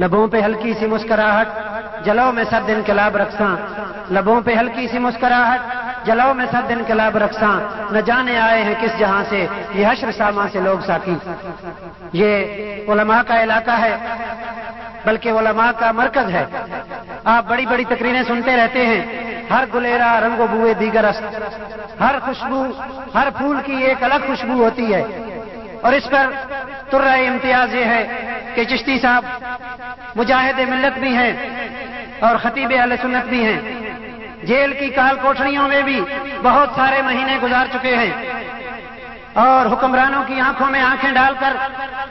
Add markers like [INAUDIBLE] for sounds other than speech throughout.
لبوں پہ ہلکی سی مسکراہٹ جلو میں سب دن کلاب رکھساں۔ لبوں پہ ہلکی سی مسکراہٹ جلو میں سب دن کلاب رکھساں۔ نہ جانے آئے ہیں کس جہاں سے، یہ حشر ساما سے لوگ ساکی۔ یہ علماء کا علاقہ ہے، بلکہ علماء کا مرکز ہے۔ آپ بڑی بڑی تقریریں سنتے رہتے ہیں، ہر گلیرا رنگ و بوئے دیگر ہر خوشبو، ہر پھول کی ایک الگ خوشبو ہوتی ہے۔ اور اس پر تر امتیاز یہ ہے کہ چشتی صاحب مجاہد ملت بھی ہیں اور خطیب علیہ سنت بھی ہیں۔ جیل کی کال کوٹڑیوں میں بھی بہت سارے مہینے گزار چکے ہیں۔ اور حکمرانوں کی آنکھوں میں آنکھیں ڈال کر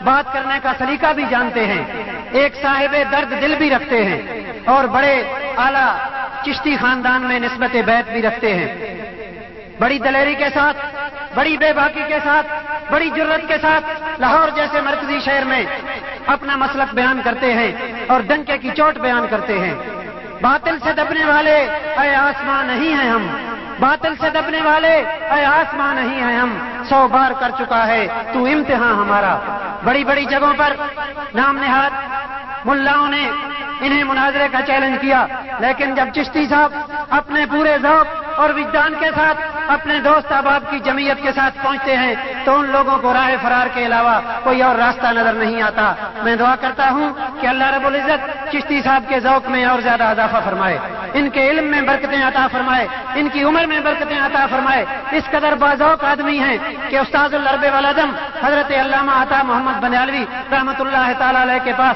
بات کرنے کا سلیقہ بھی جانتے ہیں۔ ایک صاحب درد دل بھی رکھتے ہیں اور بڑے اعلی چشتی خاندان میں نسبت بیت بھی رکھتے ہیں۔ بڑی دلیری کے ساتھ، بڑی بے باکی کے ساتھ، بڑی جرت کے ساتھ لاہور جیسے مرکزی شہر میں اپنا مسلک بیان کرتے ہیں اور ڈنکے کی چوٹ بیان کرتے ہیں۔ باطل سے دبنے والے، اے آسمان نہیں ہیں ہم۔ باطل سے دبنے والے، اے آسمان نہیں ہیں ہم، سو بار کر چکا ہے، تو امتحان ہمارا۔ بڑی بڑی جگہوں پر نام نہاد، ملاؤں نے انہیں مناظرے کا چیلنج کیا۔ لیکن جب چشتی صاحب اپنے پورے ذوق اور وجدان کے ساتھ، اپنے دوست احباب کی جمعیت کے ساتھ پہنچتے ہیں، تو ان لوگوں کو راہ فرار کے علاوہ کوئی اور راستہ نظر نہیں آتا۔ میں دعا کرتا ہوں کہ اللہ رب العزت چشتی صاحب کے ذوق میں اور زیادہ اضافہ فرمائے۔ ان کے علم میں برکتیں عطا فرمائے۔ ان کی عمر میں برکتیں عطا فرمائے۔ اس قدر بازوق آدمی ہیں کہ استاد الرب والدم حضرت علامہ عطا محمد بنیالوی رحمت اللہ تعالی علیہ کے پاس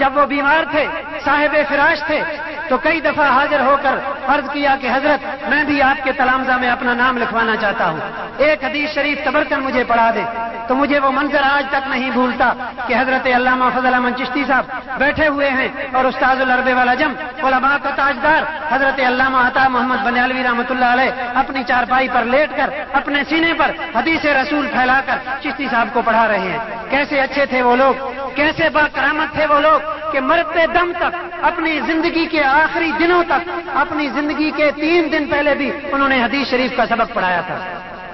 جب وہ بیمار تھے، صاحب فراش تھے، تو کئی دفعہ حاضر ہو کر عرض کیا کہ حضرت، میں بھی آپ کے تلامزہ میں اپنا نام لکھوانا چاہتا ہوں۔ ایک حدیث شریف تبر کر مجھے پڑھا دے۔ تو مجھے وہ منظر آج تک نہیں بھولتا کہ حضرت علامہ فضل امن چشتی صاحب بیٹھے ہوئے ہیں اور استاد الرب والا جم علماء کا تاجدار حضرت علامہ عطا محمد بنیالوی رحمۃ اللہ علیہ اپنی چارپائی پر لیٹ کر، اپنے سینے پر حدیث رسول پھیلا کر چشتی صاحب کو پڑھا رہے ہیں۔ کیسے اچھے تھے وہ لوگ؟ کیسے با کرامت تھے وہ لوگ کہ مرتے دم تک، اپنی زندگی کے آخری دنوں تک، اپنی زندگی کے تین دن پہلے بھی انہوں نے حدیث شریف کا سبق پڑھایا تھا۔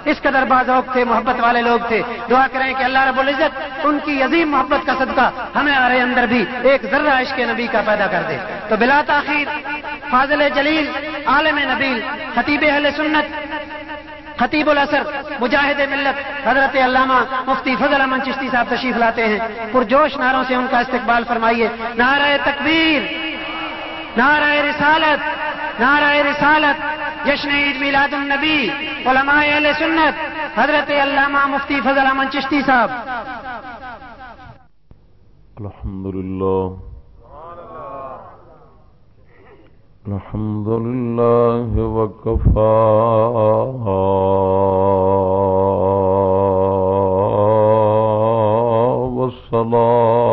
اس قدر بازوق تھے، محبت والے لوگ تھے۔ دعا کریں کہ اللہ رب العزت ان کی عظیم محبت کا صدقہ ہمیں آ رہے اندر بھی ایک ذرہ عشق نبی کا پیدا کر دے۔ تو بلا تاخیر، فاضل جلیل، عالم نبیل، خطیب اہل سنت، خطیب الاثر، مجاہد ملت، حضرت علامہ مفتی فضل امن چشتی صاحب تشریف لاتے ہیں۔ پرجوش نعروں سے ان کا استقبال فرمائیے۔ نعرہ تکبیر۔ نعرہ رسالت نعرہ رسالت، جشن عید میلاد النبی، علماء اہل سنت، حضرت علامہ مفتی فضل امن چشتی صاحب۔ الحمد للہ الحمد لله وكفى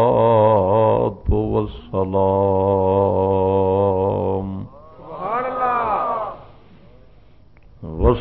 والصلاة والسلام سبحان الله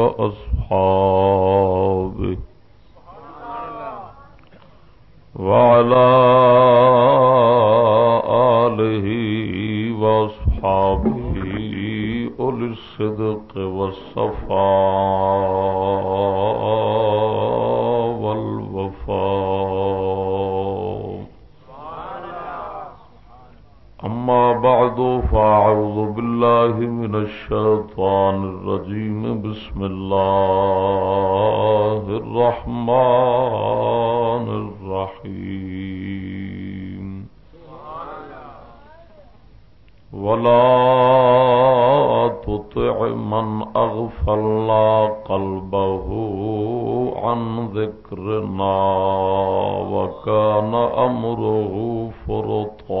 وأصحابه. وعلى آله وأصحابه أولي الصدق والصفاء. بعد فأعوذ بالله من الشيطان الرجيم بسم الله الرحمن الرحيم ولا تطع من أغفلنا قلبه عن ذكرنا وكان أمره فرطا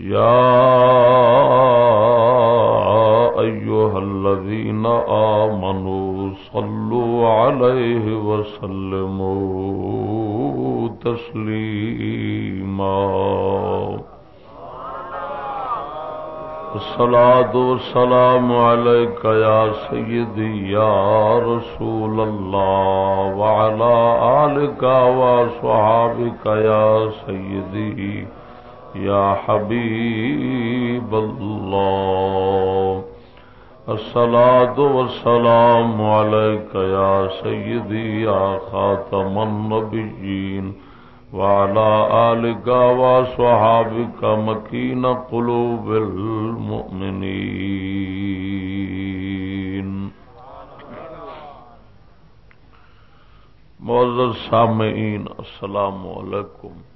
يا أيها الذين آمنوا صلوا عليه وسلموا تسليما. الصلاة والسلام عليك يا سيدي يا رسول الله وعلى آلك وصحابك يا سيدي يا حبيب الله. الصلاة والسلام عليك يا سيدي، يا خاتم النبيين. وعلى آلك وصحابك مكين قلوب المؤمنين. معزز سامعین، السلام علیکم.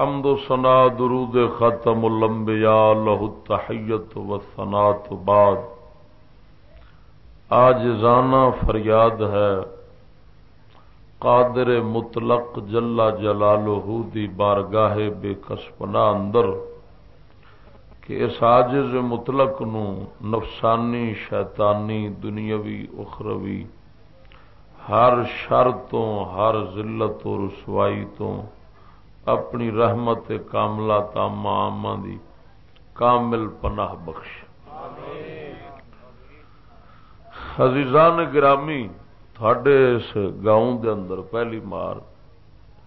حمد و سنا درود ختم الانبیاء لہ التحیت و سنات بعد۔ آج فریاد ہے قادر مطلق جلا جلالہ دی بارگاہ بے کسپنا اندر کہ اس عاجز مطلق نو نفسانی، شیطانی، دنیاوی، اخروی، ہر شر تو، ہر ذلت و رسوائی تو اپنی رحمت کاملہ تام دی کامل پناہ بخش۔ عزیزان گرامی، تھوڑے اس گاؤں دے اندر پہلی مار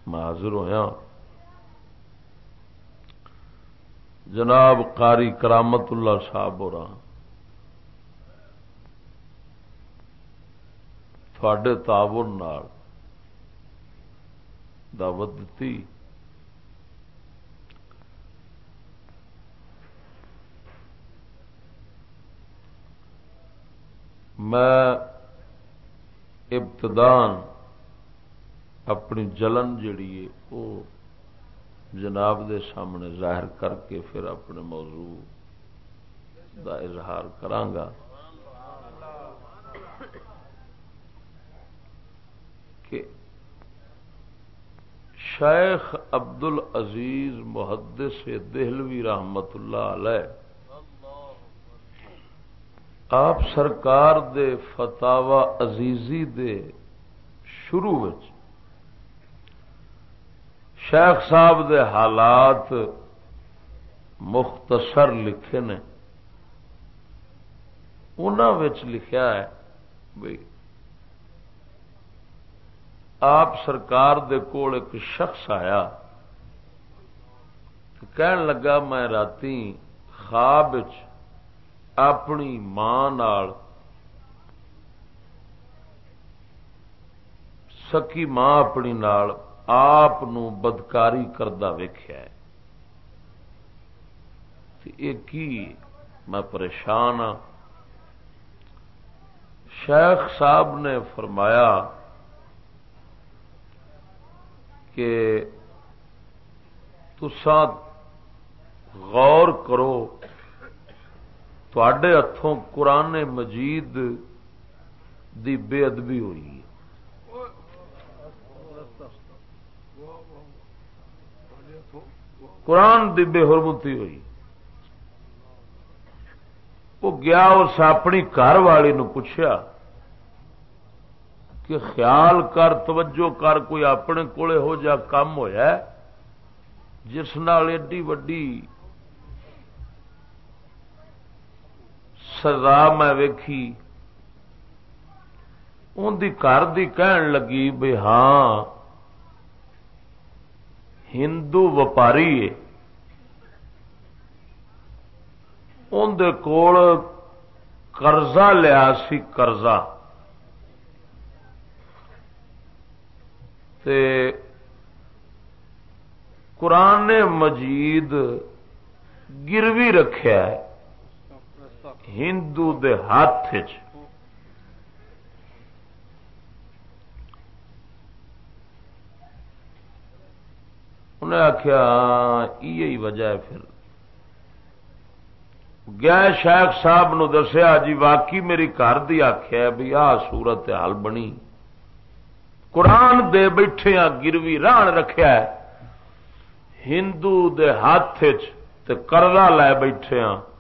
میں حاضر ہوا جناب قاری کرامت اللہ صاحب ہو رہا تعاون دعوت دیتی۔ میں ابتدان اپنی جلن جڑی ہے وہ جناب دے سامنے ظاہر کر کے پھر اپنے موضوع دا اظہار کرانگا۔ کہ شیخ عبد العزیز محدث دہلوی رحمت اللہ علیہ آپ سرکار دے فتوا عزیزی دے شروع وچ شیخ صاحب دے حالات مختصر لکھے نے وچ لکھیا ہے بھائی آپ سرکار دے کول ایک شخص آیا، کہن لگا میں راتی خواب اپنی ماں سکی ماں اپنی نال آپ بدکاری کردہ ویخیا کی میں پریشان ہاں شیخ صاحب نے فرمایا کہ تسا غور کرو تھوڑے ہاتھوں قرآن مجید دی بے ادبی ہوئی قرآن دی بے حرمتی ہوئی وہ گیا اس اپنی گھر والی نو پوچھا کہ خیال کر توجہ کر کوئی اپنے کولے ہو جا کام ہوا جس نال ایڈی وڈی سزا میں ویکھی۔ ان دی گھر دی کہن لگی بھائی ہاں ہندو وپاری ہے۔ اندر کول قرضہ لیا سی، قرضہ۔ تے قرآن مجید گروی رکھا ہے۔ ہندو دے ہاتھ انہیں آخیا یہ وجہ ہے پھر۔ گیا شیخ صاحب نو دسیا جی واقعی میری گھر کی آخیا بھی آ سورت حال بنی۔ قرآن دے بیٹھے گروی ران رکھیا ہے۔ ہندو دے ہاتھ کرزہ لے بیٹھے ہاں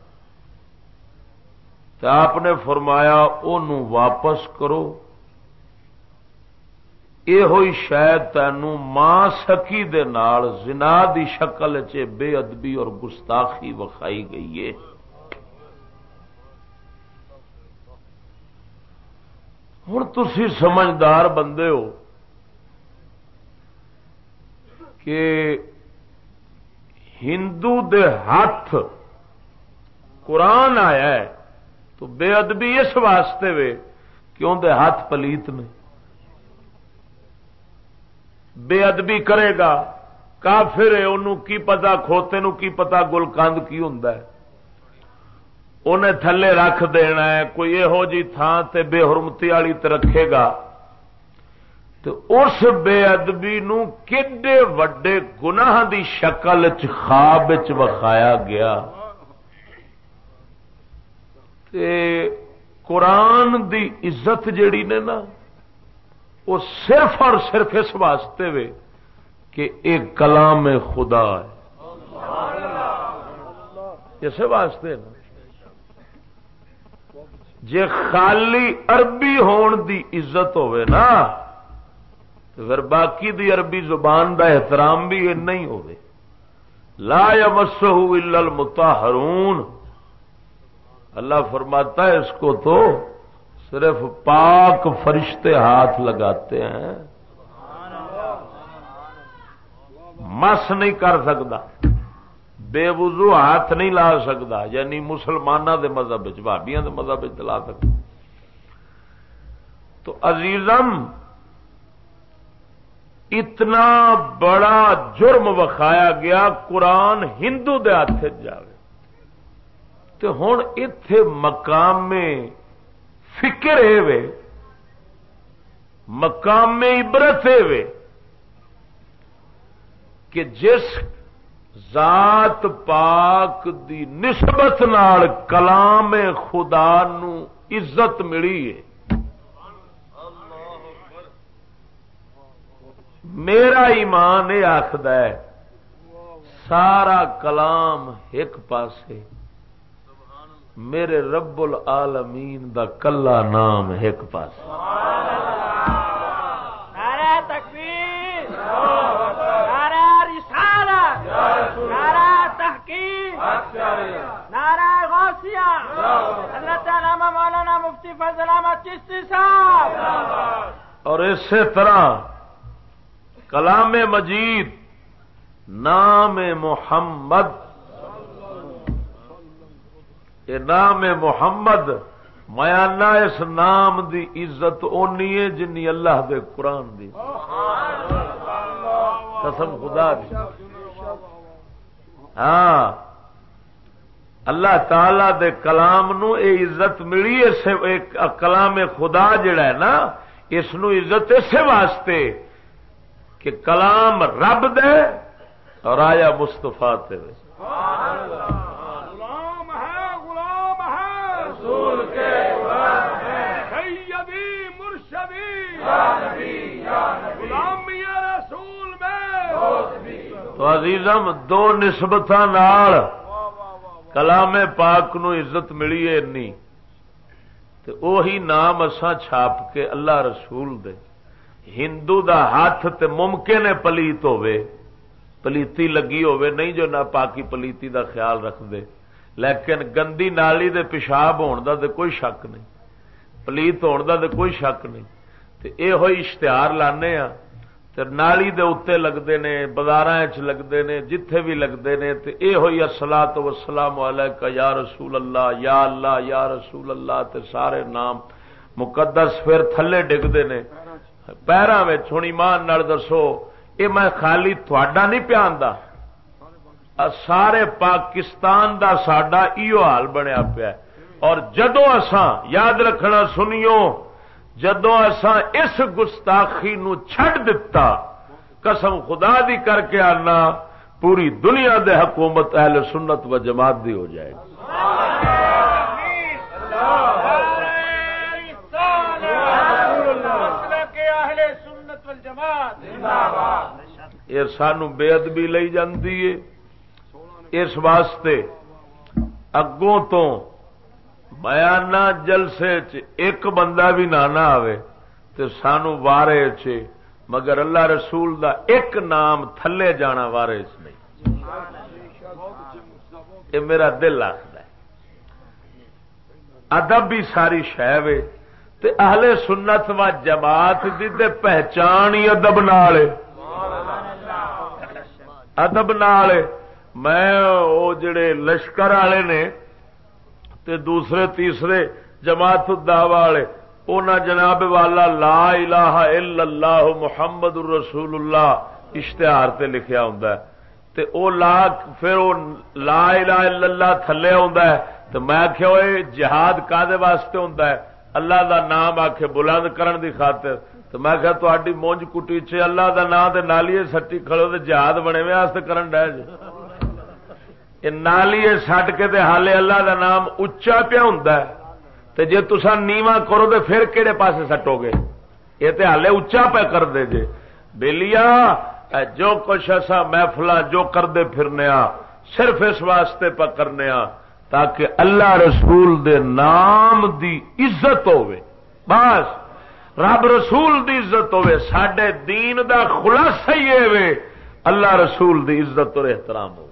آپ نے فرمایا ان واپس کرو۔ یہ ہوئی شاید تین ماں سکی دے نال زنا دی شکل چ بے ادبی اور گستاخی وکھائی گئی ہے۔ ہوں تھی سمجھدار بندے ہو کہ ہندو دے ہاتھ قرآن آیا ہے۔ تو بے ادبی اس واسطے وے کہ اندر ہاتھ پلیت نے؟ بے ادبی کرے گا، کافر ہے، انہوں کی پتا کھوتے نو کی پتا گلکند کی ہوں انہیں تھلے رکھ دینا ہے، کوئی یہو جی تھان تے بے حرمتی والی رکھے گا۔ تو اس بے ادبی نو کڈے وڈے گناہ دی شکل خواب وکھایا گیا۔ تے قرآن دی عزت جیڑی نے نا، وہ صرف اور صرف اس واسطے وے کہ ایک کلام خدا ہے۔ اس واسطے نا، جے خالی عربی ہون دی عزت ہوئے نا پھر باقی دی عربی زبان دا احترام بھی یہ نہیں ہوئے لا یمسہ الا المطہرون۔ اللہ فرماتا ہے اس کو تو صرف پاک فرشتے ہاتھ لگاتے ہیں۔ مس نہیں کر سکتا۔ بے وضو ہاتھ نہیں لا سکتا یعنی مسلمانوں کے مذہب بھابیا کے مذہب لا سکتا۔ تو عزیزم، اتنا بڑا جرم وکھایا گیا، قرآن ہندو دے ہاتھ جائے تو ہوں اتے مقام میں فکر وے مقام عبرت وے کہ جس ذات پاک دی نسبت نال کلام خدا نو عزت ملی ہے۔ میرا ایمان یہ آخد سارا کلام ایک پاسے۔ میرے رب العالمین دا کلا نام ایک پاس۔ مولانا مفتی فضل احمد چشتی صاحب۔ اور اسی طرح کلام مجید نام محمد یہ نام محمد میانا اس نام دی عزت اونی ہے جن اللہ دے قرآن دی۔ قسم خدا دی۔ ہاں۔ اللہ تعالی دے کلام نو اے عزت ملی کلام خدا جڑا ہے نا، اس نو عزت اسی واسطے کہ کلام رب دے اور آیا مستفا تے۔ تو عزیزم دو نسبت کلام پاک نو عزت ملی ہے اوہی نام اسا چھاپ کے اللہ رسول دے۔ ہندو دا ہاتھ تے ممکن ہے پلیت ہوے پلیتی لگی ہوے نہیں جو نہ پاکی پلیتی دا خیال رکھ دے لیکن گندی نالی دے پیشاب ہون دا تے کوئی شک نہیں۔ پلیت ہون دا تے کوئی شک نہیں۔ تے اے ہوئی اشتہار لانے ہاں۔ نالی دے اتنے لگتے نے بازار لگتے نے، جتھے بھی لگتے نے، تے اے ہوئی اصلا تو وسلام علیکہ یا رسول اللہ، یا اللہ، یا رسول اللہ، تے سارے نام مقدس پھر تھلے ڈگتے نے۔ پیروں میں ہوں ایمان دسو یہ میں خالی تھوڑا نہیں پیاندا سارے پاکستان دا ساڈا ایو حال بنیا پیا اور جدو اساں یاد رکھنا سنیو جدو اسا اس گستاخی نو چھڈ دتا، قسم خدا دی کر کے آنا، پوری دنیا دے حکومت اہل سنت و جماعت دی ہو جائے گی۔ یہ سانو بے ادبی لئی جاندی ہے۔ اس واسطے اگوں تو میاں جلسے چ ایک بندہ بھی نہ آئے تو سانو وارے چ، مگر اللہ رسول دا ایک نام تھلے جانا وارے چ نہیں۔ یہ میرا دل آخر ادب بھی ساری شہ اہل سنت و جماعت دی تے پہچان ہی ادب نال ادب نال میں وہ جڑے لشکر والے نے تے دوسرے تیسرے جماعت والے، اونا جناب والا لا الہ الا اللہ محمد الرسول اللہ اشتہار تے لکھیا ہوں تے او لا، پھر او لا الہ الا اللہ تھلے ہوں تو میں کہ جہاد کا واسطے ہوں اللہ دا نام آ کے بلند کرن دی خاطر۔ تو میں کہ تاری مونج کٹی چ اللہ دا نام دے نالیے سٹی کھڑو تے جہاد بنے واسطے کرن ڈے جی۔ یہ سٹ کے تے حالے اللہ دا نام اچا پیا ہوں تے جے تسا نیواں کرو تے پھر کہڑے پاسے سٹو گے؟ یہ تے حالے اچا پہ کر دے جے۔ بےلیا جو کچھ ایسا محفل جو کردے پھرنے آ صرف اس واسطے پہ کرنے تاکہ اللہ رسول دے نام دی عزت ہوے بس، رب رسول دی عزت ہوے سڈے دین دا خلاصہ ہی اللہ رسول دی عزت اور احترام ہوے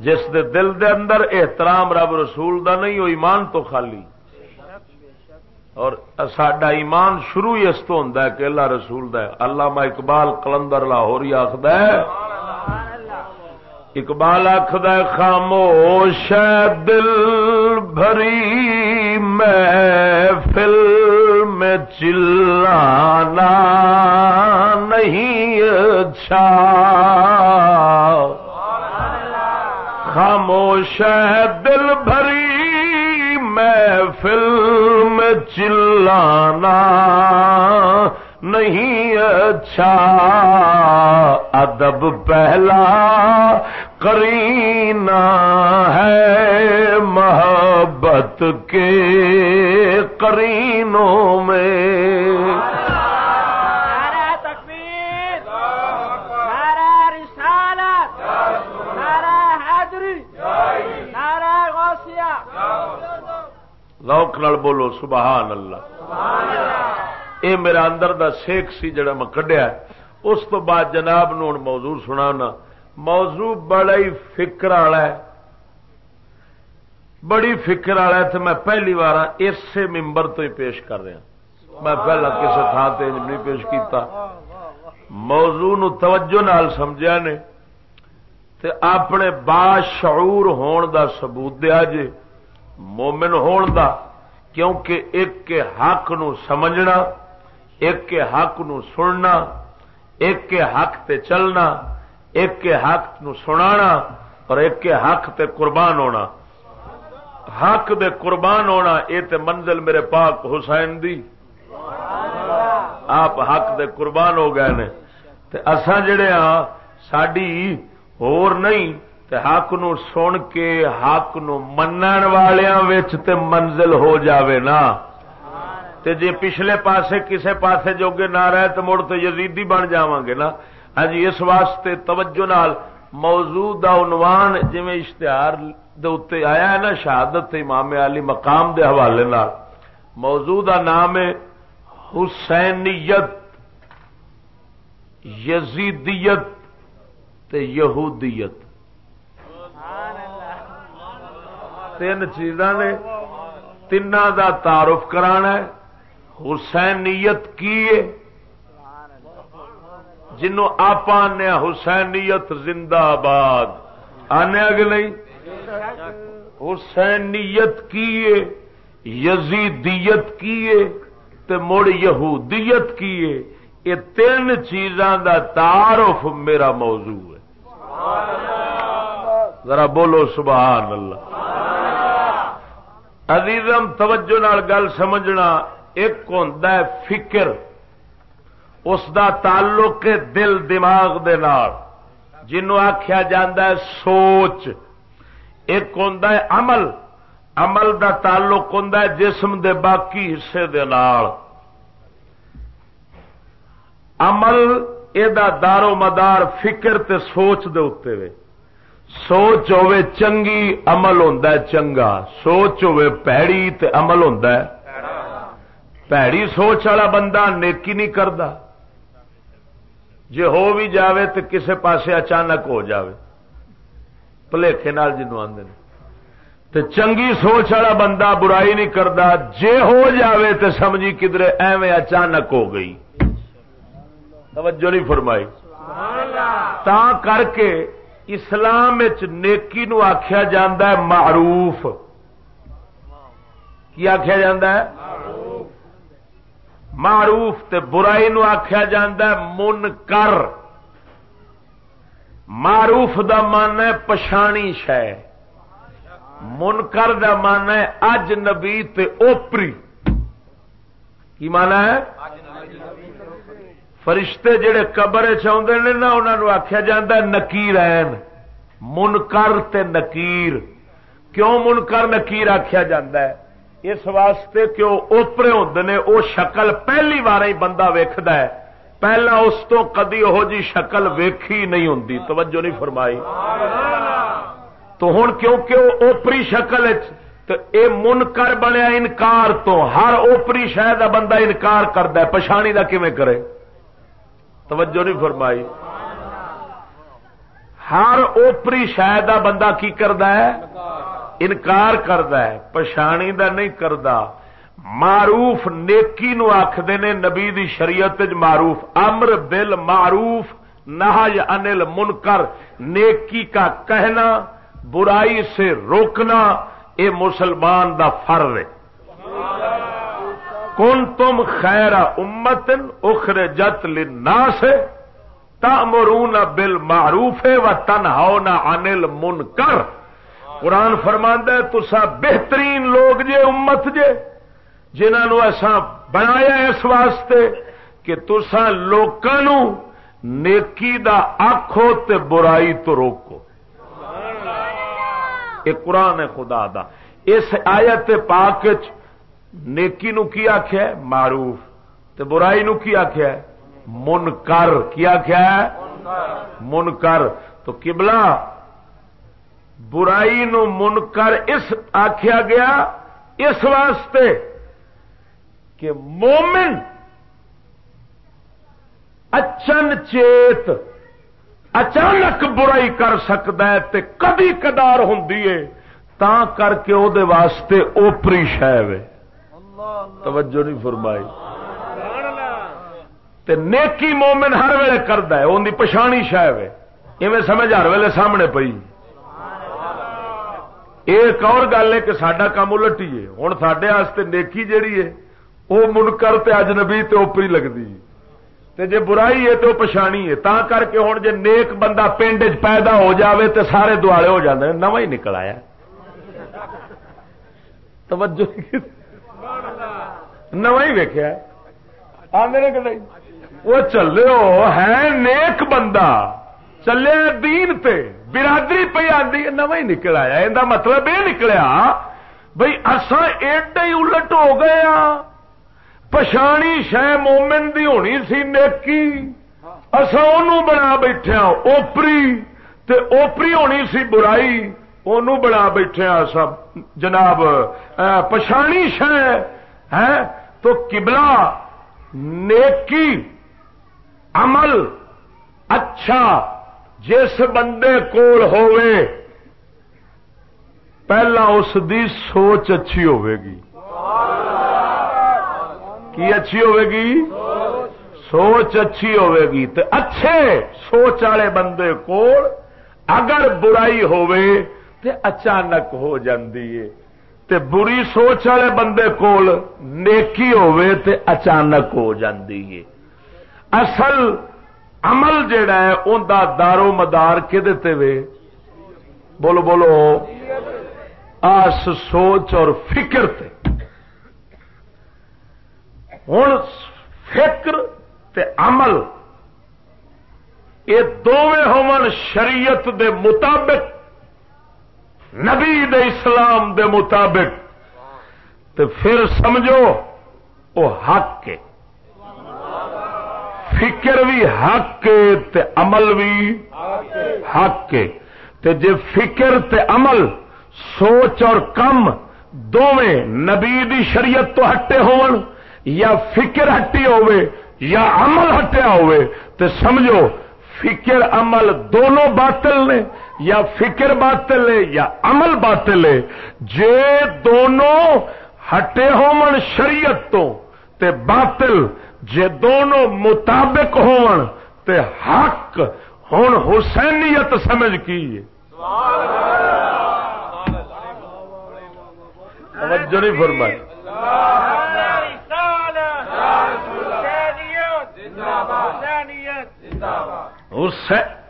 جس دے دل دے اندر احترام رب رسول دا نہیں ہو ایمان تو خالی۔ اور سڈا ایمان شروع ہی اس تو ہوں کہ اللہ رسول دا ہے۔ اقبال کلندر لاہور ہی آخد اقبال آخد خاموش دل بھری میں فلم چلانا نہیں اچھا۔ خاموش دل بھری میں فلم چلانا نہیں اچھا ادب پہلا کرینا ہے محبت کے کرینوں میں لوک نال بولو سبحان اللہ اے میرا اندر دا سیک سی جڑا میں کڈیا اس تو بعد جناب نو موضوع سنانا۔ موضوع بڑا ہی فکر والا ہے۔ بڑی فکر والا ہے تو میں پہلی بار اسے ممبر تو ہی پیش کر رہا۔ میں پہلا کسی تھان سے نہیں پیش کیتا۔ موضوع نو توجہ نال سمجھا نے۔ تے اپنے باشعور ہون دا ثبوت دیا جے۔ مومن ہون دا، کیونکہ ایک کے حق نو سمجھنا، ایک کے حق نو سننا، ایک کے حق تے چلنا، ایک کے حق نو سنانا، اور ایک کے حق تے قربان ہونا۔ حق دے قربان ہونا، اے تے منزل میرے پاک حسین دی۔ آپ حق دے قربان ہو گئے نے۔ تے اساں جڑے ہاں ساڈی اور نہیں تے حق نو سن کے حق نو منن والیاں وچ تے منزل ہو جاوے نا۔ تے جے پچھلے پاسے کسے پاسے جوگے نہ رہے تو مڑ تو یزیدی بن جاواں گے نا۔ ہاں جی اس واسطے توجہ نال موضوع دا عنوان جویں اشتہار دے اوتے آیا ہے نا شہادت امام علی مقام دے حوالے نال۔ موضوع دا نام ہے حسینیت، یزیدیت تے یہودیت۔ تین چیزاں نے تین دا تعارف کرانا ہے۔ حسینیت کی جنوں آپ آنے حسینیت زندہ آباد آنے اگ نہیں؟ حسینیت کی یزیدیت کی مڑ یہودیت کی یہ تین چیزاں دا تعارف میرا موضوع ہے۔ ذرا بولو سبحان اللہ۔ عزیزم، توجہ نال گل سمجھنا ایک ہوں فکر، اس دا تعلق دل دماغ دے نال۔ جنوں آخیا جا سوچ، ایک ہوں عمل۔ عمل دا تعلق ہوں جسم دے باقی حصے دے نال۔ عمل یہ دارو مدار فکر تے سوچ دے اتنے وے۔ سوچ ہوے چنگی عمل ہوں چنگا سوچ ہوے پیڑی تے عمل ہوں پیڑی سوچ والا بندہ نیکی نہیں کرتا جی ہو بھی جاوے تو کسے پاسے اچانک ہو جاوے پلیکھے نال جنو آدھے تو چنگی سوچ والا بندہ برائی نہیں کرتا جے ہو جاوے تو سمجھی کدھر ایویں اچانک ہو گئی توجہ نہیں فرمائی تا کر کے اسلام نیکی نو آخیا جا معروف۔ کی آخیا جا معروف تے برائی نو آخیا جا من کر معروف دا من ہے پچھانی شہ منکر دا من ہے اج نبی تے اوپری۔ کی مانا ہے؟ فرشتے جڑے قبر چاہتے ہیں نا انہوں آخیا جا نکیر منکر تے نکیر۔ کیوں منکر نکیر آخیا جا اس واسطے کہ وہ اوپرے ہوں نے، وہ شکل پہلی بار ہی بندہ ویکد پہلا اس تو کدی وہ جی شکل ویکھی نہیں ہوں توجہ نہیں فرمائی۔ تو ہوں کیونکہ وہ اوپری شکل تو اے منکر بنیا انکار تو، ہر اوپری شہ کا بندہ انکار کرتا ہے۔ پچھانی کا کیون کرے؟ توجہ نہیں فرمائی۔ ہر اوپری شاید بندہ کی کرتا ہے؟ انکار کرتا ہے پچھانی دا نہیں کرتا معروف نیکی نو آخد نے نبی دی شریعت معروف۔ امر بل معروف نہ انل منکر۔ نیکی کا کہنا، برائی سے روکنا، اے مسلمان دا فرض ہے۔ کن تم خیر امت اخر جت لا سے تمرون بل معروف و تنہا نہ انل من کر قرآن فرماندہ تسا بہترین لوگ جے امت جے جنہوں ایسا بنایا اس واسطے کہ تسا لوگوں نیکی دا آخو تے برائی تو روکو۔ یہ قرآن ہے خدا دا۔ اس آیت پاک نیکی نو کی آخیا معروف۔ تے برائی نو کی آخیا من کر کی آخیا من کر تو کبلا برائی نو من کر اس آخیا گیا اس واسطے کہ مومن اچن چیت اچانک برائی کر سکتا ہے تے کدی کدار ہوں تا کر کے او دے واسطے اوپری شہ توجہ نہیں فرمائی۔ تے نیکی مومن ہر ویلے کرد ہے ان کی پچھانی شاید ایویں سمجھ ہر ویلے سامنے پئی۔ ایک اور گل ہے کہ سڈا کام الٹی ہے۔ ہوں سڈے نیکی جیڑی ہے وہ منکر تے اجنبی تے اوپری لگتی تے جے برائی ہے تو پچھانی ہے۔ تا کر کے ہوں جے نیک بندہ پنڈ پیدا ہو جاوے تے سارے دوالے ہو جاتے نواں ہی نکل آیا۔ [LAUGHS] توجہ۔ نو ہی ویکیا آدھے کہ وہ چلے ہے نیک بندہ۔ چلے دین تے، برادری پہ آدھی نو ہی نکل آیا۔ یہ مطلب یہ نکلیا بھائی اصا ایڈا ہی الٹ ہو گئے ہاں۔ پچھانی شہ مومن دی ہونی سی نیکی۔ اصا ان بنا بیٹھے ہاں، اوپری۔ تے اوپری ہونی سی برائی۔ ان بنا بیٹھے ہاں سب جناب پچھانی شہ۔ ہے تو قبلہ نیکی، عمل اچھا جس بندے کول ہوئے پہلا اس دی سوچ اچھی گی۔ کی اچھی گی؟ سوچ اچھی گی۔ تو اچھے سوچ والے بندے کول اگر برائی تے اچانک ہو جاندی ہے۔ تے بری سوچ والے بندے کول نیکی تے اچانک ہو جاندی ہے۔ اصل عمل جڑا ہے ان دا دارو مدار کہ بولو بولو۔ آس سوچ اور فکر تے۔ ہوں فکر تے عمل یہ دونوں ہون شریعت دے مطابق۔ نبی دے اسلام دے مطابق۔ تے پھر سمجھو وہ حق کے۔ فکر بھی حق کے تے عمل بھی حق کے۔ تے جے فکر تے عمل، سوچ اور کم دونیں نبی دی شریعت تو ہٹے ہون، یا فکر ہٹی ہوئے یا عمل ہٹیا ہوئے تے سمجھو، فکر عمل دونوں باطل نے۔ یا فکر باطل ہے یا عمل باطل ہے جے دونوں ہٹے ہون شریعت تو تے باطل جے دونوں مطابق ہون تے حق ہوں حسینیت سمجھ کی توجہ نہیں فرمائی۔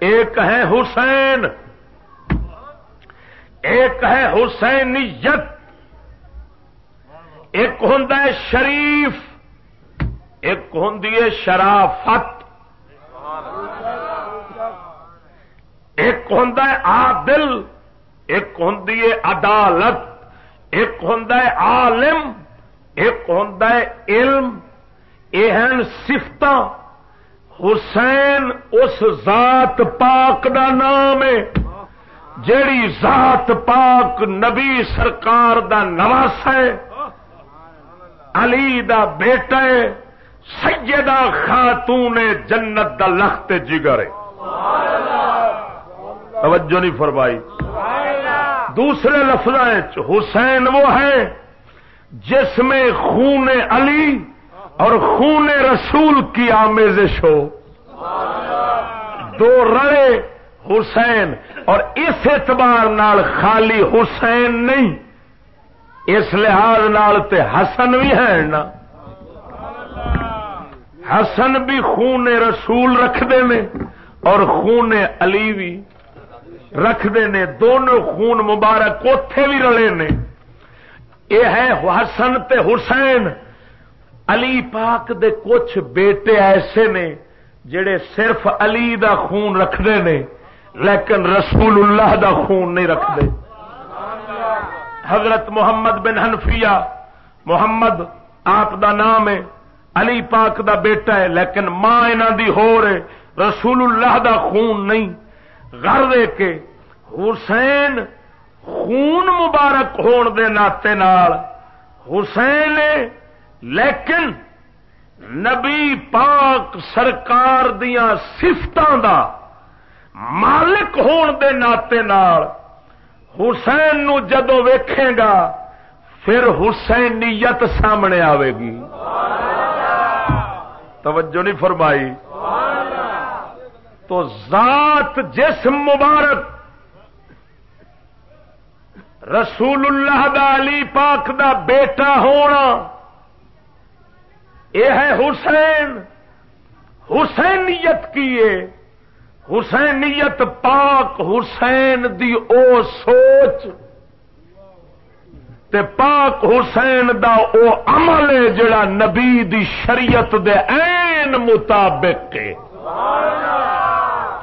ایک ہے حسین۔ ایک ہے حسینیت ایک ہوں شریف، ایک ہوں شرافت، ایک ہوں عادل، ایک ہوں عدالت، ایک ہوں عالم، ایک ہوں علم یہ سفت حسین اس ذات پاک دا نام ہے۔ جیڑی ذات پاک نبی سرکار دا نواس ہے، علی دا بیٹا ہے، سیدہ خاتون جنت دا لخت جگر توجہ نہیں فرمائی۔ دوسرے لفظ حسین وہ ہے جس میں خون علی اور خون رسول کی آمیزش ہو۔ دو رڑے حسین اور اس اعتبار نال خالی حسین نہیں، اس لحاظ نال تے حسن بھی ہے نا۔ حسن بھی خون رسول رکھتے ہیں اور خون علی بھی رکھتے ہیں۔ دونوں خون مبارک اتے بھی رلے نے یہ ہے حسن تے حسین۔ علی پاک دے کچھ بیٹے ایسے نے جڑے صرف علی دا خون رکھتے ہیں۔ لیکن رسول اللہ دا خون نہیں رکھتے۔ حضرت محمد بن حنفیہ، محمد آپ دا نام ہے، علی پاک دا بیٹا ہے، لیکن ماں انہ دی ہو رہے رسول اللہ دا خون نہیں۔ گھر دے کے حسین خون مبارک ہون دے ناطے نال حسین لیکن نبی پاک سرکار دیا سفتوں دا مالک ہون دے ناطے نال حسین نو جدو ویکھے گا، پھر حسینیت سامنے آئے گی۔ توجہ نہیں فرمائی۔ تو ذات جسم مبارک رسول اللہ دا علی پاک دا بیٹا ہونا، یہ ہے حسین۔ حسینیت کی حسینیت پاک حسین دی او سوچ تے پاک حسین دا او عمل ہے جڑا نبی دی شریعت دے این مطابق کے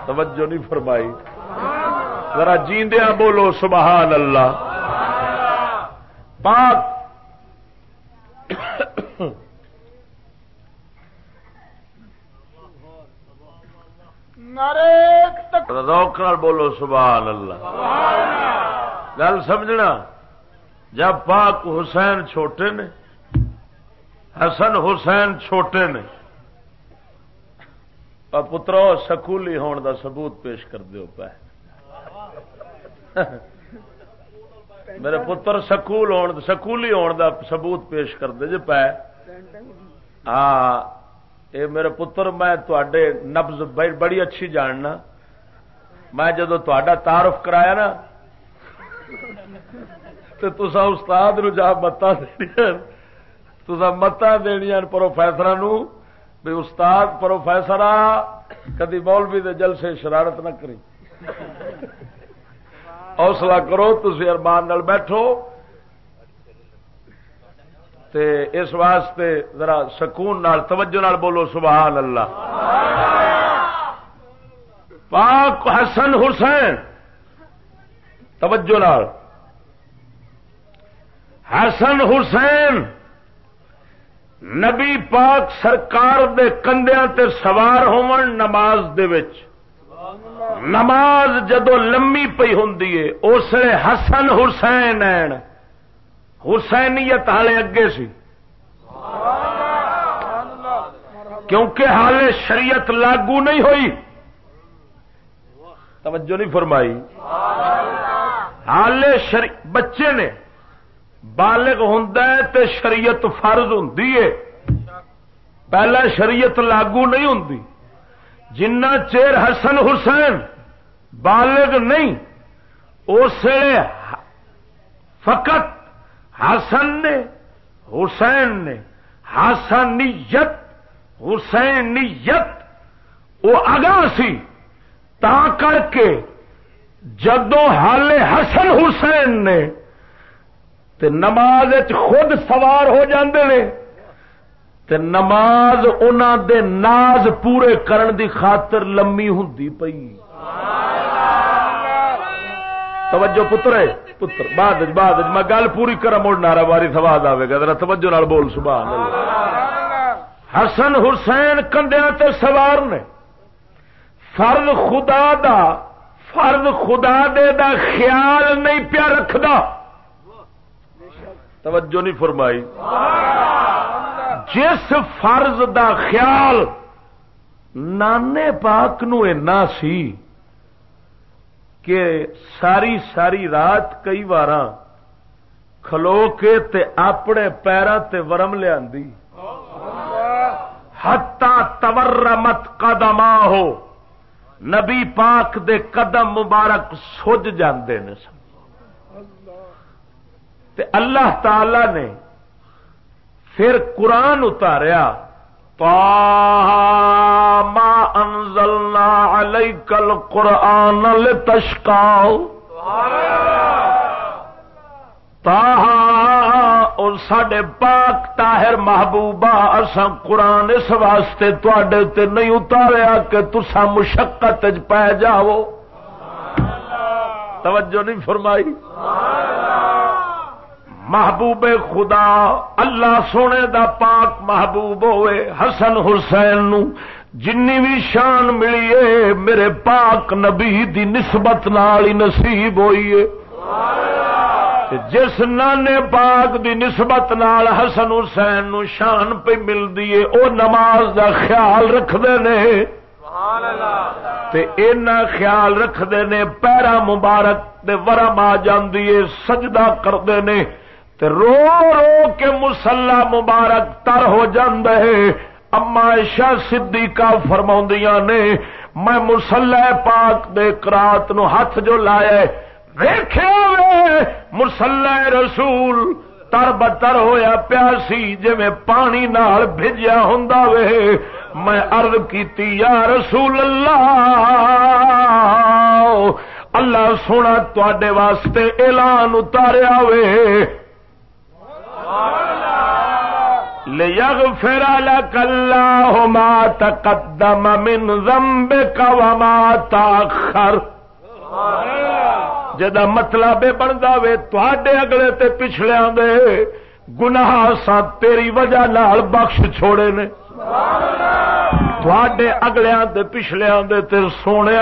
توجہ نہیں فرمائی۔ ذرا جیندیا بولو، سبحان اللہ۔ پاک روک بولو سبحان اللہ۔ گل سمجھنا؟ جب پاک حسین چھوٹے نے حسن حسین چھوٹے نے پترو سکولی ہون دا ثبوت پیش کر دیو پہ۔ میرے پتر سکول ہون سکولی ہون دا ثبوت پیش کر دے جی پہ۔ ہاں اے میرے پتر میں تے نبز بڑی اچھی جاننا۔ میں جدو تا تعارف کرایا نا تو تسا استاد نو جا متا تسا متا دنیا پروفیسر بھی استاد پروفیسر کدی مولوی دے جل سے شرارت نہ کری۔ [LAUGHS] حوصلہ کرو تھی ارمان نال بیٹھو۔ تے اس واسطے ذرا سکون نال، توجہ نال بولو سبحان اللہ پاک حسن حسین۔ توجہ نال۔ حسن حسین۔ نبی پاک سرکار دے کندیاں تے سوار ہون نماز دے وچ۔ نماز جدو لمی پی ہوں اس لیے حسن حسین حسینیت ہالے اگے سی۔ کیونکہ حال شریعت لاگو نہیں ہوئی۔ توجہ نہیں فرمائی۔ حال شری، بچے نے بالغ ہوں تو شریعت فرض ہوں پہلا شریعت لاگو نہیں ہوں جنہ چیر حسن حسین بالغ نہیں، اس فقط حسن نے، حسین نے، حسنیت، حسینیت، وہ اگا سی تا کر کے جدو حال حسن حسین نے، تے نماز خود سوار ہو جاندے نے، تے نماز دے ناز پورے کرن دی خاطر لمی ہوں پئی۔ توجہ پتر ہے؟ پتر، بعد بعد میں گل پوری کرا مڑ نارا باری سواد آئے گا، ذرا توجہ نال بول، سبحان اللہ۔ حسن حسین کندیا تے سوار نے۔ فرض خدا دا، فرض خدا دے دا خیال نہیں پیا رکھدا۔ توجہ نہیں فرمائی۔ جس فرض دا خیال نانے پاک نو اینا سی کہ ساری ساری رات کئی بار کھلو کے تے اپنے پیروں تے ورم لیا ہتا تورمت قدم ہو نبی پاک دے قدم مبارک سج جاندے نے تے اللہ تعالی نے پھر قرآن اتاریا۔ ما انزلنا علیک القرآن لتشکا تاہا اور سڈے پاک تاہر محبوبہ اسا قرآن اس واسطے تواڈے تے نہیں اتاریا کہ تسا مشقت پی جاؤ۔ توجہ نہیں فرمائی۔ سبحان محبوب خدا، اللہ سونے دا پاک محبوب ہوئے، حسن حسین نو جنی بھی شان ملی ہے، میرے پاک نبی دی نسبت نال ہی نصیب ہوئی ہے۔ جس نانے پاک دی نسبت نال حسن حسین نو شان پہ ملتی ہے، او نماز دا خیال رکھتے نے۔ اینا خیال رکھتے نے پیرا مبارک دے ورم آ جاندی ہے، سجدہ کرتے نے۔ تے رو رو کے مسلح مبارک تر ہو ہے اما ایشا صدیقہ فرمایا نے، میں مسلح پاک دے کرات نو ہاتھ جو لایا وے، مسلح رسول تر بتر ہویا پیاسی جی میں پانی نال بھجیا ہوں وے۔ میں ارد کی یا رسول اللہ اللہ سونا تے واسطے اعلان اتاریا وے۔ ليغفر لك الله ما تقدم من ذنبك وما تاخر جدا مطلب بنتا وے تے اگلے تے پچھلے دے گناہ سا تیری وجہ نال بخش چھوڑے نے۔ سبحان اللہ تھوڑے اگلیا پچھلیا تے سونے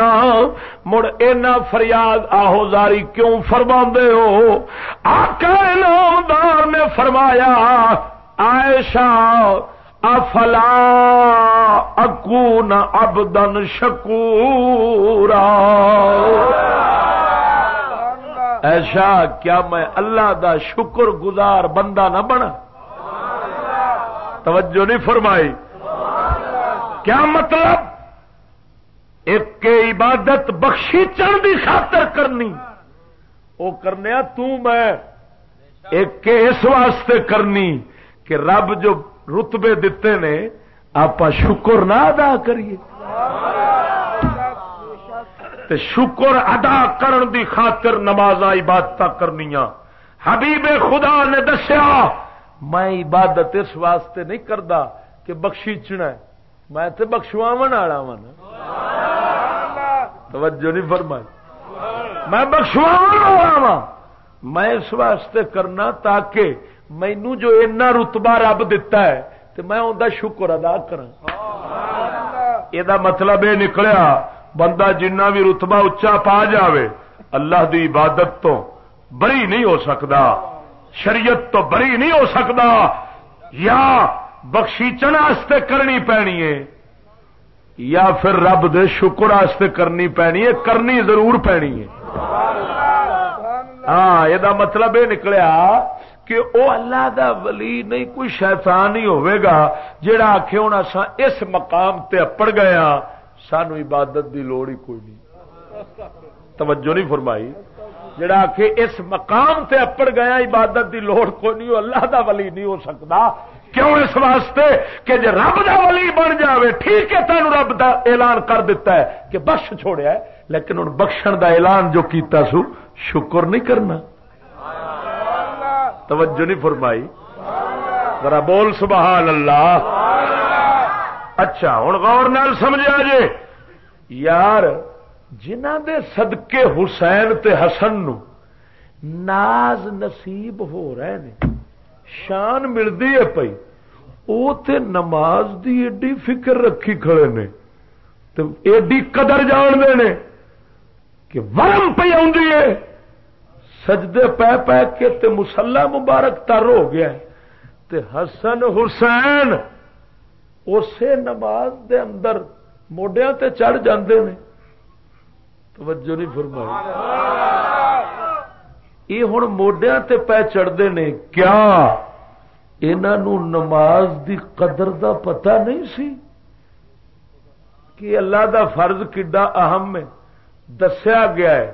مڑ اینا فریاد آہو زاری کیوں فرما ہو؟ آقا نامدار نے فرمایا عائشہ افلا اکون ابدن شکورا۔ ایشا، کیا میں اللہ دا شکر گزار بندہ نہ بنا؟ توجہ نہیں فرمائی۔ کیا مطلب؟ ایک عبادت بخشی چڑھ دی خاطر کرنی۔ وہ کرنے میں ایک اس واسطے کرنی کہ رب جو رتبے دیتے نے آپ شکر نہ ادا کریے۔ تے شکر ادا کرن دی خاطر نماز عبادت کرنی حبیب خدا نے دسیا، میں عبادت اس واسطے نہیں کرتا کہ بخشیچنا میں تو بخشواو والا وا توجہ نہیں فرمائی۔ میں بخشواو والا وا میں اس واسطے کرنا تاکہ مینو جو اینا رتبہ رب دتا ہے تو میں ان کا شکر ادا کرا یہ مطلب یہ نکلیا، بندہ جنہ بھی رتبہ اچا پا جاوے، اللہ دی عبادت تو بری نہیں ہو سکتا شریعت تو بری نہیں ہو سکتا یا بخشیچن کرنی پینی ہے، یا پھر رب دے شکر واسطے کرنی پینی ہے، کرنی ضرور پینی ہے۔ ہاں یہ مطلب یہ نکلیا کہ او اللہ دا ولی نہیں، کوئی شیطان ہی ہوئے گا جڑا آخ ہونا سا اس مقام تے اپڑ گیا، سانو عبادت دی لوڑ ہی کوئی نہیں۔ توجہ نہیں فرمائی۔ جڑا آخ اس مقام تے اپڑ گیا، عبادت دی لوڑ کوئی نہیں اللہ دا ولی نہیں ہو سکتا۔ کیوں اس واسطے کہ جے رب دا ولی بن جاوے، ٹھیک ہے تین رب دا اعلان کر دیتا ہے کہ بخش چھوڑیا ہے، لیکن ان بخشن دا اعلان جو کیتا سو، شکر نہیں کرنا۔ توجہ نہیں فرمائی۔ ذرا بول سبحان اللہ۔ اچھا ہوں غور نال سمجھا جے۔ یار جنہ دے صدقے حسین تے حسن نو ناز نصیب ہو رہے نے۔ شان ملتی ہے پی وہ تے نماز دی ایڈی فکر رکھی کھڑے نے۔ تو ایڈی قدر جان دے نے کہ ورم پہ آدھی ہے۔ سجدے پہ پہ کے تے مسلح مبارک تر ہو گیا تے حسن حسین اسی نماز دے اندر موڈیا تے چڑھ جاندے نے۔ توجہ نہیں فرمائی۔ یہ ہوں موڈیا پہ چڑھتے نے، کیا؟ انہوں نماز دی قدر دا پتہ نہیں سی؟ کہ اللہ دا فرض کڈا اہم ہے۔ دسیا گیا ہے،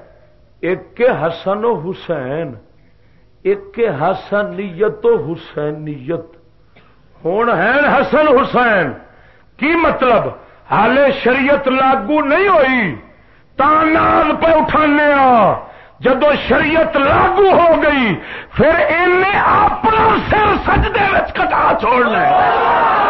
ایک حسن و حسین، ایک حسنیت و حسینیت۔ ہوں ہے حسن حسین۔ کی مطلب؟ حالے شریعت لاگو نہیں ہوئی۔ تا ناز پہ اٹھانے جدو شریعت لاگو ہو گئی پھر انہیں اپنا سر سجدے کٹا چھوڑنا لیا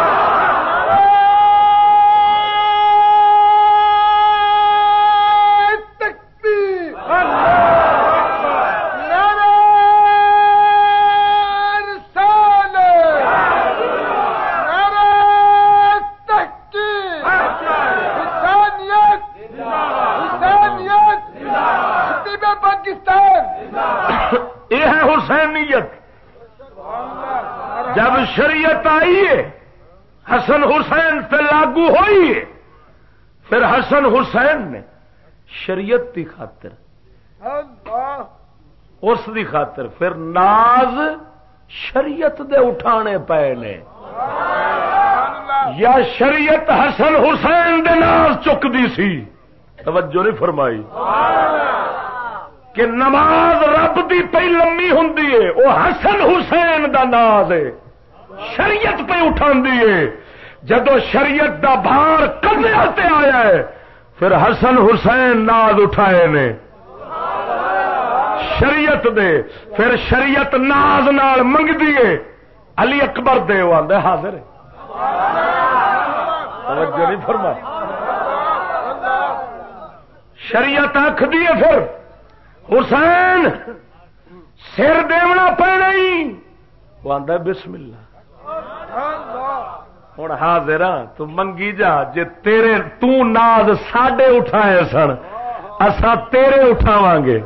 حسن حسین پہ لاگو ہوئی۔ ہے پھر حسن حسین نے شریعت کی خاطر، اس دی خاطر پھر ناز شریعت دے اٹھانے پے نے۔ یا شریعت حسن حسین دے ناز چکتی سی۔ توجہ نہیں فرمائی۔ کہ نماز رب دی پی لمی ہوں وہ حسن حسین دا ناز ہے۔ شریعت پہ اٹھا دیے جدو شریعت دا بھار کدے آیا ہے، پھر حسن حسین ناز اٹھائے نے۔ شریعت دے، پھر شریعت ناز نال منگ دیے۔ علی اکبر دے آدھے حاضر نہیں فرما شریعت آخ دیے پھر۔ حسین، سر دیونا پہ نہیں وہ آدھا بسم اللہ۔ ہوں حاضر تو منگی جا جے تیرے تو ناز ساڈے اٹھائے سن اسا تیرے اٹھاو گے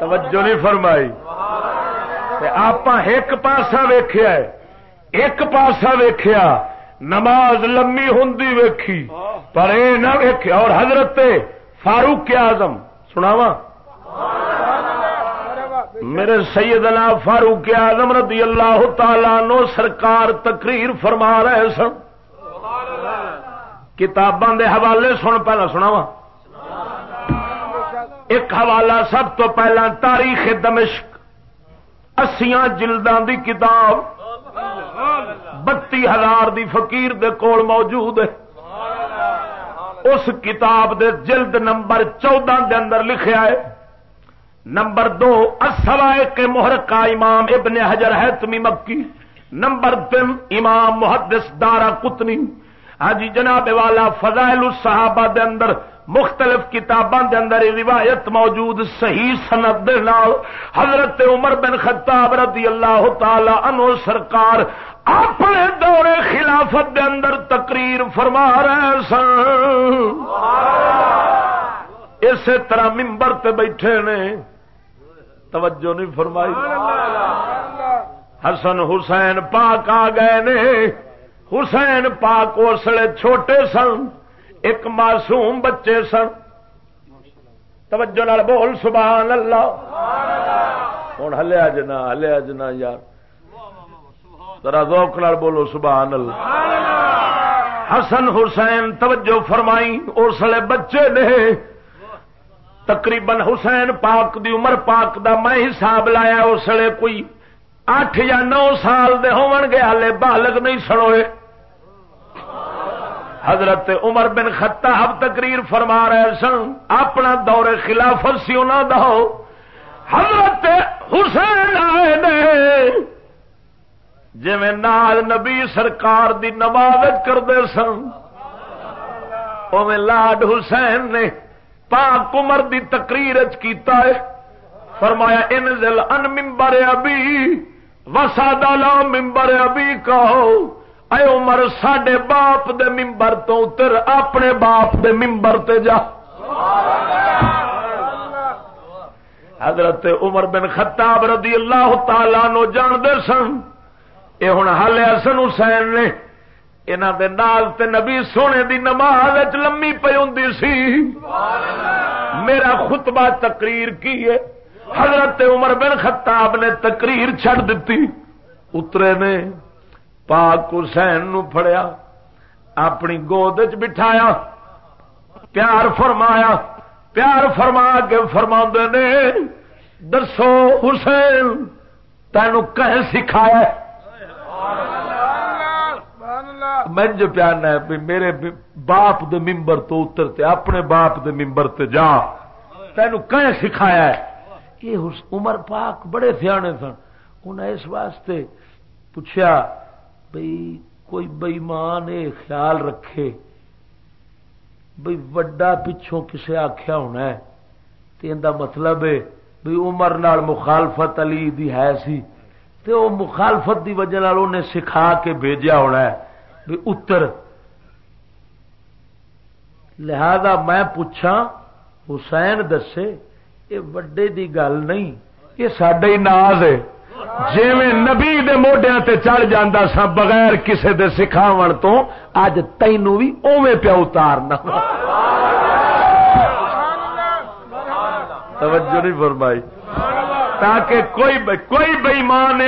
توجہ نہیں فرمائی آپ ایک پاسا ویخیا ایک پاسا ویخیا نماز لمی ہوں ویکھی پر اے نہ ویخیا اور حضرت فاروق آزم سناواں میرے سیدنا فاروق اعظم رضی اللہ تعالی نو سرکار تقریر فرما رہے سن۔ کتاباں دے حوالے سن، پہلا سنا وا ایک حوالہ سب تو پہلا تاریخ دمشق۔ اسیاں جلداں دی کتاب۔ بتی ہزار دی فقیر دے کول موجود ہے۔ اس کتاب دے جلد نمبر چودہ دے اندر لکھیا ہے۔ نمبر دو اسوائے کے محر کا امام ابن حجر ہے تمی مکی۔ نمبر تین امام محدث دارا کتنی ہاں جی جناب والا فضائل الصحابہ دے اندر مختلف کتاباں دے اندر روایت موجود صحیح سند دے نال۔ حضرت عمر بن خطاب رضی اللہ تعالی عنہ سرکار اپنے دور خلافت دے اندر تقریر فرما رہے سن۔ اسی طرح ممبر تے بیٹھے نے۔ توجہ نہیں فرمائی. حسن حسین پاک آ گئے نے. حسین پاک اسلے چھوٹے سن ایک معصوم بچے سن. توجہ نال بول سبحان اللہ. ہوں ہلیا جنا ہلیا جنا یار. ذرا ذوق نال بولو سبحان اللہ. حسن حسین توجہ فرمائی اسلے بچے نے. تقریباً حسین پاک دی عمر، پاک دا میں حساب لایا اسلے کوئی اٹھ یا نو سال دے ہون گے ہالے بالغ نہیں سڑوئے۔ حضرت عمر بن خطاب تقریر فرما رہے سن، اپنا دور خلافت سی انہوں دا حضرت حسین آئے نے۔ جی نال نبی سرکار دی نماز کرتے سن او لاڈ حسین نے پاک عمر دی تقریر کیتا ہے۔ فرمایا، انزل ان ممبر ابھی وسا لا ممبر ابھی کہو، اے عمر سڈے باپ دے ممبر تو اتر، اپنے باپ دے ممبر تے جا۔ حضرت عمر بن خطاب رضی اللہ تعالی نو جان دے سن۔ یہ ہوں ہال حسن حسین نے انہوں دے نال تے نبی سونے دی نماز لمی پی ہوں سی۔ میرا خطبہ تقریر کی ہے؟ حضرت عمر بن خطاب نے تقریر چھڑ دیتی اترے نے پاک حسین نو پھڑیا، اپنی گود چ بٹھایا، پیار فرمایا۔ پیار فرما کے فرما نے، دسو حسین، تینو کہ سکھایا میں جو پیارنا ہے میرے باپ دے ممبر تو اترتے اپنے باپ دے ممبر تے جا۔ تینو کہ سکھایا ہے؟ یہ عمر پاک بڑے سیانے سن۔ انہیں اس واسطے پوچھا بھئی کوئی بئیمان یہ خیال رکھے۔ بھئی وڈا پچھوں کسے آخیا ہونا ہے۔ تو ان مطلب ہے بھئی عمر نال مخالفت علی دی ہے سی۔ تے وہ مخالفت دی وجہ نال انہیں سکھا کے بھیجا ہونا ہے۔ بھئی اتر۔ لہذا میں پوچھا حسین دسے، یہ وڈے دی گل نہیں، یہ سڈا ہی ناز ہے۔ جی نبی دے موڈیا تے چڑھ جانا سا بغیر کسے دے سکھاو تو اج تینو بھی اوے پیا اتارنا توجہ نہیں فرمائی۔ تاکہ کوئی کوئی بئیمان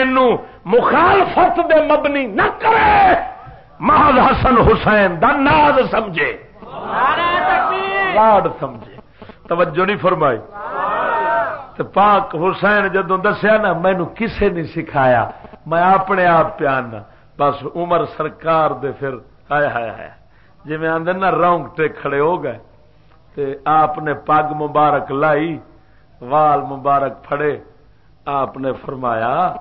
مخالفت دے مبنی نہ کرے۔ محض حسن حسین دا ناز سمجھے۔ لاڈ سمجھے۔ توجہ نہیں فرمائی۔ تو پاک حسین جدو دسیا نا مینو کسے نہیں سکھایا۔ میں اپنے آپ پیانا بس عمر سرکار دے پھر آیا آیا ہے جی میں آدھے نا، رونگٹے کھڑے ہو گئے۔ تے آپ نے پگ مبارک لائی، وال مبارک پھڑے۔ آپ نے فرمایا،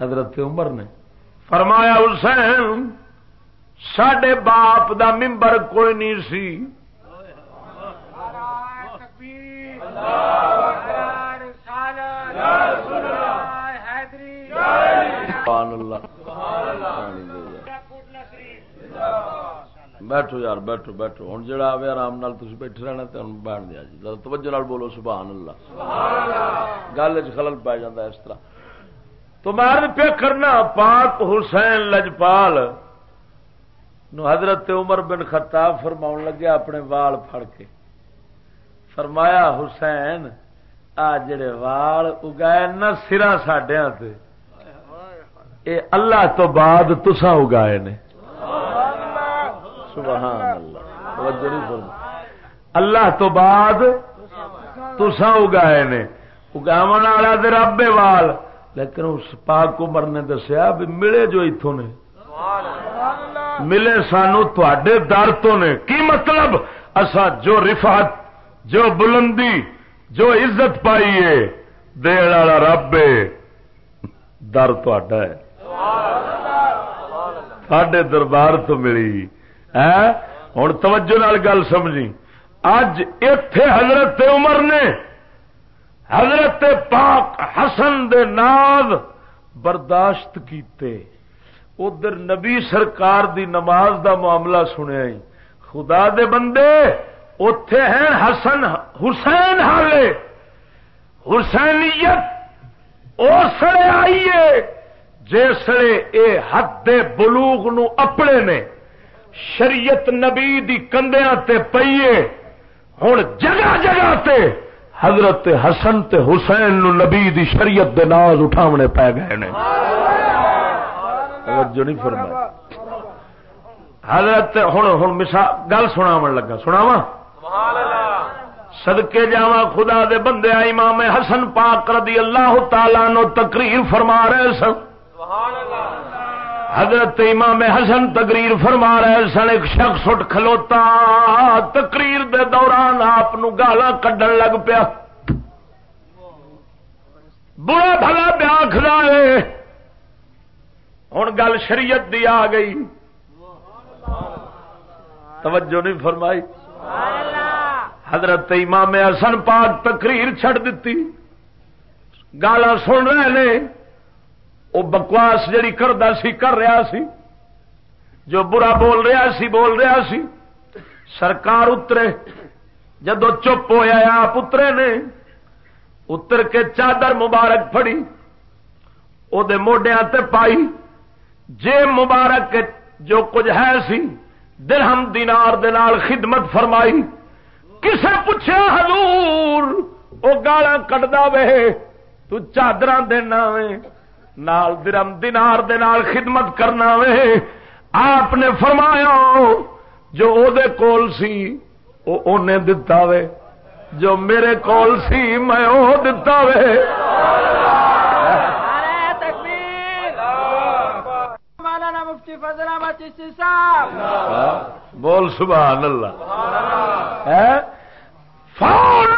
حضرت عمر نے فرمایا، حسین سڈے باپ دا ممبر کوئی نہیں سی۔ بیٹھو یار، بیٹھو بیٹھو۔ ہوں جا آئے آرام نال تھی بیٹھے رہنا تو دیا جی۔ توجہ بولو، سبحان اللہ۔ گل چلل پی جا اس طرح۔ تو میں پہ کرنا پاک حسین لجپال نو حضرت عمر بن خطاب فرما لگے اپنے وال پھڑ کے۔ فرمایا، حسین، آ جڑے وال اگائے نہ سرا سڈیا اللہ تو بعد تسا اگائے نے۔ سبحان اللہ۔ اللہ تو بعد تسا اگائے نے۔ اگاو والا تو رب وال۔ لیکن اس پاک عمر نے دسیا بھی ملے جو اتوں نے۔ ملے سانو در تو نے۔ کی مطلب؟ اصا جو رفات جو بلندی، جو عزت پائیے دن والا رب در ہے۔ ساڈے دربار تو ملی۔ ہوں توجہ نال گل سمجھی۔ اج اتے حضرت عمر نے حضرت پاک حسن دے ناز برداشت کیتے۔ ادھر نبی سرکار دی نماز دا معاملہ سنیا خدا دے بندے اتے ہیں حسن، حسین حالے۔ حسینیت اسلے آئیے جسے اے حد بلوغ نو اپنے نے۔ شریعت نبی دی کندیاں تے پئیے۔ ہوں جگہ جگہ تے حضرت حسن تے حسین نو نبی دی شریعت دے ناز اٹھاونے پی گئے نے۔ جو نہیں فرمایا حضرت ہوں ہوں گل سنا لگا۔ سناوا سدکے جاوا خدا دے بندے امام حسن پاک رضی اللہ تعالی نو تقریر فرما رہے سن۔ حضرت امام حسن تقریر فرما رہے سن، ایک شخص اٹھ کھلوتا، تقریر دے دوران آپ گالا کڈن لگ پیا۔ برا بھلا پیا کھلائے ہوں گل شریعت دی آ گئی۔ توجہ نہیں فرمائی۔ حضرت امام حسن پاک تقریر چھڑ دیتی گالا سن رہے نے۔ وہ بکواس جڑی کردا سی، کر رہا سی۔ جو برا بول رہا سی، بول رہا سی۔ سرکار اترے۔ جدو چپ ہوا آپ اترے نے۔ اتر کے چادر مبارک پڑی وہ موڈیا تے پائی۔ جے مبارک جو کچھ ہے سی، درہم دینار دینار خدمت فرمائی۔ کسے پوچھا حضور وہ گالا کٹدا وے تو چادر دینا وے نال درم دینار دینار خدمت کرنا وے۔ آپ نے فرمایا جو او دے کول سی او اونے دتا وے۔ جو میرے کول سی میں او دتا وے۔ بول سبحان اللہ۔ فون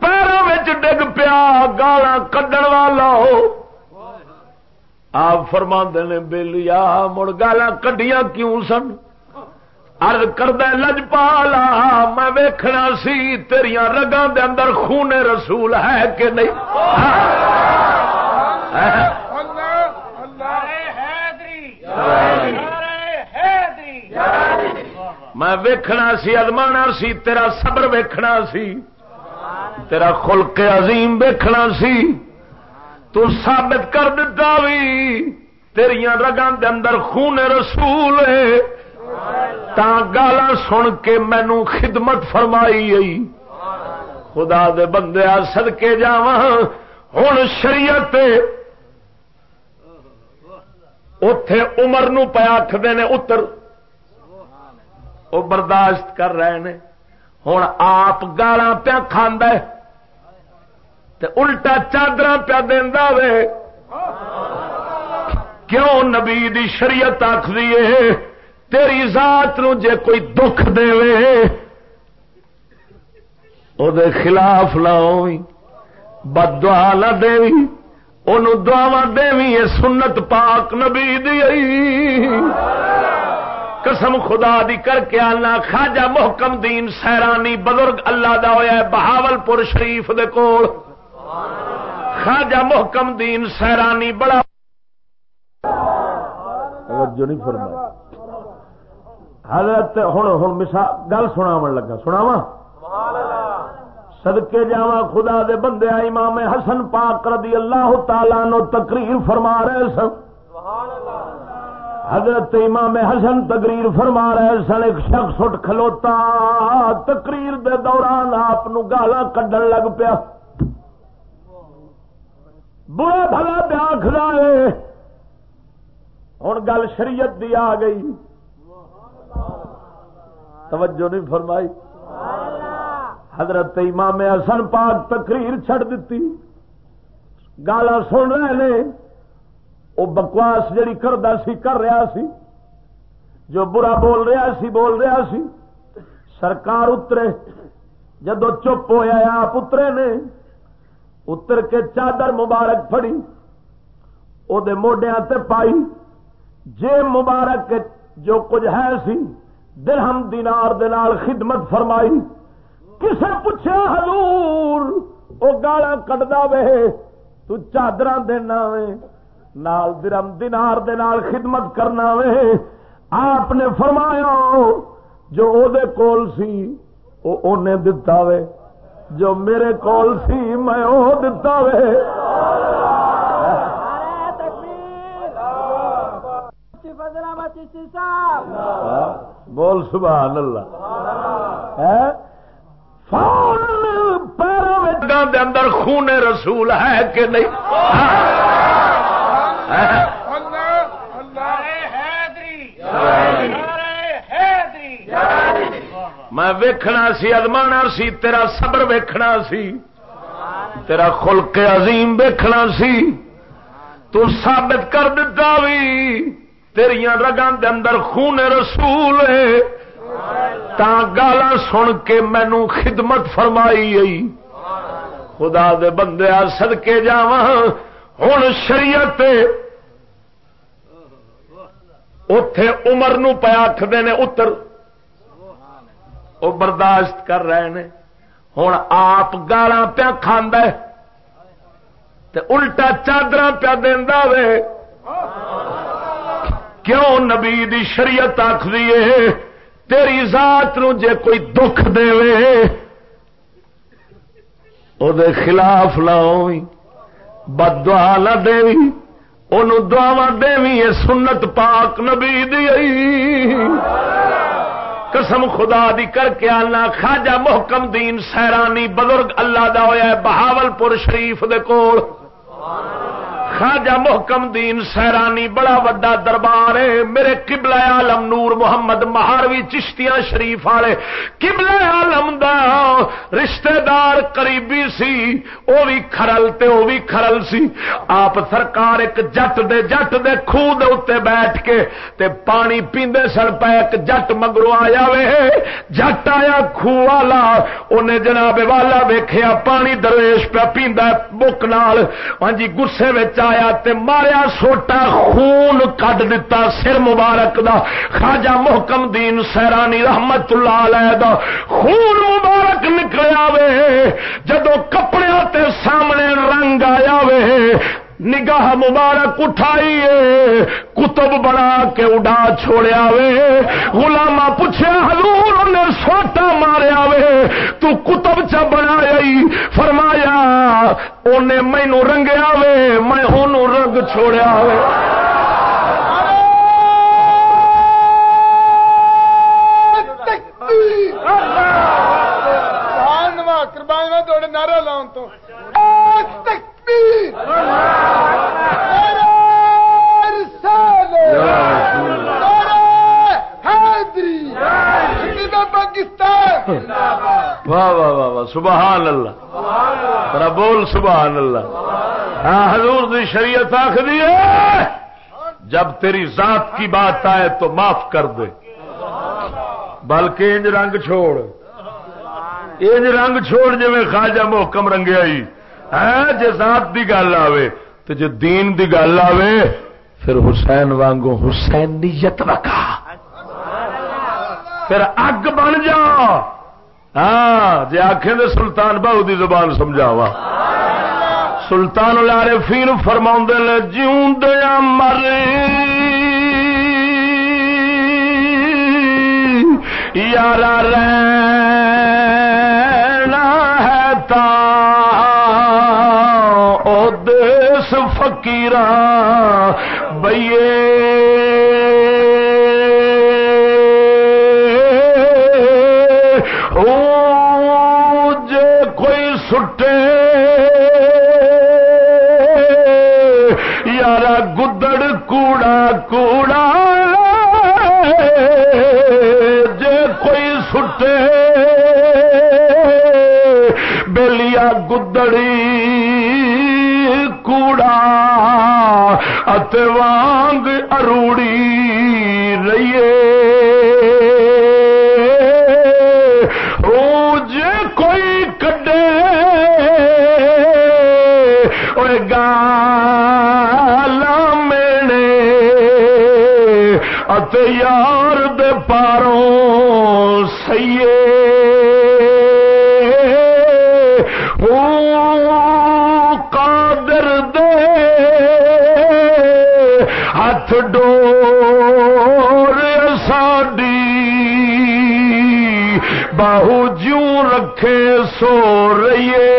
پیروں ڈگ پیا گالا کڈن والا۔ آپ فرما نے بےلیا مڑ گالا کڈیاں کیوں سن؟ ارد کرد لج پالا میں ویکھنا سی تیریا رگاں دے اندر خون رسول ہے کہ نہیں؟ میں ویکھنا سی ادما سی، تیرا صبر ویکھنا سی، تیرا خلق عظیم ویکھنا سی۔ تو ثابت کر دیتا بھی تیریا رگان دے اندر خون رسول تا گالا سن کے مینو خدمت فرمائی گئی۔ خدا دے بندے سد کے جا ہوں شریعت اتے عمر نو پیا آخر نے، اتر۔ وہ برداشت کر رہے ہیں ہوں آپ گالا پیا کھانا الٹا چادر پیا دینا وے۔ کیوں نبی دی شریعت آخری تیری ذات نو جے کوئی دکھ دے او دے خلاف لاؤ بد دعا نہ دے ان دعوا دے سنت پاک نبی دی قسم خدا دی کر کے آنا خاجا محکم دین سیرانی بزرگ اللہ دا ہوا بہاول پور شریف دے کول۔ خاجا محکم دین سیرانی بڑا نہیں فرما حضرت ہوں ہوں مثال گل سنا لگا۔ سناوا سدکے جا خدا دے بندے امام حسن پاک رضی اللہ تعالی نو تقریر فرما رہے سن۔ حضرت امام حسن تقریر فرما رہے سن، ایک شخص اٹھ کھلوتا۔ تقریر دے دوران آپ گالا کڈن لگ پیا۔ برا بھلا پیا کھلائے ہوں گل شریعت دی آ گئی۔ توجہ نہیں فرمائی۔ حضرت امام حسن پاک تقریر چھڑ دیتی گالا سن رہے ہیں وہ بکواس جڑی کردا سی، کر رہا سی۔ جو برا بول رہا سی، بول رہا سی۔ سرکار اترے۔ جدو چپ ہوا آپ اترے نے۔ اتر کے چادر مبارک فڑی وہ موڈیا تے پائی۔ جے مبارک جو کچھ ہے سی درہم دینار دینار خدمت فرمائی۔ کسے پوچھا حضور وہ گالا کٹدا وے؟ تو چادر دینا وے نال درم دینار دینار خدمت کرنا وے۔ آپ نے فرمایا، جو او دے کول سی وہ انہیں دتا وے۔ جو میرے کول سی میں وہ دتا وے۔ بول سبحان اللہ۔ پیروں دے اندر خون رسول ہے کہ نہیں؟ میں ویکھنا سی ادمانا سی، تیرا صبر ویکھنا سی، تیرا خلق عظیم ویکھنا سی۔ تو ثابت کر دیتا بھی تیریا رگان دے اندر خون رسول ہے۔ تا گالا سن کے مینو خدمت فرمائی گئی۔ خدا دے بندے سد کے جا ہوں شریعت اتے عمر نو پیا آخر نے، اتر۔ وہ برداشت کر رہے ہیں ہوں آپ گالا پیا کھانا الٹا چادر پیا دینا وے۔ کیوں نبی دی شریعت آخری تیری ذات نو جے کوئی دکھ دے او دے خلاف نہ ہوئی بد دعا نہ دے ان دعوا دے سنت پاک نبی دی۔ قسم خدا دی کر کے آنا خاجا محکم دین سیرانی بزرگ اللہ دا ہویا ہے بہاول پور شریف دے کول۔ خاجا محکم دین سیرانی، بڑا وڈا دربار ہے۔ میرے قبل عالم نور محمد مہاروی چشتیاں شریف والے۔ قبل عالم دا رشتہ دار قریبی سی، او بھی کھرل تے او بھی کھرل سی۔ آپ سرکار ایک جٹ دے جٹ دے خو دے اتنے بیٹھ کے تے پانی پیندے سن پے ایک جٹ مگرو آیا وے۔ جٹ آیا خو والا۔ انہیں جناب والا ویکھیا، پانی درویش پہ پیندا بک نال۔ ہاں جی گسے وچ آیا تے ماریا سوٹا خون کٹ دتا، سر مبارک دا۔ خاجا محکم دین سیرانی رحمت اللہ علیہ دا خون مبارک نکلیا وے جدو کپڑے تے سامنے رنگ آیا وے نگاہ مبارک اٹھائی کتب بنا کے اڈا چھوڑیا وے گلاما پوچھا حضور نے سوٹا ماریا وے تو کتب چ بنا فرمایا انہیں مینو رنگیا وے میں انہوں رنگ چھوڑیا وے نعرہ لاؤں تو واہ واہ واہ واہ، سبحان اللہ۔ بول سبحان اللہ۔ ہاں حضور دی شریعت آخری ہے، جب تیری ذات کی بات آئے تو معاف کر دے۔ بلکہ انج رنگ چھوڑ۔ انج رنگ چھوڑ جی میں خواجہ محکم رنگیا ہی جی ذات دی گل آوے تو جی دین دی گل آوے، پھر حسین وانگو حسین نیت پھر اگ بن جا۔ ہاں جی آخر سلطان بہو دی زبان سمجھاوا سلطان لارے فیر فرما نے جیوں دیا مر یارا رہنا ہے تا دیس فقیر بئیے او جے کوئی سٹے۔ یار گدڑ کوڑا کوڑا جے کوئی سٹے۔ بلیا گدڑی کوڑا اتے وانگ اروڑی رہیے او جے کوئی کڈے اور گالا مینے اتے یار دے پاروں سیے ڈور ساڈی۔ باہو جوں رکھے سو رہیے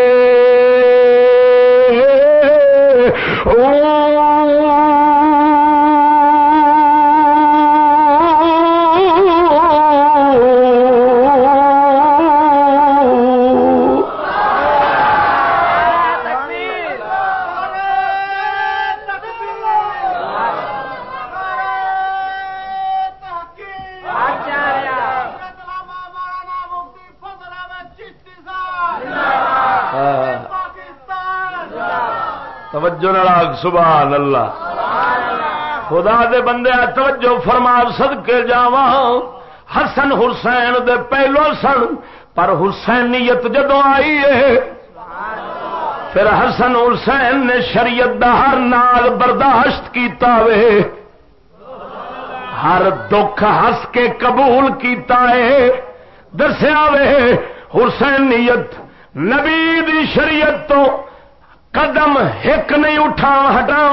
سبحان اللہ۔ خدا دے بندے توجہ فرما سد کے جا حسن حسین دے پہلو سن، پر حسینیت جدو آئی ہے، پھر حسن حسین نے شریعت دا ہر نال برداشت کیتا وے۔ ہر دکھ ہس کے قبول کیتا ہے۔ دسیا وے، حسینیت نبی دی شریعت تو قدم ایک نہیں اٹھا ہٹا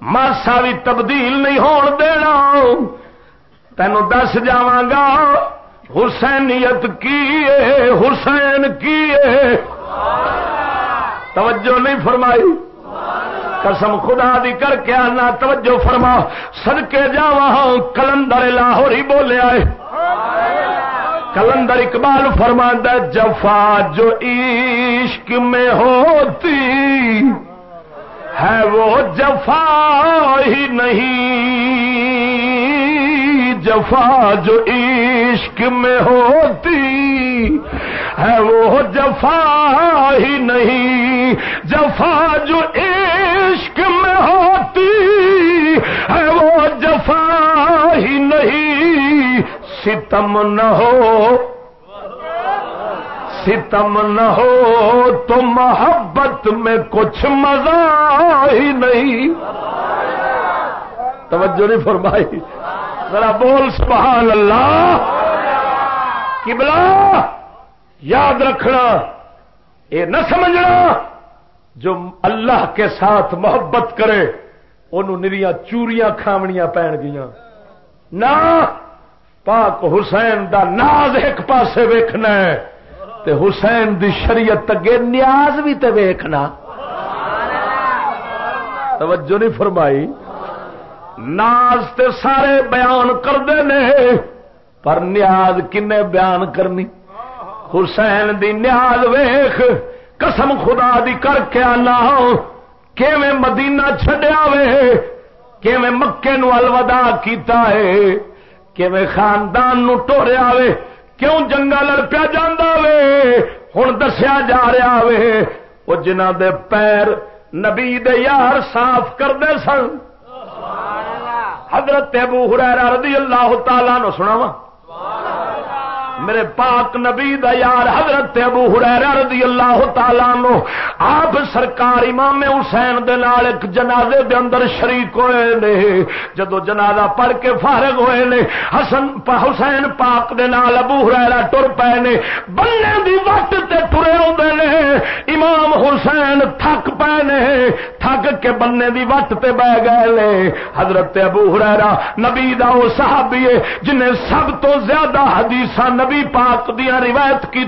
ماسا بھی تبدیل نہیں ہون دینا۔ تینوں دس جا حسینیت کی حسین کی توجہ نہیں فرمائی۔ قسم خدا دی کر کے آنا، توجہ فرما۔ سدکے جا ہاں، کلندر لاہور ہی بولے آئے۔ کلندر اقبال فرماندہ جفا جو عشق میں ہوتی ہے، وہ جفا ہی نہیں۔ جفا جو عشق میں ہوتی ہے، وہ جفا ہی نہیں۔ جفا جو عشق میں ہوتی ہے، وہ جفا ہی نہیں۔ ستم نہ ہو ستم نہ ہو تو محبت میں کچھ مزہ ہی نہیں توجہ نہیں فرمائی ذرا بول سبحان اللہ کبلا یاد رکھنا یہ نہ سمجھنا جو اللہ کے ساتھ محبت کرے انہوں نریاں چوریاں کھاونیاں پہن گیا نہ پاک حسین دا ناز ایک پاسے ویکھنا ہے۔ تے حسین دی شریعت اگے نیاز بھی تے ویکھنا۔ توجہ نہیں فرمائی۔ ناز تے سارے بیان کرتے نے، پر نیاز کنے بیان کرنی؟ حسین دی نیاز ویخ قسم خدا دی کر کے آنا۔ کیویں مدینہ چڈیا وے، کیویں مکے نو الوداع کیتا ہے۔ کیویں خاندان نو ٹوریا وے کیوں جنگا لڑ پیا جانا وے؟ ہوں دسیا جا رہا وے وہ جنہ دے پیر نبی دے یار صاف کرتے سن۔ حضرت ابو ہریرہ رضی اللہ تعالی نو سنا وا میرے پاک نبی دا یار حضرت ابو ہریرہ رضی اللہ تعالی نو آپ سرکار امام حسین دے نال ایک جنازے دے اندر شریک ہوئے نے۔ جدو جنازہ پڑھ کے فارغ ہوئے نے، حسن حسین پاک دے نال ابو ہریرہ ٹر پے نے۔ بننے دی وقت تے ٹرے ہوندے نے۔ امام حسین تھک پے نے۔ تھک کے بننے دی وقت تے بہ گئے نے۔ حضرت ابو ہریرہ، نبی دا او صحابی ہے، جنہیں سب تو زیادہ حدیثاں نبی نبی پاک دیا روایت کی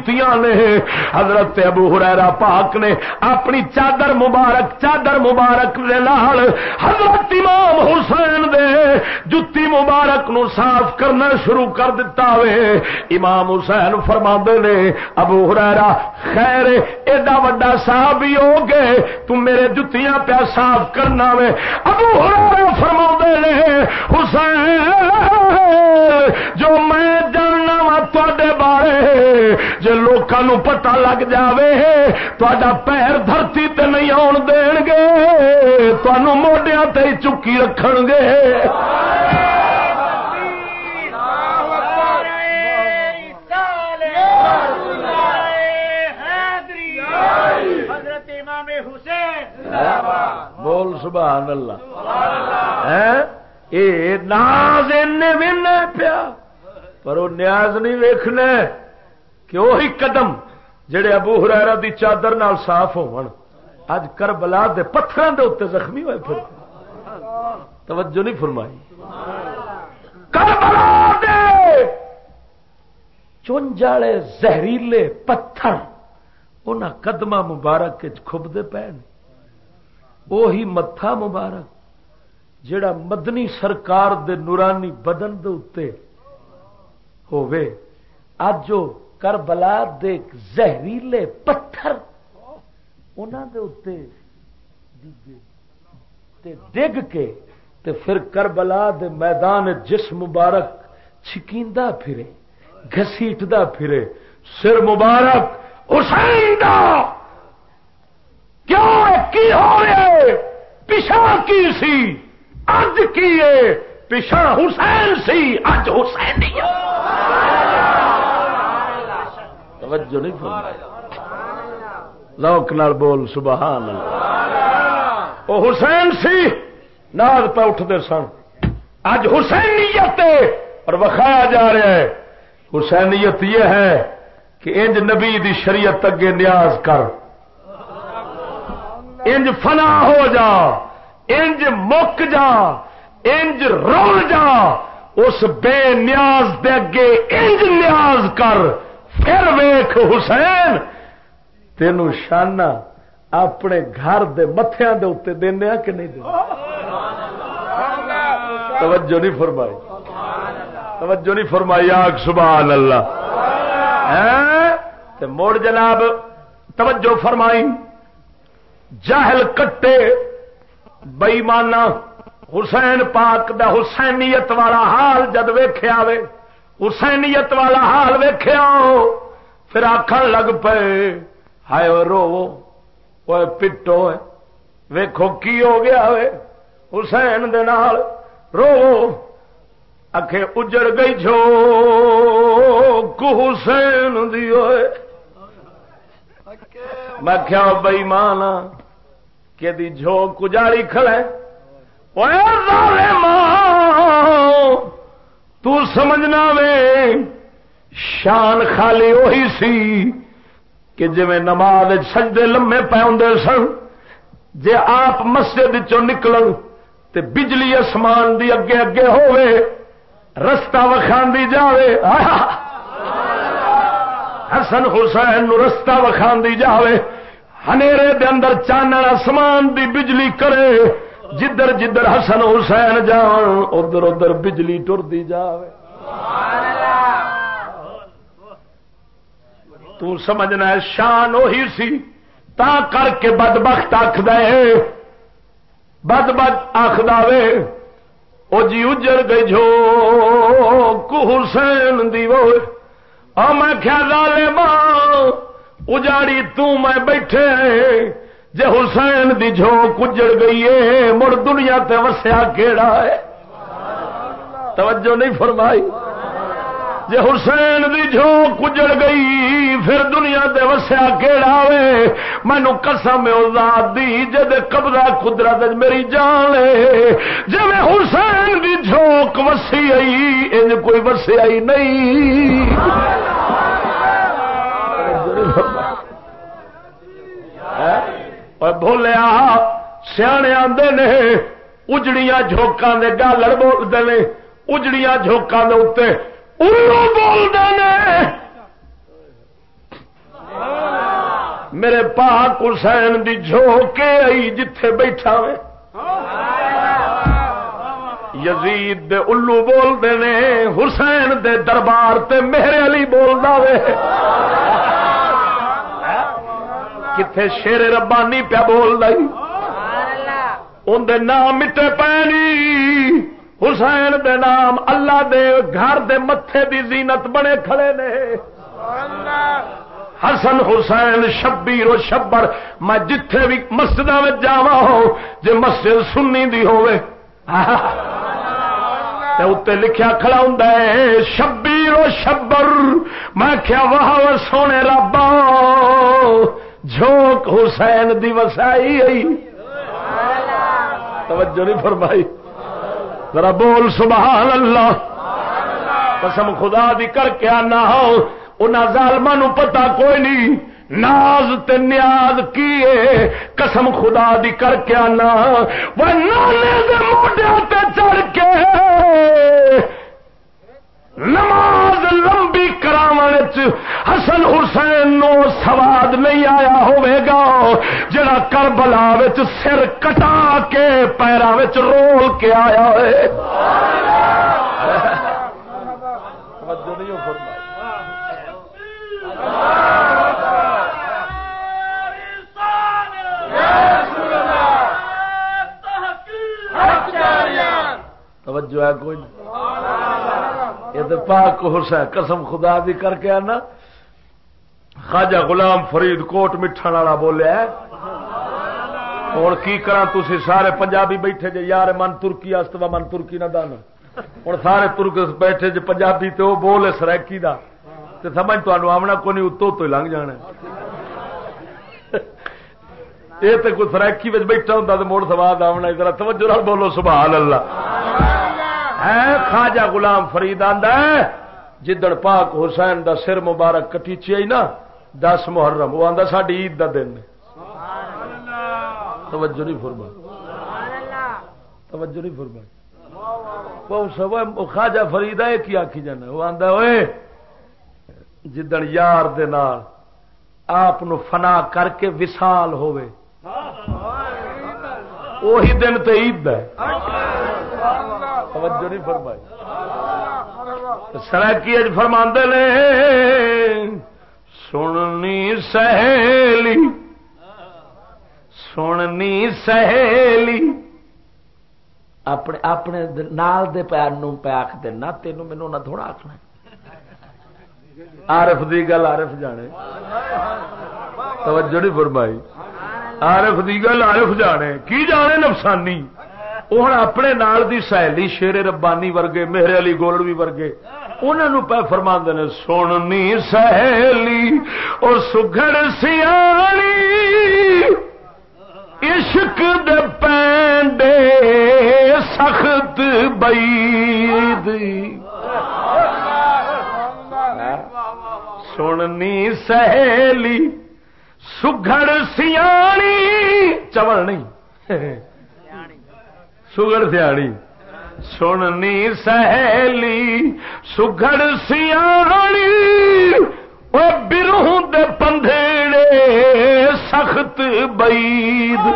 حضرت ابو ہریرا پاک نے اپنی چادر مبارک چادر مبارک دے نال حضرت امام حسین دے جتی مبارک نو صاف کرنا شروع کر دیتا وے۔ امام حسین فرما نے، ابو ہریرا خیر، ایڈا وڈا صاحب ہی ہو گئے تم میرے جتیاں پیا صاف کرنا وے۔ ابو ہریرا فرما نے، حسین! جو میں جاننا وا بارے جی لوگوں پتا لگ جائے تا پیر دھرتی تے نہیں آن دین گے تمہوں موڈیا تے چکی رکھ گے بول سبحان اللہ۔ اے ناز پیا، پر وہ نیاز نہیں ویخنا کہ وہی قدم جڑے ابو ہرا دی چادر نال صاف اج کربلا دے پتھروں دے اتنے زخمی ہوئے پھر۔ توجہ نہیں فرمائی۔ کربلا دے چونجالے زہریلے پتھر ان قدم مبارک کھبتے پے۔ وہی متھا مبارک۔ جڑا مدنی سرکار دے نورانی بدن دے اتے ہووے اج جو کربلا دے زہریلے پتھر انہوں دے اتے تے ڈگ کے تے پھر کربلا دے میدان جس مبارک چھکیندہ پھرے گسیٹدا پھرے، سر مبارک حسین دا کیوں کی ہو رہے پچھا کی سی؟ اج کی پچھا حسین سی اج حسین توجہ نہیں لوک نال بول، سبحان اللہ۔ وہ حسین سی ناد پہ اٹھتے سن۔ اج حسینیت اور وکھایا جا رہا ہے۔ حسینیت یہ ہے کہ انج نبی دی شریعت اگے نیاز کر۔ انج فنا ہو جا۔ انج مک جا، انج رول جا، اس بے نیاز دے اگے انج نیاز کر، پھر ویخ حسین تین شانہ اپنے گھر دے متھیا دے اتنے دینا کہ نہیں دینا توجہ نہیں فرمائی۔ توجہ نہیں فرمائی، آگ سبحان اللہ۔ ہاں؟ موڑ جناب، توجہ فرمائی۔ جاہل کٹے بئیمانا حسین پاک دا حسینیت والا حال جد ویخیا وے حسینیت والا حال ویخیا پھر آخر لگ پے ہائے رو وہ پٹو ویکھو کی ہو گیا وے حسین دے نال رو اکھے اجڑ گئی جو حسین دی ہوئے۔ میں کیا بئی مانا کہ دی جھوک اجاڑی کھڑے تو سمجھنا وے شان خالی وہی سی کہ جی نماز سجدے لمے پے سن، جے آپ مسجد چ نکل بجلی اسمان دی اگے اگے ہوئے رستہ وکھاندی جاوے۔ [LAUGHS] حسن حسین نو رستہ وکھاندی جاوے۔ ہنیرے دے اندر چانن آسمان دی بجلی کرے، جدھر جدھر حسن حسین جان، ادھر ادھر بجلی ٹردی جاوے۔ تو سمجھنا ہے شان وہی سی، تا کر کے بد بخت آخ بد بد آخ دے او جی اجڑ گئی جو کو حسین دی وہ میں خیال ماں اجاڑی تو میں بیٹھے جے حسین دی جھوک اجڑ گئی ہے، مڑ دنیا تے وسیا کیڑا ہے؟ توجہ نہیں فرمائی۔ جے حسین دی جھوک اجڑ گئی، پھر دنیا دے وسیا کیڑا وے مینو قسم ذات دی جد قبضہ قدرت میری جان جی میں حسین دی جھوک وسی آئی ان کوئی وسیا ہی نہیں۔ بولیا سیانے آدھے نے اجڑیاں جھوکاں دے گالڑ بولتے ہیں اجڑیاں جھوکاں دے اتنے بولتے ہیں میرے پاک حسین دی جھوکے آئی جتھے بیٹھا میں یزید دے الو بولتے نے حسین دے دربار تے میرے علی بولتا وے کتنے شیر ربانی پیا بول رہی اندر نام مٹے پی حسین دے نام اللہ دے گھر دے متھے دی زینت بنے کھڑے نے۔ حسن حسین شبیر و شبر میں جتھے بھی مسجد میں جاوا ہو جی مسجد سنی دی ہوئے اتنے لکھیا کھڑا ہوں شبیر و شبر۔ میں کیا واہ سونے ربا جھوک حسین دی وسائی توجہ نہیں فرمائی۔ ذرا بول سبحان اللہ۔ قسم خدا دی کر کے آنا ہو۔ ان ظالم پتا کوئی نہیں۔ ناز تے نیاز کیے قسم خدا دی کر کے آنا۔ وہ نانے دے موڈیا تے چڑھ کے نماز لمبی کرام حسن حسین نو سواد نہیں آیا ہوئے گا، جڑا کربلا سر کٹا کے پیروں رول کے آیا ہے توجہ ہے کوئی؟ یہ پاک حسین، قسم خدا دی کر کے آنا۔ خواجہ غلام فرید کوٹ مٹھن والا بولیا ہوں کی کرا تھی سارے پنجابی بیٹھے جے، یار من ترکی استوا من ترکی نہ دانا ہوں سارے ترک بیٹھے جے، پنجابی تے وہ بول سرکی دا۔ تے سمجھ تو آمنا کو نہیں اتو تو لنگ جانا یہ تو کوئی سرکی بیٹھا ہوں تو موڑ سواد آمنا ادھر توجہ بولو، سبحان اللہ۔ ہے خواجہ غلام فرید ہے، جدڑ پاک حسین دا سر مبارک کٹیچی آئی نا، دس محرم، وہ آدھا ساری عید دا دن توجہ نہیں فرما توجہ نہیں فرما خواجہ فرید ہے، کی آخی جانا وہ آدھا ہوئے جدڑ یار دے نال آپ فنا کر کے وسال ہوئے۔ وہی دن تو عید ہے۔ توجہ نہیں فرمائی۔ سرکی اج فرما نے، سننی سہیلی سننی سہیلی۔ اپنے اپنے نال دے پیر نو پہ آخ دینا تینوں مینو نہ تھوڑا آخنا آرف دی گل آرف جانے۔ توجہ نہیں فرمائی۔ آرف دی گل آرف جانے۔ کی جانے نفسانی؟ وہ اپنے نال دی سہیلی شیر ربانی ورگے میرے علی گولڑوی ورگے۔ انہوں پہ فرما نے سننی سہیلی اور سگڑ سیانی عشق دے پینڈے سخت بید۔ سننی سہیلی سگڑ سیانی چول نہیں سگڑ سیاڑی سننی سہیلی سگڑ سیاڑی وہ بروں دے پندھیڑے سخت بید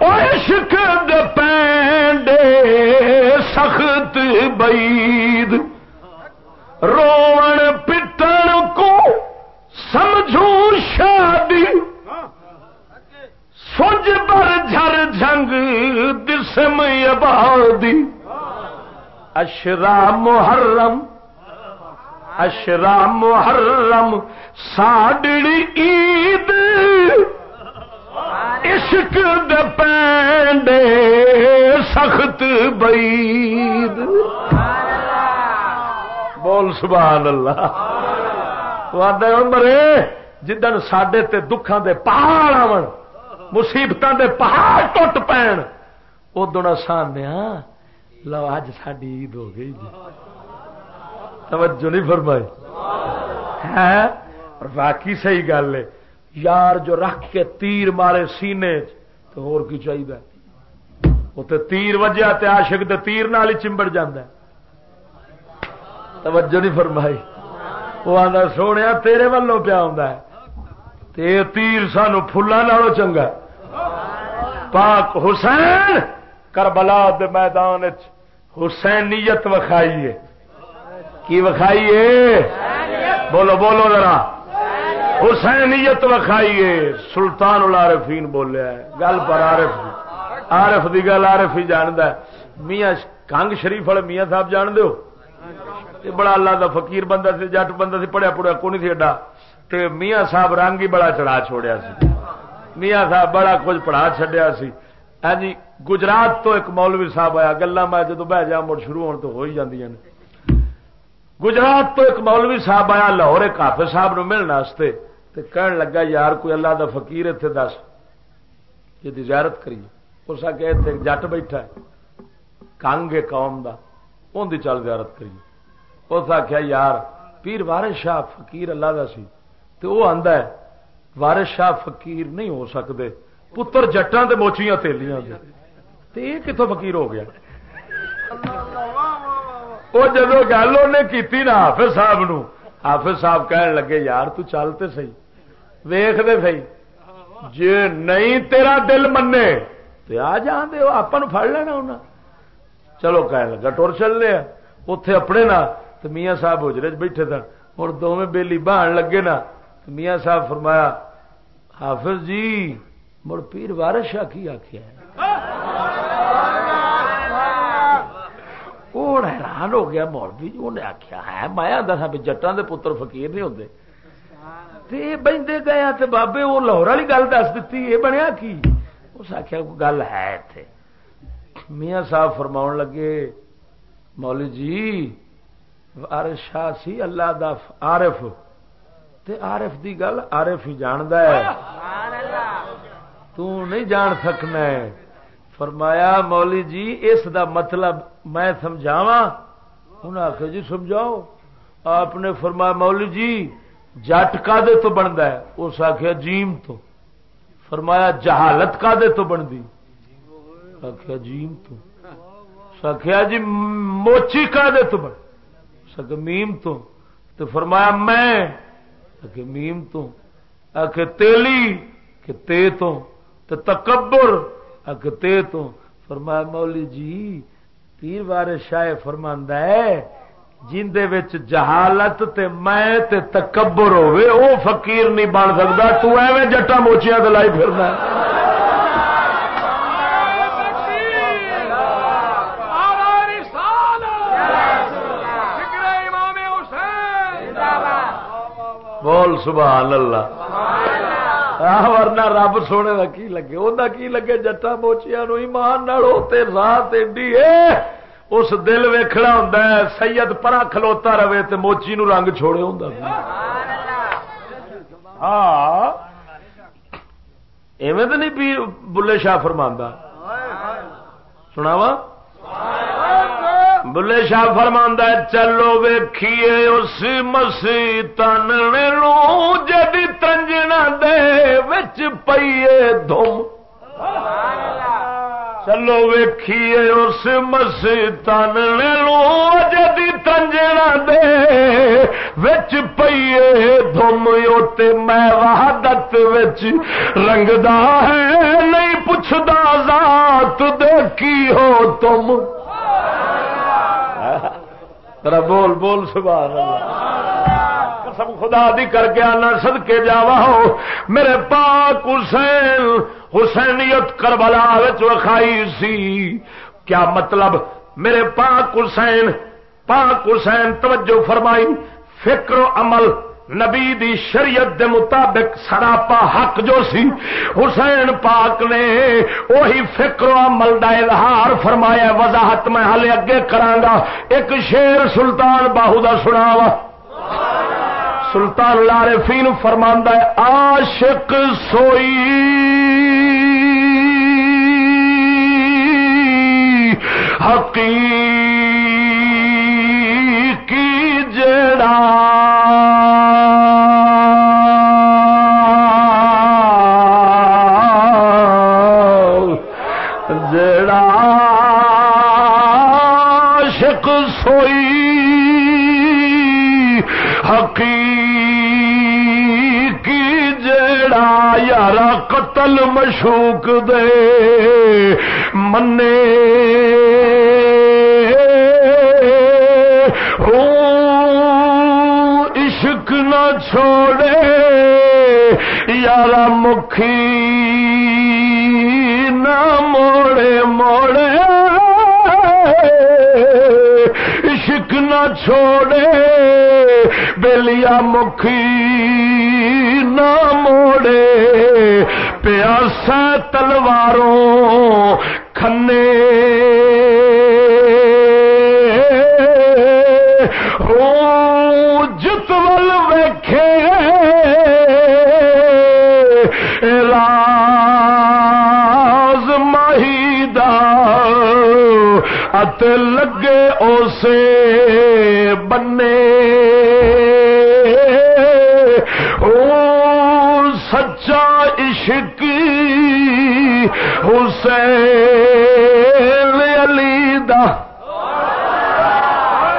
وہ عشق دے پینڈے سخت بید روڑ پٹن کو سمجھوں شادی سج پر جھر جنگ دسم آبادی اشرا محرم اشرا محرم ساڈڑی عید۔ عشق دینڈے سخت بید بول سبحان اللہ۔ مرے جدن سڈے تے دکھان دے پہاڑ آن مصیبت دے پہاڑ ٹوٹ پین ادو سان لو اج ساری عید ہو گئی جی توجہ نہیں فرمائی ہے اور باقی صحیح گل ہے یار جو رکھ کے تیر مارے سینے تو اور کی چاہیے وہ تو تیر وجہ تے عاشق دے تیر نال ہی چمبڑ جاندہ توجہ نہیں فرمائی وہ آدھا سونے تیرے والوں پیا ہے تیر سانو فلا چنگا پاک حسین کربلا دے میدان حسینیت وکھائیے کی وکھائیے بولو بولو ذرا حسینیت وکھائیے سلطان العارفین بولیا ہے گل پر عارف عارف دی گل عارف ہی جاند میاں کنگ شریف والے میاں صاحب جان دو بڑا اللہ دا فقیر بندہ سی، جٹ بندہ سی، پڑھیا پڑھیا کون سی ایڈا تے میاں صاحب رنگ ہی بڑا چڑھا چھوڑیا سی۔ میاں صاحب بڑا کچھ پڑھا چڈیا سی۔ ہاں جی گجرات تو ایک مولوی صاحب آیا گلا میں جدو بہ جا مڑ شروع ہونے تو ہو ہی جاتی گجرات تو ایک مولوی صاحب آیا، لاہور ایک حافظ صاحب نو ملنے تے کہن لگا، یار کوئی اللہ دا فقیر اتنے دس۔ یہ زیارت کریے۔ اس آ کے اتنے جٹ بیٹھا ہے۔ کنگ ہے قوم دا ان کی چل زیارت کریے۔ اس آخیا یار، پیر وارث شاہ فقیر اللہ کا سی. تو وہ آندا ہے، وارث شاہ فقیر نہیں ہو سکتے پتر جٹان تے موچیاں تیلیاں دے. تے یہ کتوں فقیر ہو گیا؟ وہ جب گل انہیں کی نا حافظ صاحب نو، حافظ صاحب کہن لگے، یار، تو چلتے سی ویخ دے سی جی نہیں تیرا دل منے تو آ جان دے آپ فڑ لینا انہیں چلو کہنے لگا ٹور چل رہے اتے اپنے نا تو میاں صاحب ہوجرے بیٹھے سن اور دونوں بےلی بہان لگے نا۔ تو میاں صاحب فرمایا، حافظ جی مڑ پیر وارش شاہ کی آخیا حیران ہو گیا مولوی جی انہیں آخیا ہے۔ مایا دسا بھی جٹان دے پتر فقیر نہیں ہوتے بہتے گیا تو بابے، وہ لاہور والی گل دس دیتی یہ بنیا کی؟ اس آخیا گل ہے اتنے میاں صاحب فرما لگے مولی جی شاہ سی، اللہ دا عارف۔ تے عارف دی گل عارف ہی جاند ہے۔ تو نہیں جان سکنا ہے۔ فرمایا مولی جی اس دا مطلب میں سمجھاوا انہیں آخر جی سمجھاؤ۔ آپ نے فرمایا مولی جی جٹ کا دے تو بنتا ہے؟ اس آخیا جیم تو۔ فرمایا، جہالت کا دے تو بنتی آخیا جیم تو۔ سکھیا جی موچی کا دے تو بن۔ سک میم تو تو فرمایا میں میم تو آخ تیلی کہ تے تو تکبر آخ تے تو فرمایا مولی جی پیر بار شاہ فرماندہ ہے جن دے وچ جہالت تے میں تے تکبر ہوے او فقیر نہیں بن سکتا، تو ایویں جٹا موچیاں دلائی پھرنا ہے۔ بول سبحان اللہ۔ ورنہ رب سونے کا کی لگے؟ وہ کی لگے جٹا موچیا نو ایمان راہ ایڈی اس دل ویکھنا ہوں سید پرا کھلوتا رہے تو موچی نو رنگ چھوڑے ہوں ہاں۔ ایویں تو نہیں بلے شاہ فرما سناوا بلے شاہ فرما چلو ویکھیے اس مسیح تن جی تنجنا دے وچ پیے دم چلو ویکھیے اس مسیح تن جدی تنجنا دے وچ پیے دم اوتے میں وحدت وچ رنگدا ہے، نہیں پوچھدا ذات دے کی ہو تم۔ بول بول، سبحان اللہ۔ قسم خدا دی کر کے آنا سد کے جاوا میرے پاک حسین، حسینیت کربلا وکھائی سی۔ کیا مطلب؟ میرے پاک حسین پاک حسین، توجہ فرمائی، فکر و عمل نبی دی شریعت دے مطابق سراپا حق جو سی، حسین پاک نے وہی فکر و عمل دا اظہار فرمایا، وضاحت میں ہلے اگے کرانگا ایک شیر سلطان باہو دا سناوا۔ سلطان لارفین فرماندا ہے، عاشق سوئی۔ حقیقی جڑا قتل مشوق دے منے۔ عشق نہ چھوڑے یار مکھی نہ موڑے موڑے۔ عشق نہ چھوڑے بلیا مکھی نہ موڑے۔ پیاسا تلواروں کھنے۔ جتول ویکھے۔ راز ماہی دا ات لگے اسے بنے حسین علی دا.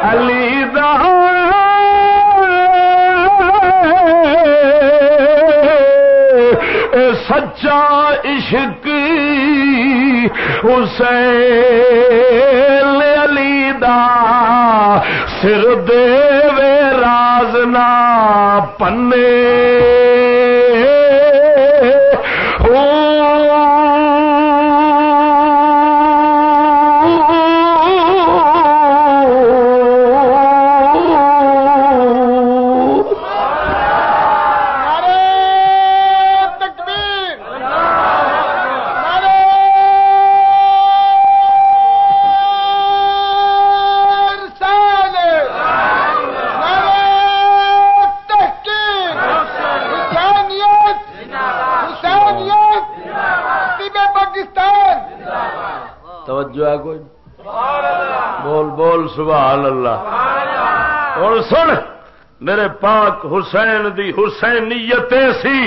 علی دا. سچا عشق حسین علی دا. سر دے راز نہ پنے. او سبحان اللہ۔ اور سن، میرے پاک حسین دی حسینیت سی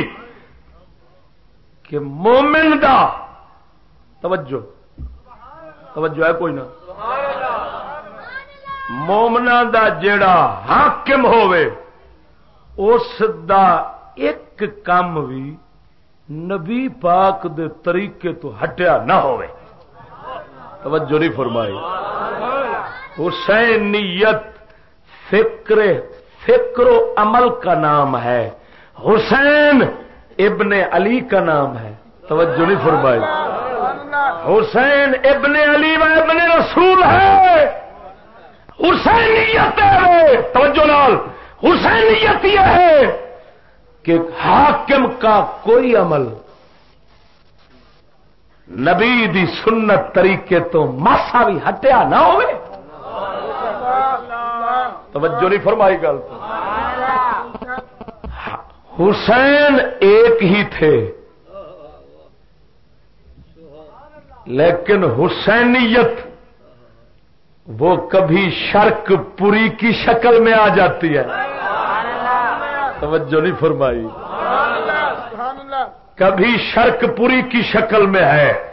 کہ مومن دا۔ توجہ۔ توجہ ہے کوئی نہ۔ مومنا دا جیڑا حاکم ہووے، اس دا ایک کام بھی نبی پاک دے طریقے تو ہٹیا نہ ہوئے توجہ نہیں فرمائی۔ حسینیت فکر فکر و عمل کا نام ہے۔ حسین ابن علی کا نام ہے۔ توجہ نہیں فرمائی۔ حسین ابن علی و ابن رسول ہے۔ حسینیت ہے توجہ لال حسینیت یہ ہے کہ حاکم کا کوئی عمل نبی دی سنت طریقے تو ماسا بھی ہٹیا نہ ہوئے۔ توجہ نہیں فرمائی گل حسین ایک ہی تھے۔ لیکن حسینیت وہ کبھی شرک پوری کی شکل میں آ جاتی ہے۔ توجہ نہیں فرمائی۔ کبھی شرک پوری کی شکل میں ہے۔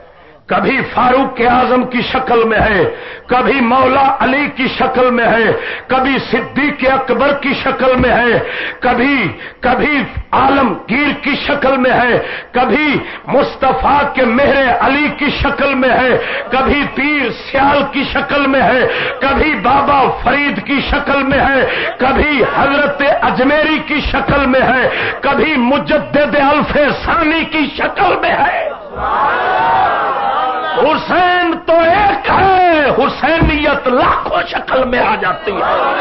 کبھی فاروق اعظم کی شکل میں ہے، کبھی مولا علی کی شکل میں ہے، کبھی صدیق اکبر کی شکل میں ہے، کبھی کبھی عالمگیر کی شکل میں ہے، کبھی مصطفیٰ کے مہر علی کی شکل میں ہے، کبھی پیر سیال کی شکل میں ہے، کبھی بابا فرید کی شکل میں ہے، کبھی حضرت اجمیری کی شکل میں ہے، کبھی مجدد الف ثانی کی شکل میں ہے۔ حسین تو ایک ہے، حسینیت لاکھوں شکل میں آ جاتی ہے۔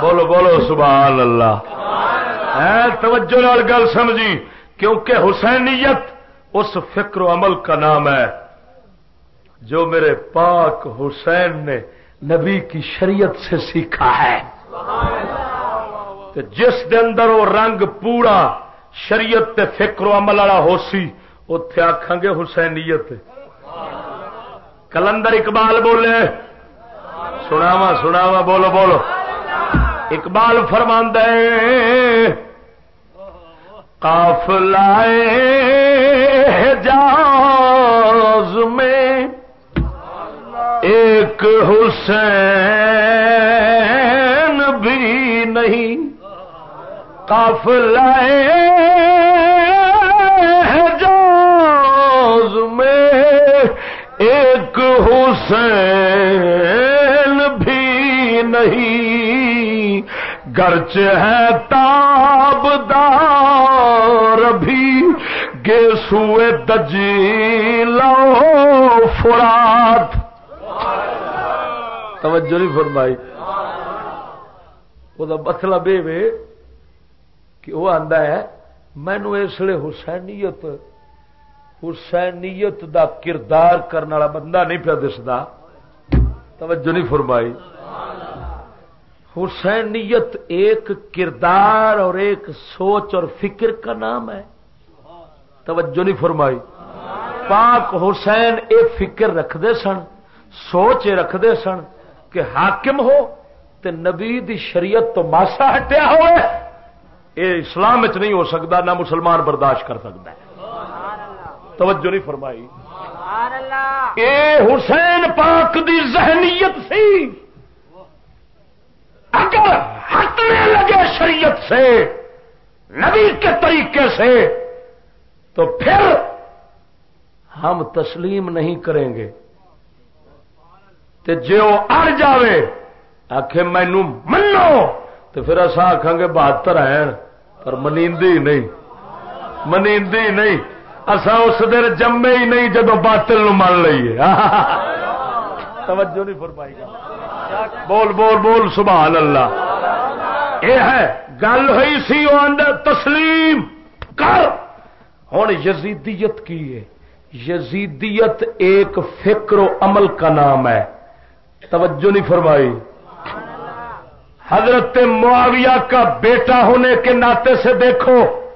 بولو بولو، سبحان اللہ۔ توجہ گل سمجھی، کیونکہ حسینیت اس فکر و عمل کا نام ہے۔ جو میرے پاک حسین نے نبی کی شریعت سے سیکھا ہے۔ جس دے اندر وہ رنگ پورا شریعت تے فکر و عمل والا ہو سی اتے آخان گے حسینیت۔ کلندر اقبال بولے۔ سناوا سناوا بولو بولو۔ اقبال فرماند کاف لائے جاز میں ایک حسین بھی نہیں۔ لائے جوز میں ایک حسین بھی نہیں۔ گرچ ہے تاب دار بھی گے سوئے دجی لو فرات توجہ نہیں فرمائی۔ وہ مطلب یہ کہ وہ آتا ہے مینو اس لیے حسینیت حسینیت دا کردار کرنے والا بندہ نہیں پیا دستا توجہ نہیں فرمائی حسینیت ایک کردار اور ایک سوچ اور فکر کا نام ہے توجہ نہیں فرمائی پاک حسین اے فکر رکھتے سن سوچ رکھتے سن کہ حاکم ہو تے نبی دی شریعت تو ماسا ہٹیا ہو اسلام نہیں ہو سکتا نہ مسلمان برداشت کر سکتا ہے توجہ نہیں فرمائی۔ اے حسین پاک دی ذہنیت سی۔ اگر ہٹنے لگے شریعت سے، نبی کے طریقے سے، تو پھر ہم تسلیم نہیں کریں گے۔ جو اڑ جائے آخ مینو منو تو پھر اصا آخان گے بہتر ہے پر منیندی نہیں۔ منیندی نہیں۔ اصا اس دن جمے ہی نہیں جدو باطل نو من لیے توجہ نہیں فرمائی گا بول بول بول، سبحان اللہ۔ یہ ہے، گل ہوئی سی تسلیم۔ کر۔ ہوں یزیدیت کی ہے۔ یزیدیت ایک فکر و عمل کا نام ہے۔ توجہ نہیں فرمائی۔ حضرت معاویہ کا بیٹا ہونے کے ناطے سے دیکھو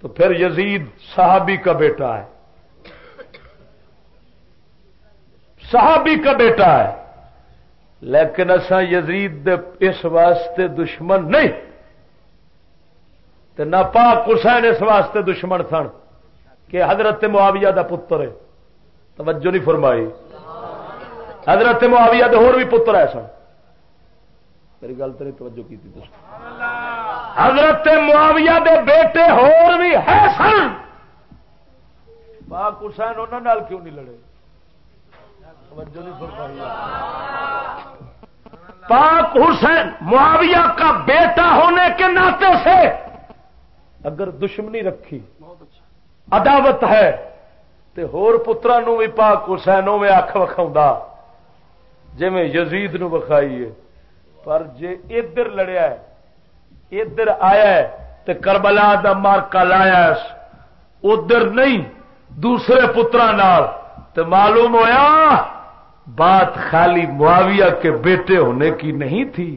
تو پھر یزید صحابی کا بیٹا ہے۔ صحابی کا بیٹا ہے۔ لیکن اصا یزید اس واسطے دشمن نہیں۔ نہ پاک حسین اس واسطے دشمن سن کہ حضرت معاویہ دا پتر ہے۔ توجہ نہیں فرمائی۔ حضرت معاویہ دے ہور بھی پتر ہے سن۔ میری گل تو نہیں توجہ کی تھی حضرت معاویہ دے بیٹے ہور بھی ہے سن۔ پاک حسین انہوں کیوں نہیں لڑے؟ پاک حسین معاویہ کا بیٹا ہونے کے ناطے سے اگر دشمنی رکھی، عداوت ہے، تے ہور پترا نو بھی پاک حسینوں میں اکھ وکھا جی یزید نو وکھائیے پر جے ادھر لڑیا ہے، ادھر آیا ہے تے کربلا دا مارکا لایا ادھر نہیں، دوسرے پترا نال۔ تے معلوم ہویا بات خالی معاویہ کے بیٹے ہونے کی نہیں تھی،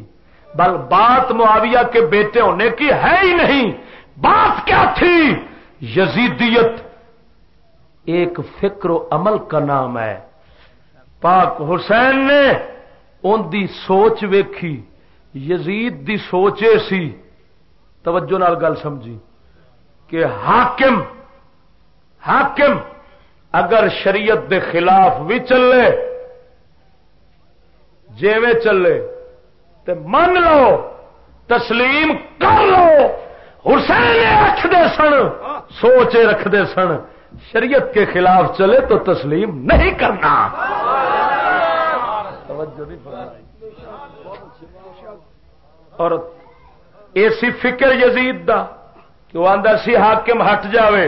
بل بات معاویہ کے بیٹے ہونے کی ہے ہی نہیں۔ بات کیا تھی؟ یزیدیت ایک فکر و عمل کا نام ہے۔ پاک حسین نے ان دی سوچ ویکھی، یزید دی سوچے سی۔ توجہ نال گل سمجھی۔ کہ حاکم حاکم اگر شریعت دے خلاف بھی چلے، جیویں چلے تو من لو، تسلیم کر لو۔ حسین رکھتے سن، سوچے رکھتے سن، شریعت کے خلاف چلے تو تسلیم نہیں کرنا۔ اور ایسی فکر یزید دا کہ وہ آدھا سی حاکم ہٹ جاوے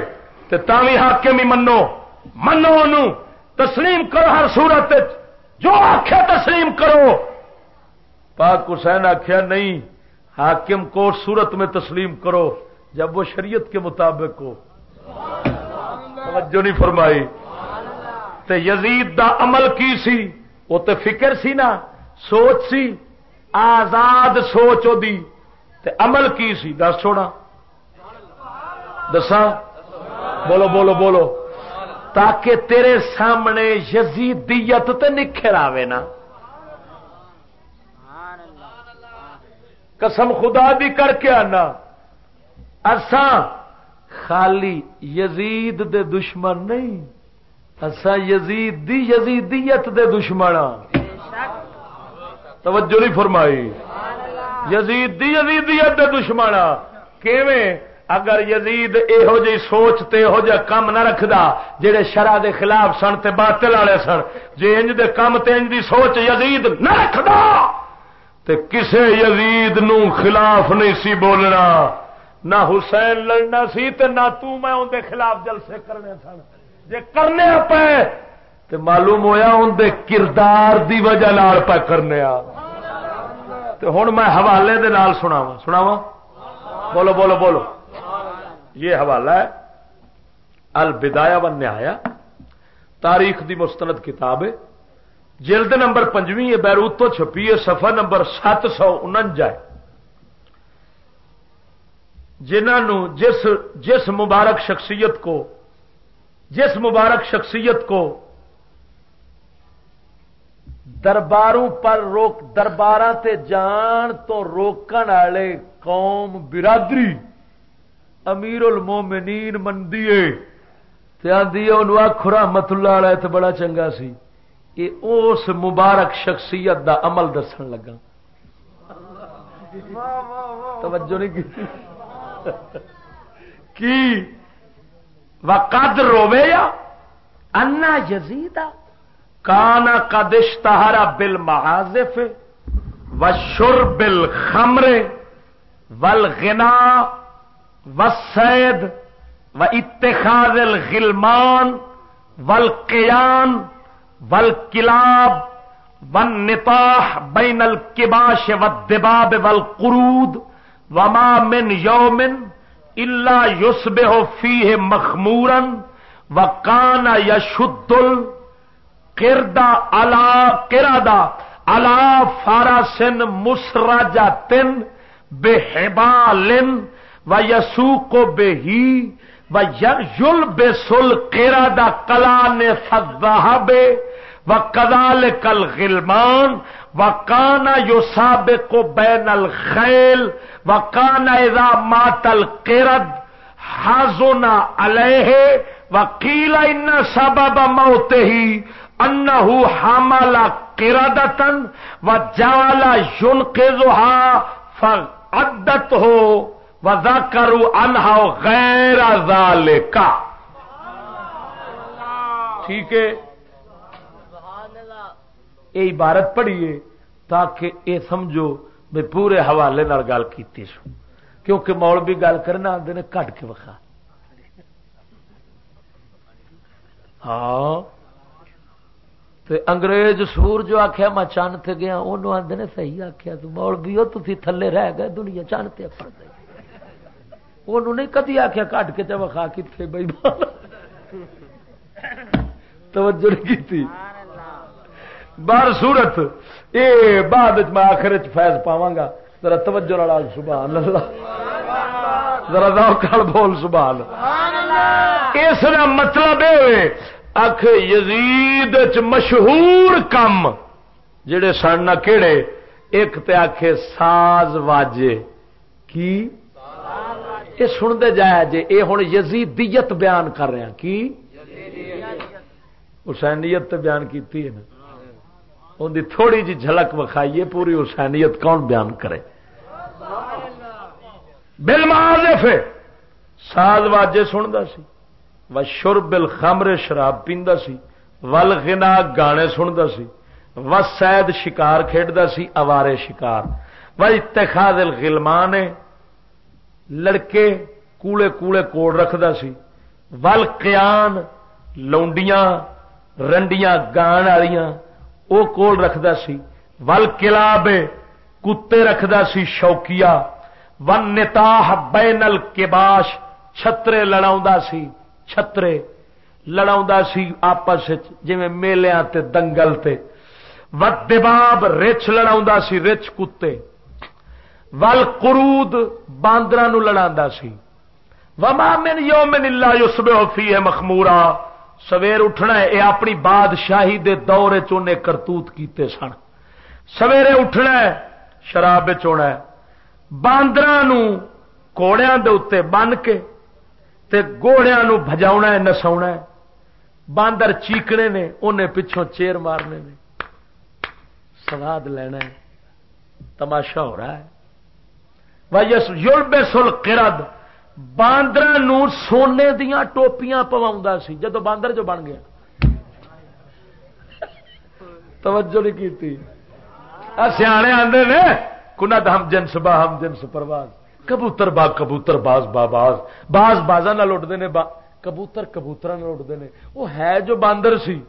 تو تھی حاکم ہی منو منو ان تسلیم کرو ہر صورت جو آخیا تسلیم کرو۔ پاک حسین آخیا نہیں، حاکم کو صورت میں تسلیم کرو جب وہ شریعت کے مطابق ہو۔ توجہ نہیں فرمائی۔ تے یزید دا عمل کی سی؟ وہ تو فکر سی نا، سوچ سی۔ آزاد سوچ دی تے عمل کی سی؟ دس چھوڑا دسا بولو بولو بولو۔ تاکہ تیرے سامنے یزیدیت تے نکھر آوے نا۔ قسم خدا بھی کر کے آنا۔ اساں خالی یزید دے دشمن نہیں، اساں یزید دی یزیدیت دے دشمن ہاں۔ توجہ نہیں فرمائی۔ یزید دی یزیدیت دے دشمن کیویں؟ اگر یزید یہو جی سوچ تے یہو جہ کم نہ رکھدا، جڑے شرع دے خلاف سن تے باطل والے سن، جے انج دے کم تے انج دی سوچ یزید نہ رکھدا، تے کسے یزید نو خلاف نہیں سی بولنا۔ نہ حسین لڑنا سی تے نہ تو میں ان دے خلاف جلسے کرنے سن۔ جے کرنے پے تے معلوم ہویا ان دے کردار دی وجہ لال پہ کرنے آ۔ تے ہن میں حوالے دے نال سناواں۔ سناواں؟ بولو بولو بولو۔ یہ حوالہ ہے۔ البدایا و نہایا تاریخ دی مستند کتاب ہے۔ جلد نمبر پنجویں ہے بیروت تو چھپی ہے۔ سفا نمبر سات سو انجا جنہوں جس جس مبارک شخصیت کو، جس مبارک شخصیت کو درباروں پر روک دربار تے جان تو روکن والے قوم برادری۔ امیر المومنین مندی آدھی خورا مت اللہ والا تو بڑا چنگا سی۔ یہ اس مبارک شخصیت دا عمل دسن لگا۔ توجہ نہیں کی۔ وقد روے یا انا یزیدہ۔ کانا کدشتہارا بل محاذف و شر بل خمرے ول گنا و سید و اتخاذ الغلمان ول قیان ول کلاب ون نتاح بین الکباش و دباب ول قرود وما من یومن اللہ یوسب فی مخمورن و کانا یشدل کردا الا کردا الا فاراسن مسراجا تن بے لن و یسو کو بے ہی و یل بے سل کردا کلا نے سدا بے و کدال کل غلمان و کانا یو ساب کو بین الخیل و کانا ادا ماتل کرد ہازونا علیہ وکیلا ان سبب موت ہی انہو حاملا کرادتن و جالا یون فعدت ہو و ذکرو انہا غیر ذالکا ٹھیک ہے؟ یہ عبارت پڑھیے تاکہ اے سمجھو میں پورے حوالے گل کی سو کیونکہ مول بھی گل کرنا آتے نے کٹ کے وقا ہاں؟ انگریز سور جو آخیا میں چند تے گیا انہوں آدھے نے صحیح آخیا تو مول بھی ہو تھی تھلے رہ گئے دنیا چند تے پڑ گئی انہوں نے کدی آخیا کٹ کے چا خا کتنے بھائی توجہ نہیں کی بار صورت اے بعد میں آخر فیض پاوا گا ذرا توجہ والا سبحان اللہ۔ ذرا دو بول سبحان اس کا مطلب یہ اکھ یزید چ مشہور کم، جڑے سن نہ کہڑے ایک تے آخ ساز واجے۔ کی؟ یہ سنتے جایا جی یہ ہوں یزیدیت بیان کر رہا کی؟ حسینیت بیان کی نا۔ ان تھوڑی جی جھلک وکھائیے، پوری حسینیت کون بیان کرے؟ بل معاذف ساز واجے سنتا سی۔ و شربل خمر شراب پیندا سی، ول غنا گانے سنتا سی، و سید شکار کھیڈتا سی، اوارے شکار۔ و اتخاذ الغلمان لڑکے کوڑے کوڑے کوڑ رکھدا سی۔ ول قیان لونڈیاں، رنڈیاں گان والیاں، او کول رکھدا سی۔ ول کلاب کتے رکھدا سی شوکیا ون نتاح بین الکباش، چھترے لڑاؤں سی۔ چھترے لڑا سی آپس جی میلیا دنگل تے۔ دباب رچ لڑا سی رچ کتے۔ ول کرود باندر لڑا سی۔ وما من یوم اللہ یسبح فیہ مخمورا۔ سویر اٹھنا ہے، اے اپنی بادشاہی دے دور چونے کرتوت کیتے سن۔ سویرے اٹھنا ہے، شراب چونا ہے۔ باندر کوڑیاں دے اتنے بن کے تے گوڑیا ہے نسا باندر چیکنے نے انہیں پچھوں چیر مارنے نے۔ سواد لینا ہے۔ تماشا ہو رہا ہے۔ وائس یورب سل کرد باندر سونے دیا ٹوپیاں پوا سی، جدو باندر جو بن گیا۔ توجہ نہیں کی سیانے آدھے نے کنت ہم جنس با ہم جنس پرواز۔ کبوتر با کبوتر، باز با باز۔ باز بازا نہ لٹتے ہیں با۔ کبوتر کبوتر نہ لٹتے ہیں وہ ہے جو باندر سی۔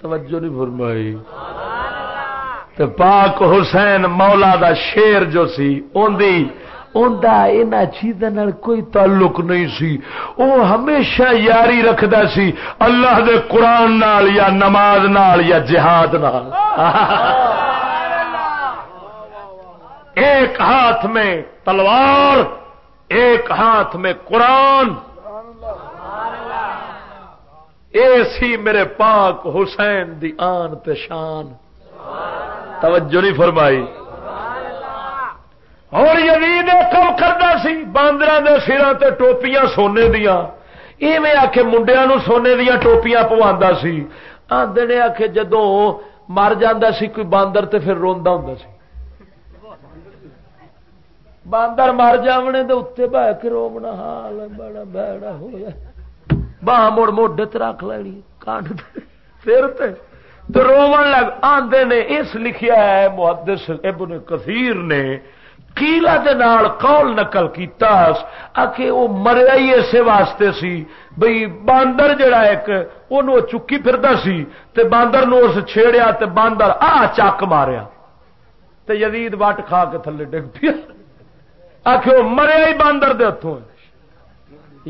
توجہ نہیں فرمائی۔ پاک حسین مولا دا شیر جو سی ان دی چیزوں کوئی تعلق نہیں سی۔ وہ ہمیشہ یاری رکھتا سی، اللہ دے قرآن نال یا نماز نال یا جہاد نال۔ ایک ہاتھ میں تلوار، ایک ہاتھ میں قرآن۔ اے سی میرے پاک حسین دی آن شان۔ توجہ نہیں فرمائی۔ اور یزید کم کرتا سی باندر دے سرا تے ٹوپیاں سونے دیا ایویں آ کے منڈیا سونے دیا ٹوپیاں پوا سی۔ آدھے آ کے جدو مر جا سی، کوئی باندر تے پھر روا ہوں سی۔ باندر مر جاونے دے اتنے بہ کے رومنا حال بڑا بڑا ہو گیا باہ مڑ موڈے رکھ لینی کانڈ پھر تو رومن لگ آدھے نے اس لکھیا ہے محدث ابن کثیر نے کیلا دے نال قول نقل کیتا آکے وہ مریا ہی اسے واسطے سی بھئی باندر جڑا ایک انہوں چکی پھردا سی تے باندر نو اس چھیڑیا تے باندر آ چک ماریا تے یزید وٹ کھا کے تھلے ڈگ پیا آکے وہ مریا ہی باندر دے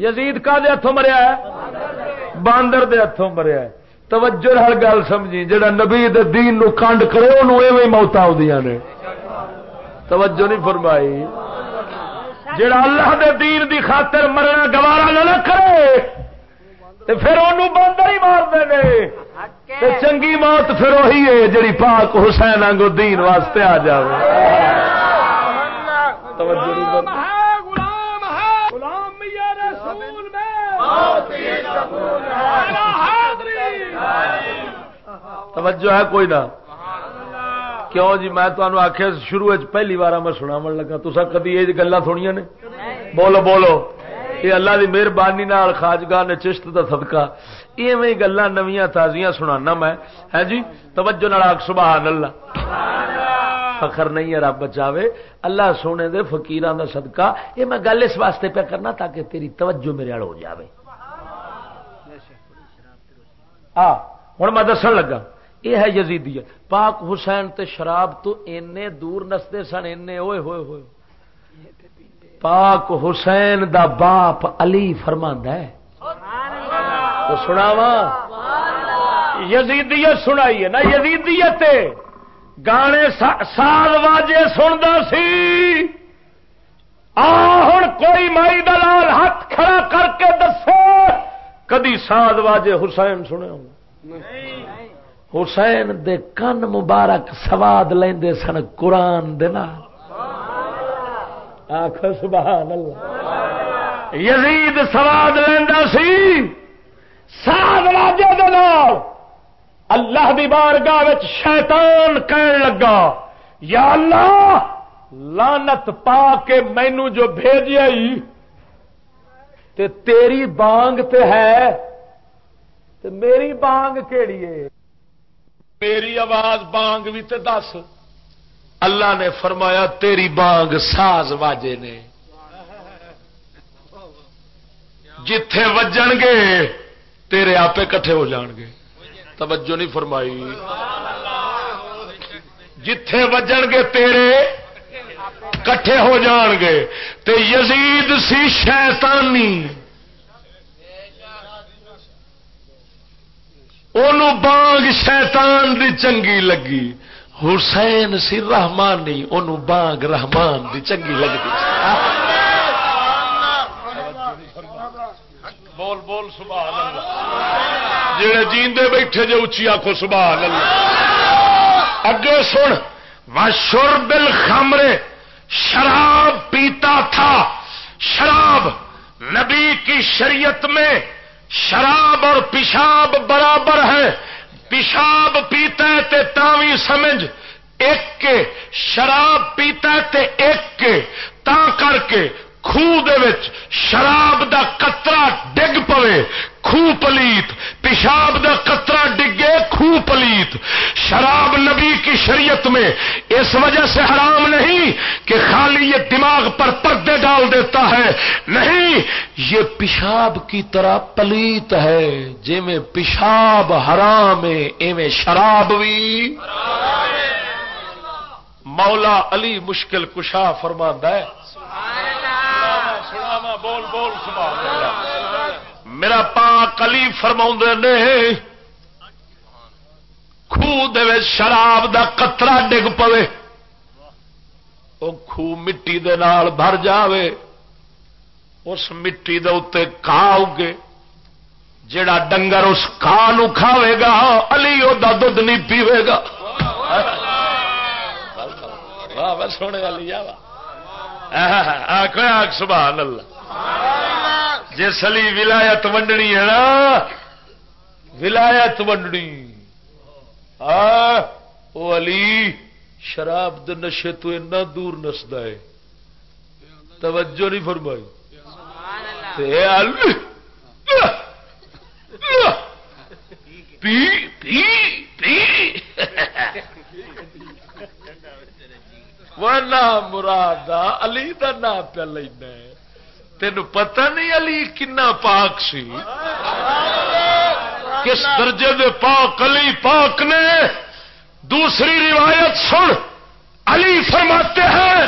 یزید کا دے ہتھوں مریا ہے؟ باندر دے ہتھوں مریا ہے۔ توجہ ہر گل سمجھی، جڑا نبی دے دین نو کانڈ کرے انہوں ایویں موت آدیاں نے۔ توجہ نہیں فرمائی۔ جڑا اللہ دے دین دی خاطر مرنا گوارا نہ کرے، تے پھر انہوں باندر ہی مار دے چنگی موت پھر وہی ہے، جڑی پاک حسین آنگو دین واسطے آ جائے توجہ نہیں فرمائی۔ توجہ ہے کوئی نہ؟ کیوں جی؟ میں تمہیں آخیا شروع پہلی بار میں سنا من لگا۔ تو کدی یہ گلا تھوڑی نے؟ بولو بولو۔ یہ اللہ کی مہربانی خاجگاہ نے چشت کا سدکا ایویں گلا نویاں تازیاں سنا میں۔ ہے جی؟ توجہ نال سبحان اللہ۔ فخر نہیں ہے، رب بچاوے۔ اللہ سونے دے فقیران دا صدقہ۔ یہ میں گل اس واسطے پہ کرنا تاکہ تیری توجہ میرے ہو جاوے۔ آ ہوں میں دسن لگا، یہ ہے یزیدیت۔ پاک حسین تے شراب تو اینے دور نستے سن، اینے ہوئے ہوئے ہوئے۔ پاک حسین دا باپ علی فرما ہے۔ تو سناوا یزیدیت سنائیے نا یزیدیت گانے سال واجے سنتا سی۔ ہوں کوئی مائی دلال ہاتھ کھڑا کر کے دسو کدی ساد واجے حسین سنے ہوں۔ حسین دے کن مبارک سواد لیندے سن قرآن آخ سبحان اللہ۔ یزید سواد لینا سی۔ ساد واجے دال اللہ دی بارگاہ شیطان کہن لگا، یا اللہ لانت پا کے مینو جو بھیجیا تے تیری بانگ تے ہے، تے میری بانگ کیڑی ہے؟ میری آواز بانگ بھی تے دس۔ اللہ نے فرمایا، تیری بانگ ساز واجے نے۔ جتھے وجن گے، تیرے آپ کٹھے ہو جان گے۔ توجہ نہیں فرمائی۔ جتھے وجن گے تیرے، کٹھے ہو جان گے۔ تے یزید سی شیطانی۔ بانگ شیطان دی چنگی لگی۔ حسین سی رحمانی انہوں بانگ رحمان دی چنگی لگتی بول بول، سبحان اللہ۔ جڑے جیندے بیٹھے جو اچھی آخو سبحان اللہ۔ اگے سن وشر بل خامرے شراب پیتا تھا۔ شراب نبی کی شریعت میں شراب اور پیشاب برابر ہے۔ پیشاب پیتا ہے تے تاوی سمجھ ایک کے، شراب پیتا ہے تے ایک کے۔ تا کر کے خوہ شراب دا قطرہ ڈگ پوے خوہ پلیت پیشاب دا قطرہ ڈگے خوہ پلیت شراب نبی کی شریعت میں اس وجہ سے حرام نہیں کہ خالی یہ دماغ پر پردے ڈال دیتا ہے نہیں یہ پیشاب کی طرح پلیت ہے جی میں پیشاب حرام ہے ایویں شراب بھی مولا علی مشکل کشا فرماندہ ہے بول بول میرا پاک علی فرما نے خوہ شراب دا قطرہ ڈگ پوے وہ خوہ مٹی دے نال بھر جاوے اس مٹی دے اتنے کھا اگے جڑا ڈنگر اس کھان کھاوے گا علی وہ دھد نہیں پیوے گا سونے والی آخ سبحان اللہ جس علی ولایت ونڈنی ہے نا، ولایت ونڈنی۔ وہ علی، شراب دے نشے تو اتنا دور نستا ہے۔ توجہ نہیں فرمائی۔ پی پی پی۔ مراد علی کا نام پہ لینا تین پتہ نہیں علی کنا پاک سی؟ کس درجے دے پاک علی پاک نے؟ دوسری روایت سن، علی فرماتے ہیں،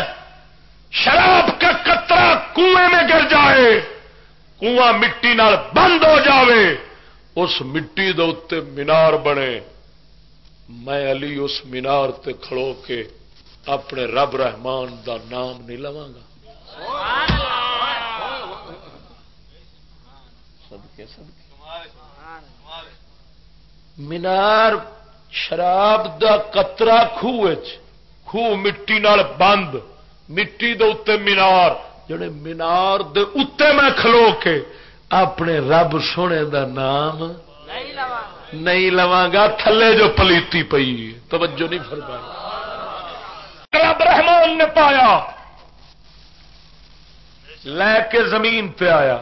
شراب کا قطرہ کنویں میں گر جائے، کنواں مٹی نال بند ہو جاوے، اس مٹی دے اتنے مینار بنے۔ میں علی اس مینار تے کھڑو کے اپنے رب رحمان دا نام نہیں لوا گا۔ مینار شراب دا قطرہ خوہ خوہ مٹی نال بند، مٹی دے اتنے مینار۔ جڑے مینار دے اتنے میں کھلو کے اپنے رب سونے دا نام نہیں لوا گا، تھلے جو پلیتی پئی۔ توجہ نہیں فرمائی۔ رب رحمان نے پایا، لے کے زمین پہ آیا۔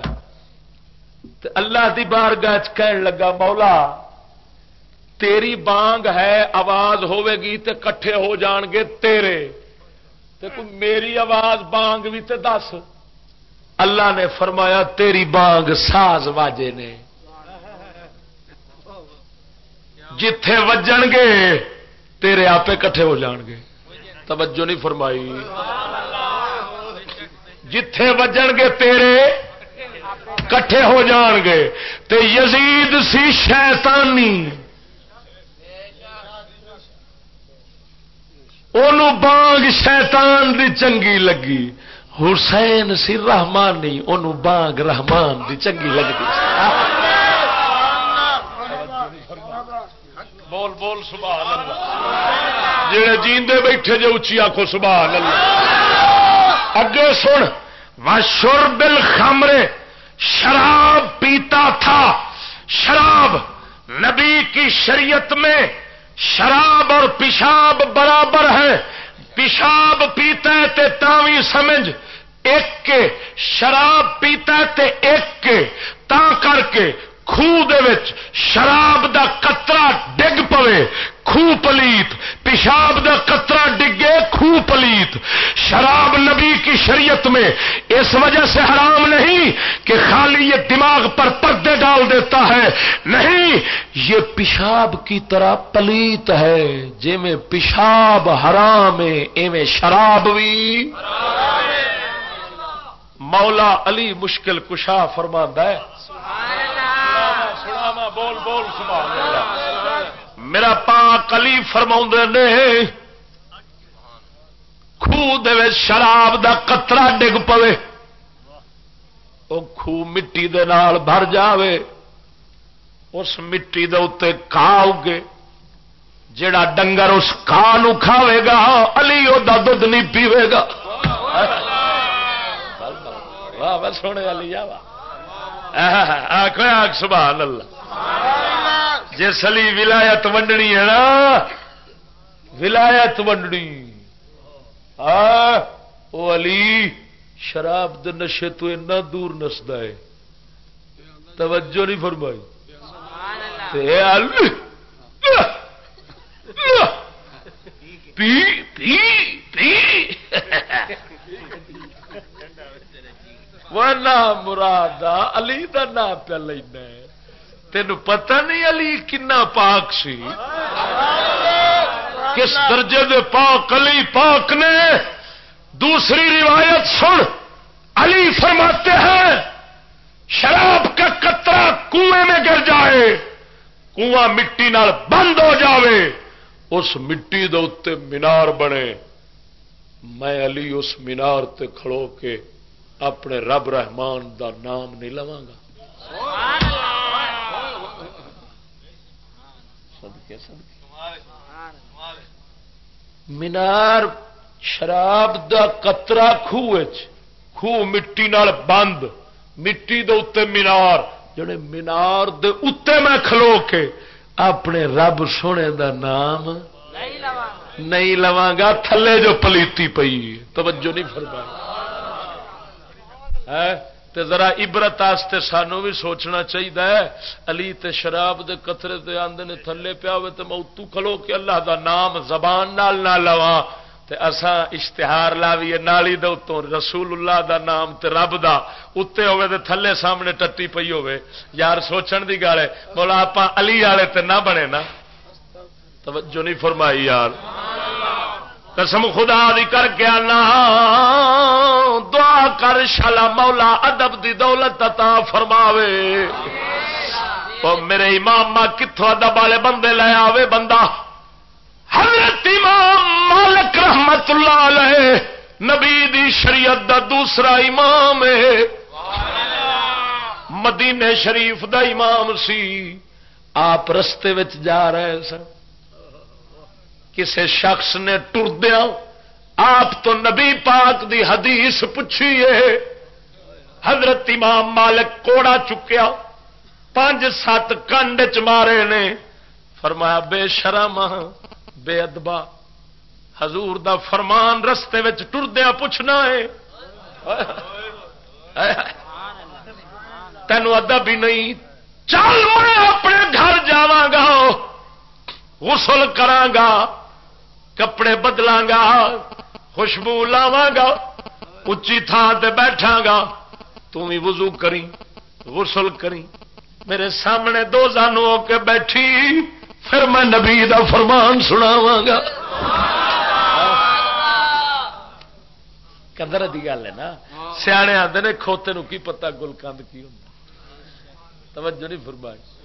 اللہ دی بار گاہ کہن لگا، مولا، تیری بانگ ہے، آواز گی تے کٹھے ہو جان گے تیرے۔ تے کوئی میری آواز بانگ بھی تے دس۔ اللہ نے فرمایا، تیری بانگ ساز واجے نے۔ جتھے وجن گے، تیرے آپ کٹھے ہو جان گے۔ توجہ نہیں فرمائی۔ جتھے وجن گے تیرے کٹھے ہو جان گے تے یزید سی شیطانی بانگ شیطان دی چنگی لگی۔ حسین سی رحمانی ان بانگ رحمان دی چنگی لگتی بول بول، سبحان اللہ۔ جڑے جیندے بیٹھے جو اچھی آخو سبحان اللہ۔ اگے سن وشر بل خمرے شراب پیتا تھا۔ شراب نبی کی شریعت میں شراب اور پیشاب برابر ہے۔ پیشاب پیتا ہے تے تاوی سمجھ۔ ایک کے شراب پیتا ہے تے ایک کے۔ تا کر کے خوہ شراب دا قطرہ ڈگ پوے خوہ پلیت۔ پیشاب دا قطرہ ڈگے خوہ پلیت۔ شراب نبی کی شریعت میں اس وجہ سے حرام نہیں کہ خالی یہ دماغ پر پردے ڈال دیتا ہے۔ نہیں، یہ پیشاب کی طرح پلیت ہے۔ جی میں پیشاب حرام ہے، ایویں شراب بھی۔ مولا علی مشکل کشا فرماندہ ہے۔ بول بول سبحان اللہ میرا پاک علی فرما نے خوہ شراب دا قطرہ ڈگ پوے وہ خوہ مٹی دے نال بھر جاوے اس مٹی دے اتنے کھا اگے جڑا ڈنگر اس کھا کھاوے گا علی وہ دھد نہیں پیوے گا واہ سونے والی آ سبحان اللہ جس علی ولایت ونڈنی ہے نا، ولایت ونڈنی۔ وہ علی، شراب دے نشے تو اتنا دور نستا ہے۔ توجہ نہیں فرمائی۔ پی پی پی۔ مراد علی کا نام پہ لینا ہے۔ تین پتہ نہیں علی کنا پاک سی؟ کس درجے دے پاک علی پاک نے؟ دوسری روایت سن، علی فرماتے ہیں، شراب کا قطرہ کنویں میں گر جائے، کنواں مٹی نال بند ہو جاوے، اس مٹی دے اتنے مینار بنے۔ میں علی اس مینار تے کھڑو کے اپنے رب رحمان دا نام نہیں لوا گا۔ مینار شراب دا قطرہ خوہ خوہ مٹی نال بند مٹی دے اتنے مینار۔ جڑے مینار دے اتنے میں کھلو کے اپنے رب سونے دا نام نہیں لوا گا۔ تھلے جو پلیتی پئی توجہ نہیں فرمائی۔ تے ذرا عبرت آستے سانو بھی سوچنا چاہیے علی تے شراب دے قطرے تے آندے نے تھلے پیا ہوئے تے میں اتو کھلو کہ اللہ دا نام زبان نال نہ لواں۔ تے اساں اشتہار لاویے نالی دے اتوں رسول اللہ دا نام تے رب دا۔ اتے ہوئے تے تھلے سامنے ٹٹی پئی ہوئے۔ یار سوچن دی گل ہے بولا آپ علی والے تے نہ بنے نا۔ توجہ نہیں فرمائی یار۔ قسم خدا دی کر کے آنا۔ دعا کر شالا مولا ادب دی دولت عطا فرماوے۔ او میرے امام کتوں ادب والے بندے لے آوے بندہ۔ حضرت امام مالک رحمت اللہ علیہ، نبی دی شریعت دا دوسرا امام ہے۔ مدینے شریف دا امام سی۔ آپ رستے وچ جا رہے سن۔ کسے شخص نے ٹردیا آپ تو نبی پاک دی حدیث پوچھیے۔ حضرت امام مالک کوڑا چکیا، پانچ سات کنڈ چ مارے نے۔ فرمایا، بے شرم، بے ادبا۔ حضور دا فرمان رستے ٹردیا پوچھنا ہے۔ تینوں ادب ہی نہیں۔ چل میں اپنے گھر جا غسل گا۔ کپڑے بدلا گا خوشبو لاوا گا اچھی تھان سے بیٹھا گا۔ تم وضو کری غسل کری۔ میرے سامنے دو زانو ہو کے بیٹھی پھر میں نبی دا فرمان سناوا گا۔ قدر کی گل ہے نا۔ سیانے آتے نے کھوتے نو کی پتا گلکند کی ہوں توجہ نہیں فرمائی۔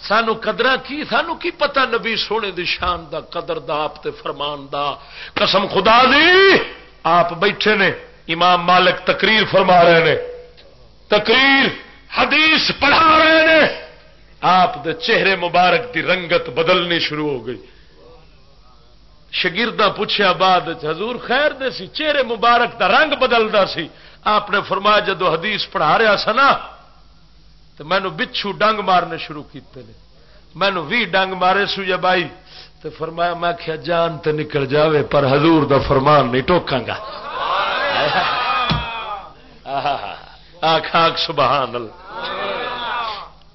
سانو قدر کی سانو کی پتا نبی سونے دی شان دا، قدر دا، آپ تے فرمان دا۔ قسم خدا دی، آپ بیٹھے نے، امام مالک تقریر فرما رہے نے۔ تقریر، حدیث پڑھا رہے نے۔ آپ دے چہرے مبارک دی رنگت بدلنی شروع ہو گئی۔ شگردہ پوچھا بعد حضور خیر دے سی، چہرے مبارک دا رنگ بدلتا سی۔ آپ نے فرمایا، جدو حدیث پڑھا رہا سا نا تو مینو بچھو ڈنگ مارنے شروع کیتے ہیں مینو بھی ڈنگ مارے سو یا بائی تو فرمایا، میں کیا جان تے نکل جاوے، پر حضور دا فرمان نہیں ٹوکاں گا۔ آخ آخ سبحان اللہ۔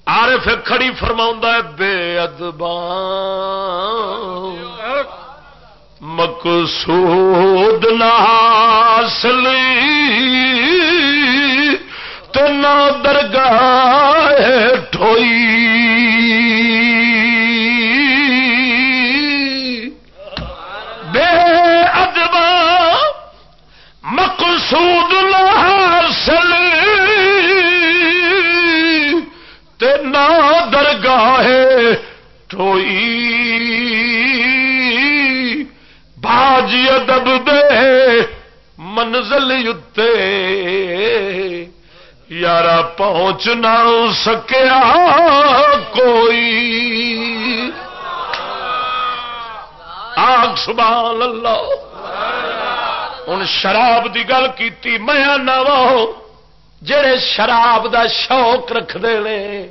آرے کھڑی فرما بے ادبان مقصود نہ حاصل تو نہ درگاہ ٹھوئی۔ بے ادبا مقصود نہ حاصل تے نہ درگاہ ٹھوئی۔ باجی ادب دے منزل یتے۔ پہنچ نہ سکیا کوئی۔ آگ سبحان اللہ۔ ہوں شراب دی گل کی میں نہ جڑے شراب دا شوق رکھتے ہیں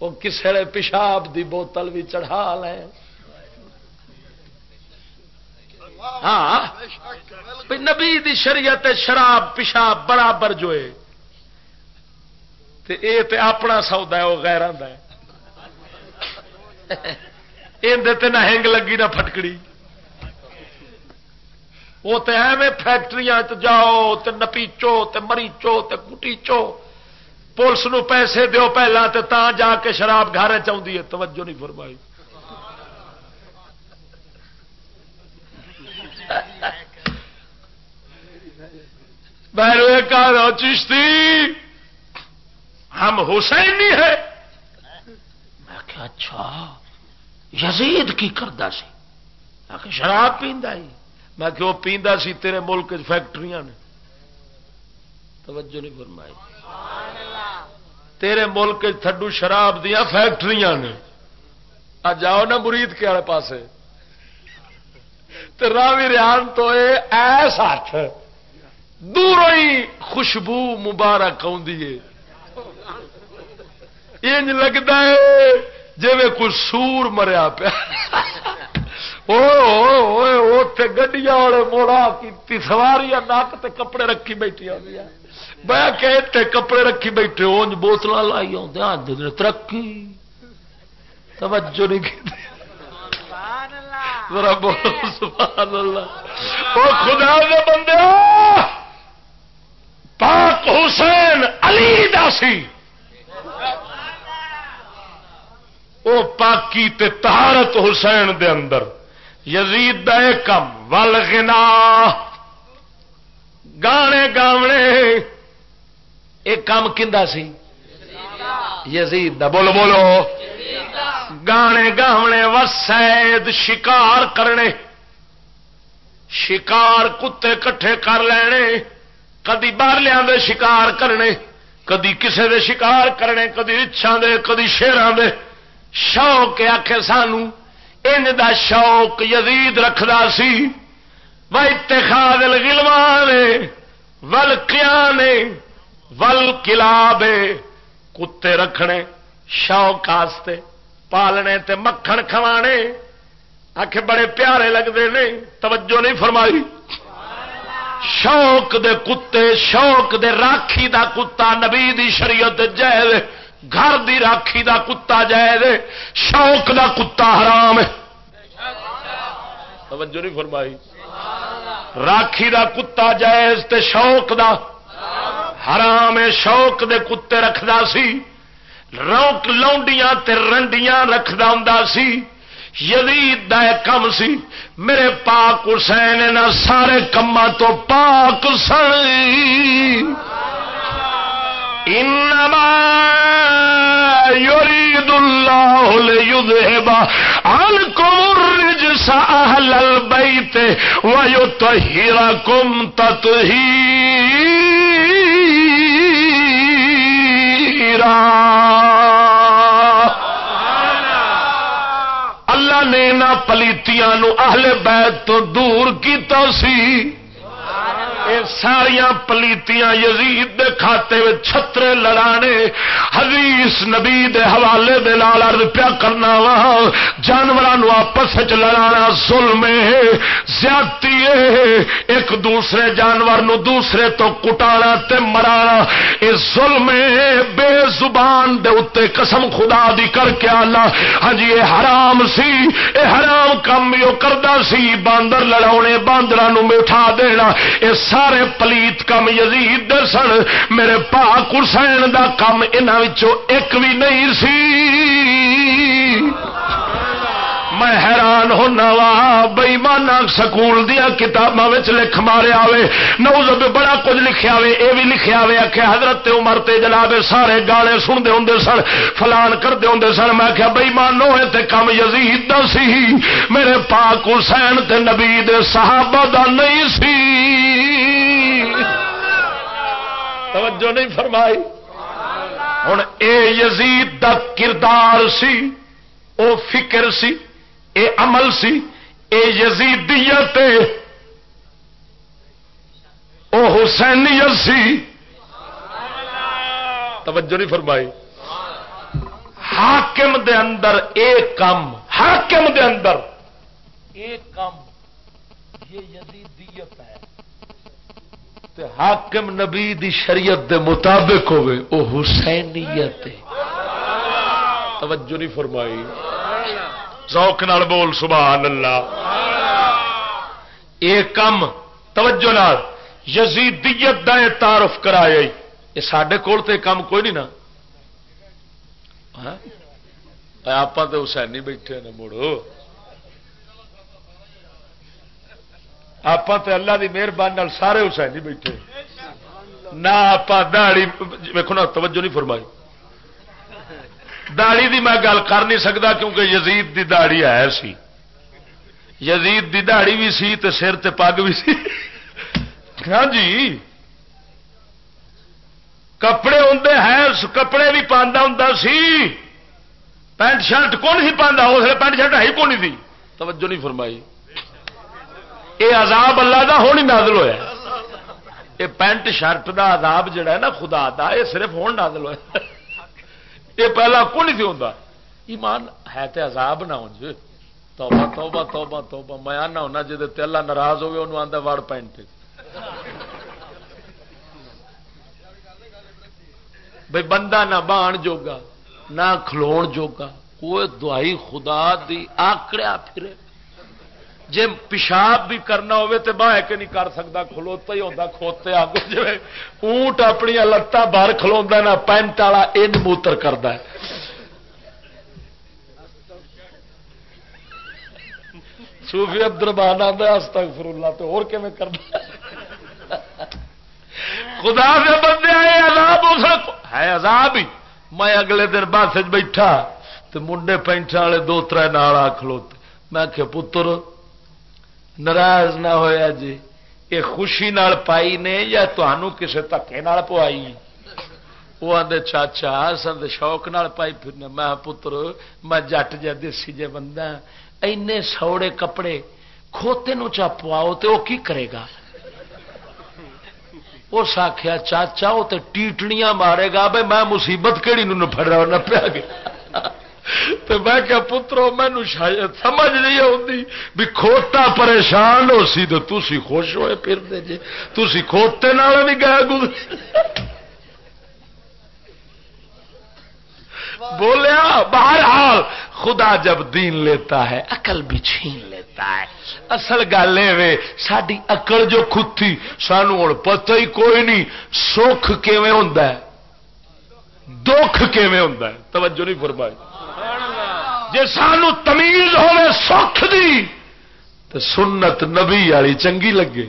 وہ کسی پیشاب دی بوتل بھی چڑھا لیں ہاں نبی دی شریعت شراب، پیشاب برابر جو ہے۔ تے اے تے اپنا سودا ہے وہ غیر اندر نہ ہنگ لگی، نہ پھٹکڑی۔ وہ تو ایویں فیکٹری جاؤ، تے نپیچو تے مریچو تے کٹیچو پولیس نو پیسے دیو پہلا تے تا جا کے شراب گھر چاہیے ہے۔ توجہ نہیں فرمائی۔ بہرو پیروکار چشتی۔ ہم حسین نہیں ہے میں کہ اچھا یزید کی کردا سی۔ میں کہ شراب پیندا ہی۔ میں کہ وہ پیندا سی، تیرے ملک فیکٹری نے۔ توجہ نہیں فرمائی۔ تیرے ملک تھڈو شراب دیا فیکٹری نے۔ آ جاؤ نا مرید کے والے پاس راوی ریان تو ایس ہاتھ دوروں ہی خوشبو مبارک آدھی انج لگتا ہے جی کوئی سور مریا پیا۔ [LAUGHS] گڈیا والے موڑا کی سواری نک تے کپڑے رکھی بیٹھی آدھی بہ کے کپڑے رکھی بیٹھے اونج بوتل لائی آدھے ترقی۔ توجہ نہیں کی۔ سبحان اللہ۔ وہ خدا دے بندے پاک حسین علی داسی۔ وہ پاکی تے تہارت حسین دے اندر۔ یزید دا کم، ول گنا گانے گاونے۔ ایک کام کندا سی؟ یزید دا۔ بولو بولو۔ گانے گاونے وسید شکار کرنے۔ شکار کتے کٹھے کر لینے۔ کدی باہر لیا شکار کرنے، کدی کسے دے شکار کرنے، کدی رچھان دے، کدی شیران دے۔ شوق آخ سانو۔ ان دا شوق یزید رکھدا سی۔ اتخاذ الغلمان ول کیا نے ول کلاب کتے رکھنے، شوق آستے، پالنے تے مکھن کھوانے۔ آخ بڑے پیارے لگتے نے، توجہ نہیں فرمائی۔ شوق دے کتے، شوق دے راکھی دا کتا، نبی دی شریعت جائز گھر دی راکھی دا کتا جائز شوق دا کتا حرام ہے۔ توجہ نہیں فرمائی۔ راکھی دا کتا جائز تے شوق دا حرام ہے، شوق دے کتے رکھدا سی۔ روک لونڈیاں تے رنڈیاں رکھدا ہوندا سی۔ یزید دا کم سی۔ میرے پاک حسین نہ سارے کما تو پاک سی انما يريد الله ليذهب عنكم الرجس اهل البيت ويطهركم تطهيرا. اللہ نے نہ پلیتیاں نو اہل بیت تو دور کیتا سی۔ ساریا پلیتیاں یزید دے کھاتے میں چھترے لڑانے، حدیث نبی دے حوالے دے لال عرض پیا کرنا وا جانوروں آپس لڑانا ظلم ہے، زیادتی ہے، ایک دوسرے جانور نو دوسرے تو کٹانا تے مرانا، اے ظلم ہے، بے زبان دے اتے قسم خدا دی کر کے آنا ہاں جی یہ حرام سی، اے حرام کم یو کردا سی، باندر لڑاونے باندرانو میٹھا دینا اے سارے پلیت کم یزید سن، میرے پاک حسین دا کم ان ایک بھی نہیں سی۔ میں حیران ہونا وا بئی مانا سکول دیا کتاباں لکھ مارے آوے نوز بڑا کچھ لکھیا وے، اے بھی لکھیا وے آخیا حضرت عمر تے جناب سارے گانے سنتے ہوں سن، فلان کرتے ہوں سن، میں آخیا بئی مان ہوئے تے کم یزید دا سی، میرے پاک حسین تے نبی دے صحابہ دا نہیں سی۔ توجہ نہیں فرمائی۔ ہوں اے یزید دا کردار سی، او فکر سی۔ اے عمل سی اے یزیدیت او حسینیت سی۔ توجہ نہیں فرمائی۔ حاکم دے اندر ایک کم حاکم دے اندر۔ ایک کم یہ یزیدیت ہے۔ تے حاکم نبی دی شریعت دے مطابق ہوئے او حسینیت توجہ نہیں فرمائی۔ ذوق نال بول سبحان اللہ یہ کم، توجہ نال، یزیدیت دا تعارف کرایا یہ سڈے کول تو کام کوئی نہیں نا۔ ہاں؟ آپ تو حسینی بیٹھے نا مڑو۔ آپ اللہ کی مہربانی سارے حسینی بیٹھے۔ نہ آپ دہڑی ویکو نا، توجہ نہیں فرمائی۔ داڑی دی میں گل کر نہیں سکتا کیونکہ یزید دی داڑی ہے سی۔ یزید دی داڑی بھی سی تے سر تے پگ بھی سی۔ ہاں جی۔ کپڑے ہوں ہے کپڑے بھی پانا ہوں سی۔ پینٹ شرٹ کون ہی پہنتا اس پینٹ شرٹ ہے ہی کون تھی توجہ نہیں فرمائی۔ یہ عذاب اللہ دا ہونی نازل ہوا یہ پینٹ شرٹ دا عذاب جڑا ہے نا خدا دا یہ صرف ہون نازل ہوا یہ پہلا کو نہیں ہوتا ایمان ہے تو عذاب نہ ہوں توبہ توبہ توبہ توبہ۔ میں آنا ہونا جی اللہ ناراض ہوگی انہوں آتا وڑ پینٹ بھائی بندہ نہ بان جوگا، نہ کھلو جوگا، کوئی دعائی خدا دی آکڑیا پھرے۔ جی پیشاب بھی کرنا ہوے تو باہ کے نہیں کر سکتا، کھلوتا ہی ہوتا کھوتے آگو جی اونٹ اپنی لتان باہر کھلوا نہ پینٹ والا ان موتر کرتا ہے۔ سوفی عبد آتا تک فر اللہ تو اور کیون کرنا خدا سے بندے آئے، عذاب ہے عذاب ہی۔ میں اگلے دن بس بیٹھا تو منڈے پینٹ والے دو تر نال آ کھلوتے۔ میں کہ پتر ناراض نہ ہویا جی۔ یہ خوشی نال پائی نے یا تمہوں کسی دکے پوائی؟ وہ آدھے چاچا سن شوق نال پائی پھرنے۔ میں پتر، میں جٹ جا دیسی جے بندہ ہاں۔ اینے سوڑے کپڑے کھوتے نو چا پواؤ تو وہ کی کرے گا؟ اس آخیا، چاچا وہ تو ٹیٹڑیاں مارے گا۔ بھائی میں مصیبت کہڑی نو نفڑا نہ پیا گیا۔ تو میں کیا پترو، مینو شاید سمجھ نہیں آتی بھی کھوتا پریشان ہو سی تو تھی خوش ہوئے پھر دے جی۔ تھی کھوتے نال بھی گیا گزر بولیا، بہرحال، خدا جب دین لیتا ہے، عقل بھی چھین لیتا ہے۔ اصل گل یہ ساری اقل جو کھتی، سانو ہوں پتہ ہی کوئی نہیں سکھ کیویں ہوں دکھ کیویں ہوں توجہ نہیں فرمائی۔ جی سانو تمیز ہوے سکھ دی تو سنت نبی والی چنگی لگے۔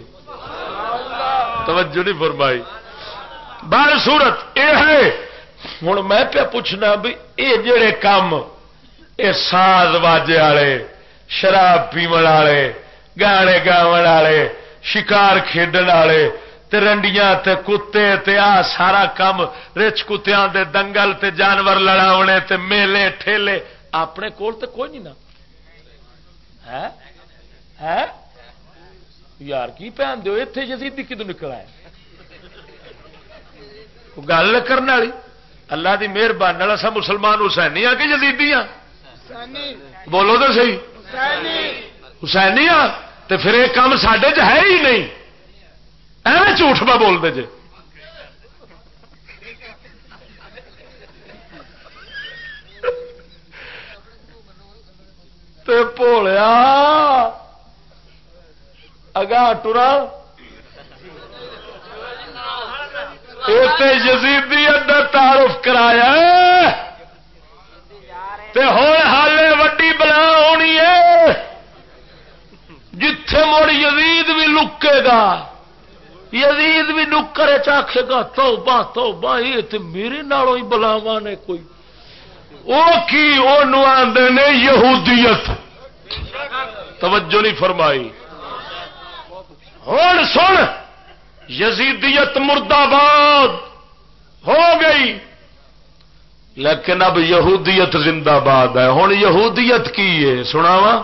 توجہ نہیں فرمائی۔ بار صورت یہ ہے ہوں میں پہ پوچھنا بھی یہ جڑے کام، یہ ساز واجے والے، شراب پیو والے، گانے گا والے، شکار کھیڈن والے رنڈیاں تے کتے تے آ سارا کام رچ کتیاں دے دنگل تے جانور لڑاونے تے میلے ٹھیلے۔ اپنے کول تے کوئی نہیں نا۔ یار کی پہن دو اتنے جزیدی کدو نکلا ہے گل کرنے والی؟ اللہ کی مہربانی والا سب مسلمان حسینی ہاں کہ جزیدی ہاں؟ بولو تو سی حسینی۔ ہاں؟ پھر یہ کام سڈے چ ہے ہی نہیں۔ ایویں جھوٹ میں بولتے جی پولیا اگا ٹورا یزیدی اندر تعارف کرایا۔ ہوں حالے وڈی بلا ہونی ہے۔ جتھے مڑ یزید بھی لکے گا۔ یزید بھی نکر چاخے گا تو با یہ تو میرے نالوں ہی بلاوا نے کوئی۔ وہ کی وہ آدھے نے یہودیت۔ توجہ نہیں فرمائی۔ ہوں سن، یزیدیت مرداباد ہو گئی۔ لیکن اب یہودیت زندہ باد ہے۔ ہوں یہودیت کی ہے؟ سناوا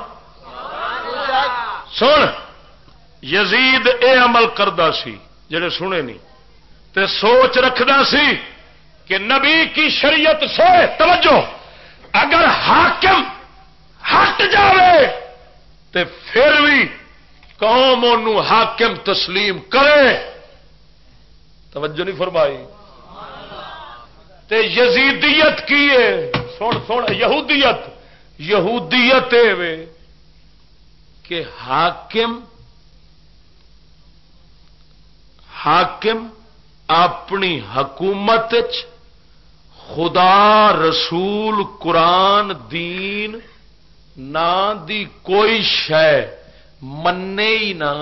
سن۔ یزید اے عمل کرتا سی، جڑے سنے نہیں، تے سوچ رکھدا سی کہ نبی کی شریعت سے توجہ، اگر حاکم ہٹ جاوے، تے پھر بھی قوم حاکم تسلیم کرے۔ توجہ نہیں فرمائی۔ تے یزیدیت کی ہے؟ سن سن، یہودیت یہودیت کہ حاکم حاکم اپنی حکومت خدا رسول قرآن دین نہ دی کوئی شہ منے ہی نہ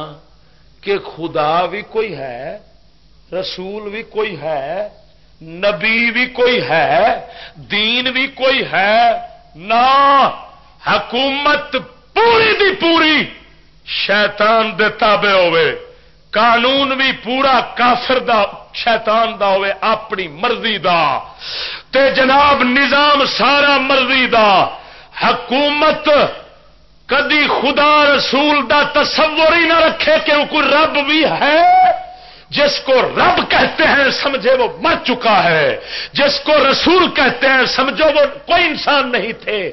کہ خدا بھی کوئی ہے، رسول بھی کوئی ہے، نبی بھی کوئی ہے، دین بھی کوئی ہے نہ حکومت پوری دی پوری شیطان دے تابے ہوئے۔ قانون بھی پورا کافر دا، شیطان دا ہوئے، اپنی مرضی دا۔ تے جناب نظام سارا مرضی دا۔ حکومت کدی خدا رسول دا تصور ہی نہ رکھے کہ کوئی رب بھی ہے؟ جس کو رب کہتے ہیں، سمجھے وہ مر چکا ہے۔ جس کو رسول کہتے ہیں، سمجھو وہ کوئی انسان نہیں تھے۔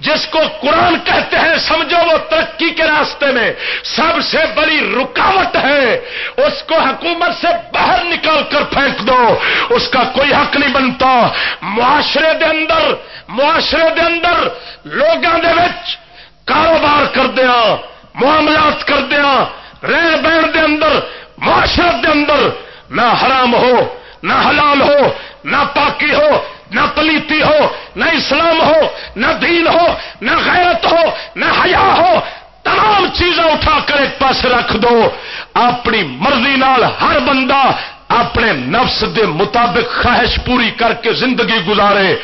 جس کو قرآن کہتے ہیں، سمجھو وہ ترقی کے راستے میں۔ سب سے بڑی رکاوٹ ہے، اس کو حکومت سے باہر نکال کر پھینک دو۔ اس کا کوئی حق نہیں بنتا۔ معاشرے دے اندر، معاشرے دے اندر لوگوں دے وچ کاروبار کر دیا، معاملات کر دیا۔ رہ بہن دے اندر معاشرت دے اندر نہ حرام ہو، نہ حلال ہو، نہ پاکی ہو، نہ پلیتی ہو، نہ اسلام ہو، نہ دین ہو، نہ غیرت ہو، نہ حیا ہو، تمام چیزیں اٹھا کر ایک پاس رکھ دو۔ اپنی مرضی نال ہر بندہ اپنے نفس دے مطابق خواہش پوری کر کے زندگی گزارے۔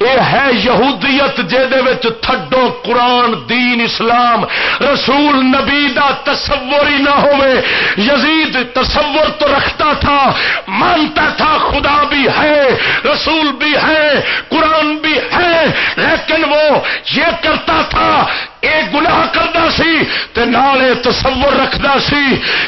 یہ ہے یہودیت تھڈو قرآن، دین، اسلام۔ رسول نبی دا تصور ہی نہ ہوئے۔ یزید تصور تو رکھتا تھا، مانتا تھا خدا بھی ہے، رسول بھی ہے، قرآن بھی ہے، لیکن وہ یہ کرتا تھا اے گناہ کرتا سی تے نالے تصور رکھتا سی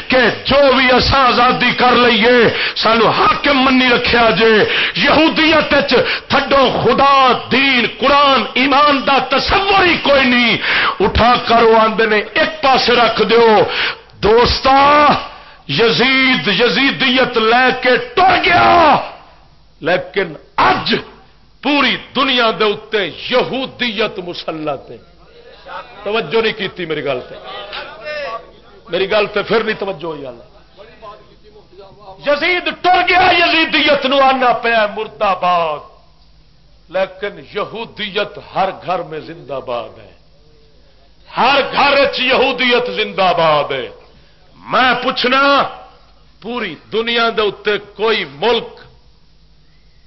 کہ جو بھی اصا آزادی کر لئیے، سانو حاکم منی رکھیا جے۔ یہودیت تھڈو خدا، دین، قرآن، ایمان دا تصور ہی کوئی نہیں۔ اٹھا کر آدھے نے ایک پاسے رکھ دیو۔ دوستا، یزید، یزیدیت لے کے ٹر گیا۔ لیکن اج پوری دنیا دے اتنے یہودیت مسلط ہے۔ توجہ نہیں کیتی میری گل سے میری گل سے پھر نہیں توجہ ہوئی گل یزید ٹر گیا، یزیدیت نو آنا پیا مرد آباد لیکن یہودیت ہر گھر میں زندہ باد ہے۔ ہر گھر یہودیت زندہ باد ہے۔ میں پوچھنا، پوری دنیا دے اتنے کوئی ملک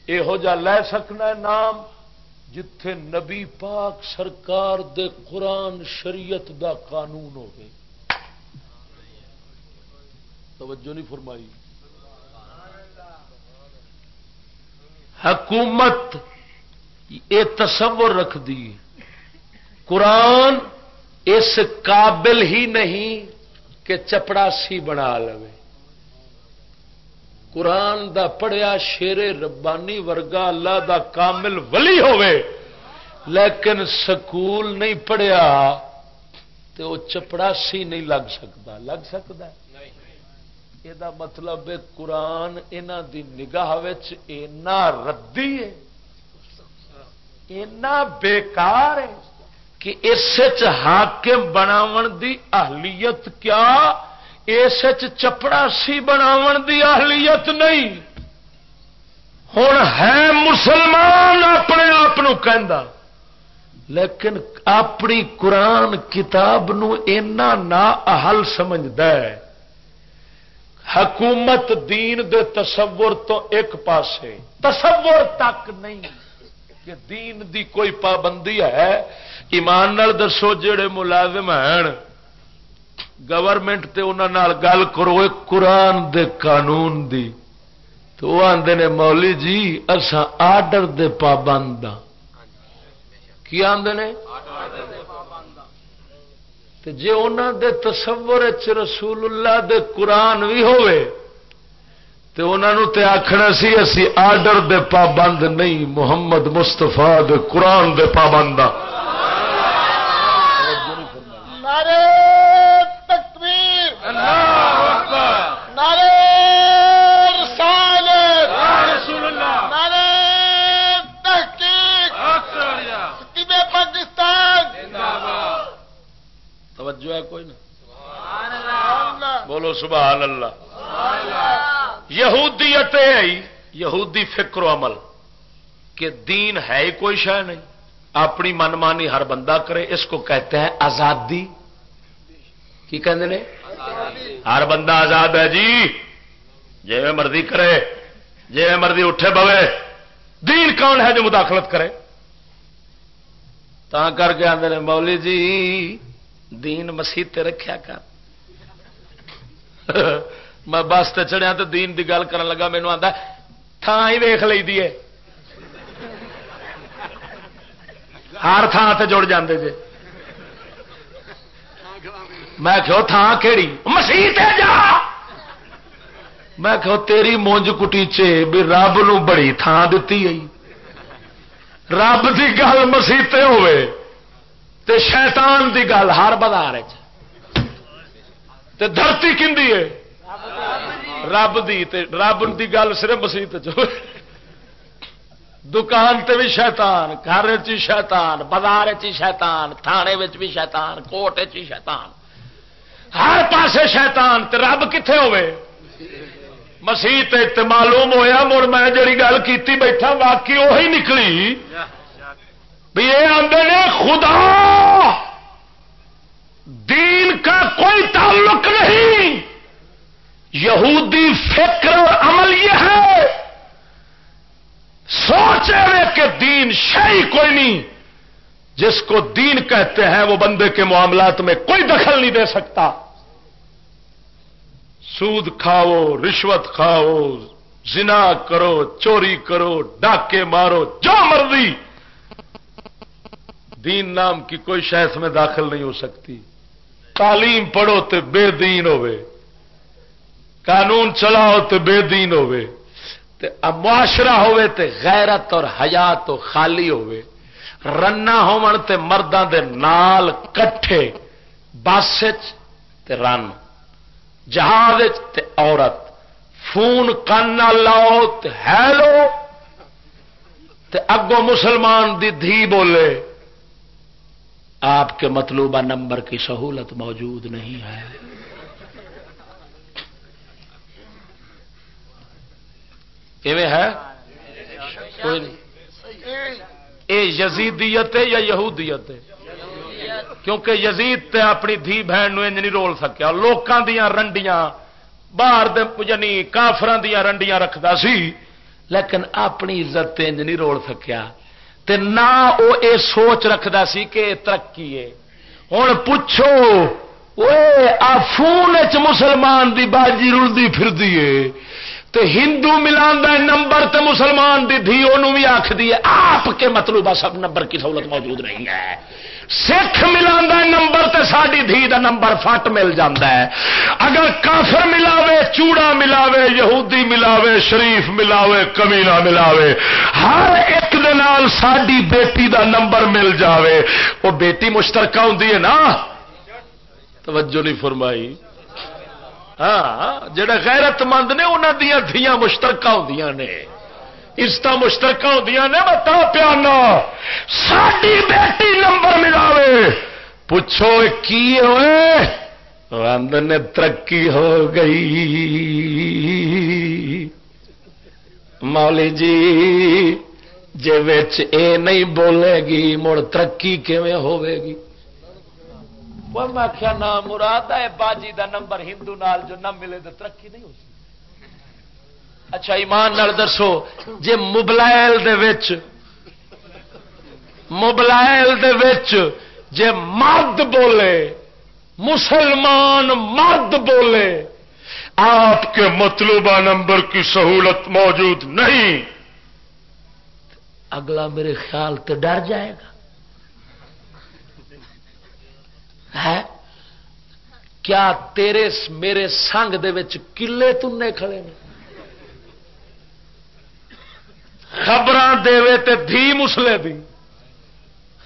یہو جا لے سکنا نام؟ جتھے نبی پاک سرکار دے قرآن شریعت دا قانون ہوگی توجہ نہیں فرمائی۔ حکومت یہ تصور رکھ دی۔ قرآن اس قابل ہی نہیں کہ چپڑاسی بنا لو قرآن دا پڑھیا شیر ربانی ورگا اللہ دا کامل ولی ہوئے، لیکن سکول نہیں پڑھیا تو وہ چپڑاسی نہیں لگ سکتا۔ لگ سکتا یہ مطلب قرآن انہ دی نگاہ اینا ردی ہے، اینا بیکار ہے کہ اس حاکم بناون دی اہلیت کیا؟ اس چپڑا سی بناو دی اہلیت نہیں۔ ہوں ہے مسلمان اپنے آپ کہ لیکن اپنی قرآن کتاب اینا نا اہل سمجھد حکومت دین دے تصور تو ایک پاسے۔ تصور تک نہیں کہ دین دی کوئی پابندی ہے۔ ایمان دسو جڑے ملازم ہیں۔ گورنمنٹ تے انہوں گل کرو قرآن دے قانون دی تو وہ آدھے نے مولی جی اصا آڈر دے پابند ہاں۔ کی آدھے نے جی انہوں دے تصور رسول اللہ دے قرآن بھی ہوئے تو انہوں تے آخنا سی، اسی آڈر دے پابند نہیں، محمد مستفا دے قرآن دے پابند ہاں۔ ہے کوئی نا بولو سبحان اللہ۔ یہودیت ہے یہودی فکر و عمل۔ کہ دین ہے ہی کوئی شہ نہیں۔ اپنی من مانی ہر بندہ کرے اس کو کہتے ہیں آزادی۔ کی کہتے ہیں ہر بندہ آزاد ہے جی۔ جی مرضی کرے جی مرضی اٹھے بوے۔ دین کون ہے جو مداخلت کرے؟ تا کر کے آدھے مولی جی دین مسیح رکھیا کر۔ میں بس تے چڑھیا تو دین دی گل کرن لگا مینو آتا تھان ہی ویخ لی دی ہر تھان سے جڑ جاندے جے۔ میں کہو تھان کہڑی مسیح جا۔ میں کہو، تیری مونج کٹی چے، بھی رب نو بڑی تھان دتی گئی رب کی گل مسیح ہوے تے شیطان دی گل ہر بازار دھرتی کھی ہے؟ رب دی تے رب دی گل صرف مسیح دکان تے بھی شیطان، گھر چی شیطان بازار چی شیطان، تھانے بھی شیطان، کوٹ چی شیطان۔ ہر پاسے شیطان، تے رب کتنے ہوئے مسیح تے معلوم ہویا، مڑ میں جڑی گل کیتی بیٹھا، واقعی وہی نکلی۔ بھی یہ آدھے نے خدا! دین کا کوئی تعلق نہیں! یہودی فکر اور عمل یہ ہے! سوچ رہے کہ دین شہی کوئی نہیں! جس کو دین کہتے ہیں وہ بندے کے معاملات میں کوئی دخل نہیں دے سکتا! سود کھاؤ، رشوت کھاؤ، زنا کرو، چوری کرو، ڈاکے مارو، جو مرضی! دین نام کی کوئی شہس میں داخل نہیں ہو سکتی۔ تعلیم پڑھو تو بے دین ہوئے۔ قانون چلاؤ تو بے دین ہوئے۔ معاشرہ ہوئے تے غیرت اور حیات تو خالی ہوئے۔ رنا ہون تے مردوں دے نال کٹھے۔ بس رن۔ جہاز عورت۔ فون کن لاؤ ہیلو۔ اگوں مسلمان دی دھی بولے۔ آپ کے مطلوبہ نمبر کی سہولت موجود نہیں ہے۔ ہے؟ کوئی نہیں۔ اے یزیدیت ہے یا یہودیت ہے؟ کیونکہ یزید تے اپنی دھی بہن انج نہیں رول سکیا۔ لوکاں دیاں رنڈیاں، باہر یعنی کافران دیا رنڈیاں رکھتا سی، لیکن اپنی عزت انج نہیں رول سکیا۔ تے نہ وہ اے سوچ رکھتا سی کہ ترقی ہے ہوں پوچھو آ فون مسلمان دی باجی رلتی پھر تے ہندو ملاندا نمبر تے مسلمان دی دھی، اونوں بھی آکھدی ہے آپ کے مطلوبہ سب نمبر کی سہولت موجود نہیں ہے۔ سکھ ملا نمبر تے ساری دھی دا نمبر فٹ مل جاتا ہے۔ اگر کافر ملاوے، چوڑا ملاوے، یہودی ملاوے، شریف ملاوے کمینا ملاوے، ہر ایک نال ساری بیٹی دا نمبر مل جاوے۔ وہ بیٹی مشترکہ ہوں نا؟ توجہ نہیں فرمائی۔ ہاں جڑا غیرت مند نے انہوں دیا دیا مشترکہ ہوں نے۔ عزت مشترکہ ہوں نے بتا پیانا ساری بیٹی نمبر ملاوے۔ پوچھو کی ہوئے رند نے ترقی ہو گئی۔ مولی جی جی اے نہیں بولے گی، مڑ ترقی کیویں ہوے گی؟ میں آخیا نہ مراد ہے باجی دا نمبر ہندو نال جو نہ ملے تو ترقی نہیں ہو سکتی۔ اچھا ایمان نال دسو جی موبلائل موبلائل جے مرد بولے، مسلمان مرد بولے، آپ کے مطلوبہ نمبر کی سہولت موجود نہیں، اگلا میرے خیال تو ڈر جائے گا۔ ہے؟ کیا تیرے، میرے سنگ دے کلے تنے کھڑے نے؟ خبر دے تے دھی مسلے دی۔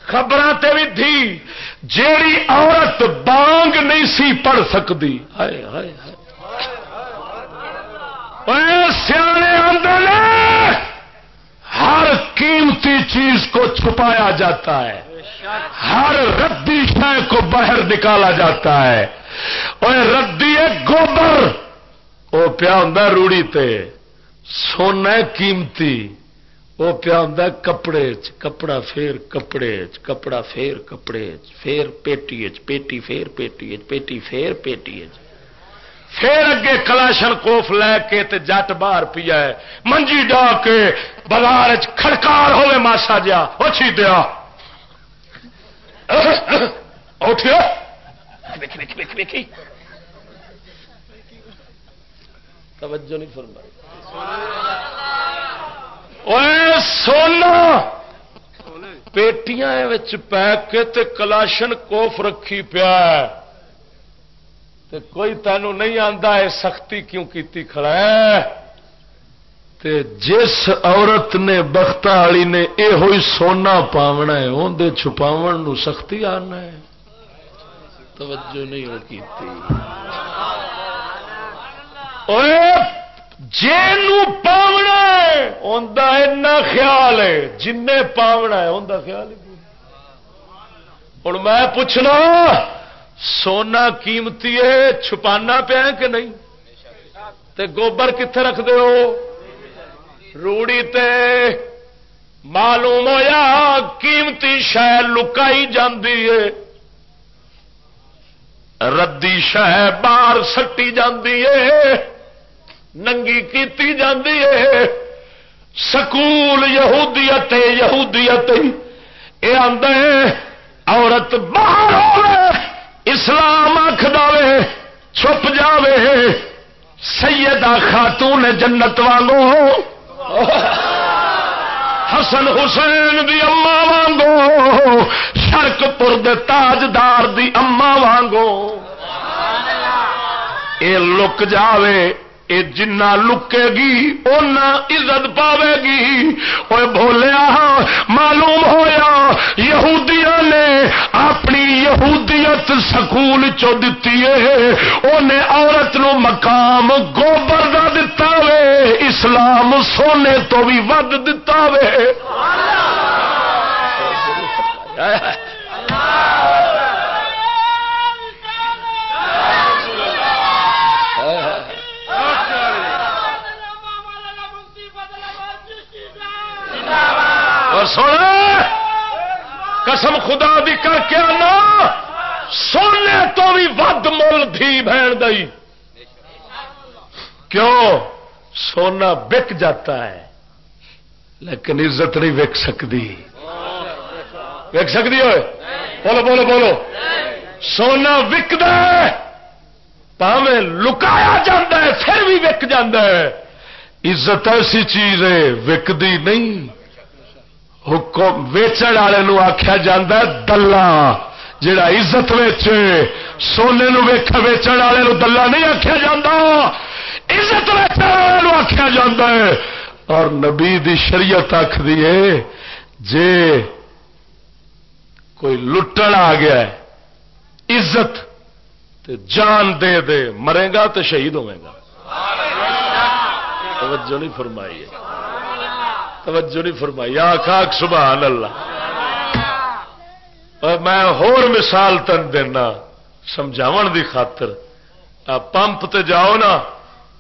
خبر بھی دھی۔ جیڑی عورت بانگ نہیں سی پڑھ سکتی سیانے آدھے ہر قیمتی چیز کو چھپایا جاتا ہے۔ ہر ردی شہ کو باہر نکالا جاتا ہے۔ اور ردی ہے گوبر۔ وہ پیا ہوں روڑی تے۔ سونا قیمتی۔ وہ پیا ہوں کپڑے چ کپڑا پھر کپڑے چ کپڑا پھر کپڑے چ پھر پیٹی چ پیٹی پھر پیٹی چ پیٹی پھر پیٹی چ پھر اگے کلاشن کوف لے کے تے جٹ باہر پیا ہے۔ منجی ڈا کے بازار کھڑکار ہوئے ماسا جا اچھی دیا۔ توجہ نہیں فرمائی۔ سونا پیٹیاں پیک کے تے کلاشن کوف رکھی پیا تے کوئی تینوں نہیں آتا ہے سختی کیوں کیتی کھڑا ہے تے جس عورت نے بخت والی نے یہ ہوئی سونا پاونا ہے اندر چھپاو سختی آنا ہے توجہ نہیں ہو کی جن پاونا اندر خیال ہے۔ جن پاونا ہے اندر خیال ہی ہوں میں پوچھنا، سونا قیمتی ہے، چھپانا پیا کہ نہیں؟ تے گوبر کتنے رکھتے ہو؟ روڑی تے معلوم ہوا قیمتی شہ لکائی جاندی ہے۔ ردی شہ باہر سٹی جاندی ہے۔ ننگی کیتی جاندی ہے سکول یہودیت یہودیت یہ آدھے عورت باہر اسلام آخ دے چھپ جاوے۔ سیدہ خاتون جنت وانگو حسن حسین دی اما وانگو شرک پور تاجدار دی اما وانگو۔ اے لک جاوے۔ اے جنا لکے گی اُنہ عزت پاوے گی۔ وہ بولیا معلوم ہویا یہودیاں نے اپنی یہودیت سکول چو دتی ہے۔ عورت نو مقام گوبر کا دتا وے اسلام سونے تو بھی ود دتا وے۔ اور سن قسم خدا دی کر کے آنا۔ سونے تو بھی ود مل تھی بہن دئی کیوں؟ سونا بک جاتا ہے، لیکن عزت نہیں وک سکتی۔ وک سکتی ہوئے؟ بولو بولو بولو۔ سونا وکد پاوے لکایا جا ہے، پھر بھی وک ہے۔ عزت ایسی چیز ہے وکتی نہیں۔ حکم ویچن والے آخیا جا دلہ جڑا عزت ویچے، سونے ویخ ویچن والے دلہ نہیں آخیا جا عزت ویچن والے آخیا جا اور نبی دی شریعت آخ دیے جے کوئی لٹن آ گیا ہے، عزت تے جان دے دے، مرے گا تو شہید ہوئے گا۔ توجہ نہیں فرمائی ہے۔ توجہ نہیں فرمائی آخ سبحان اللہ۔ میں ہور مثال تن دینا سمجھاو دی خاطر۔ پمپ تے جاؤ نا،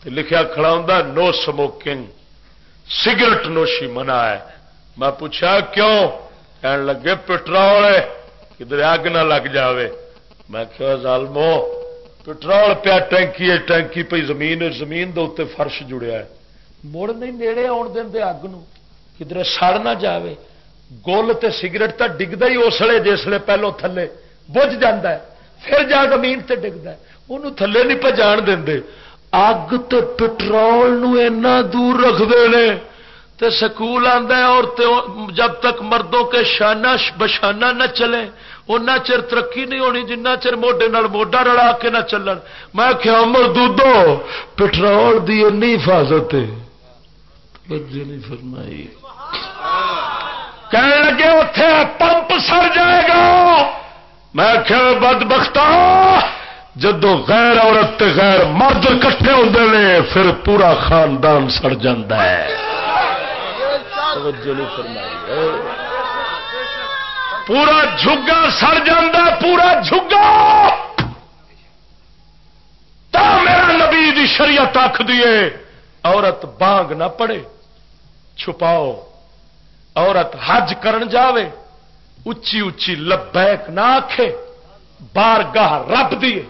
تے لکھیا کھڑا ہوں نو سموکنگ۔ سگرٹ نوشی منع ہے۔ میں پوچھا، کیوں؟ کہن لگے، پٹرول کدھر اگ نہ لگ جاوے۔ میں کیا ظالمو، پٹرول پیا ٹینکی ہے، ٹینکی پہ زمین زمین دے فرش جڑیا ہے۔ مڑ نہیں، نیڑے آن دیں اگ نو۔ کدھر سڑ نہ جائے گول تے سگرٹ تو ڈگتا ہی اسلے جسے پہلو تھلے بج ہے پھر جا زمین تے ڈگتا ہے انہوں تھلے نہیں پہ جان دیں اگ تو پٹرول اینا دور رکھتے ہیں تے سکول آتا ہے اور جب تک مردوں کے شانہ بشانہ نہ چلے ان چر ترقی نہیں ہونی جنہ چر موڈے موڈا رلا کے نہ چلن میں کیا مردو پٹرول دی اینی حفاظت ہے نہیں فرمائی کہنے لگے اتے پمپ سڑ جائے گا. میں کیا بد بختا جدو غیر عورت غیر مرد کٹھے ہوتے ہیں پھر پورا خاندان سڑ ہے. پورا جھگا سڑ جا پورا جھگا! تا میرا نبی دی شریعت آخ دیے عورت بانگ نہ پڑے، چھپاؤ۔ عورت حج کرن جاوے، اچھی اچھی لبیک نہ آخے بار گاہ رب دیے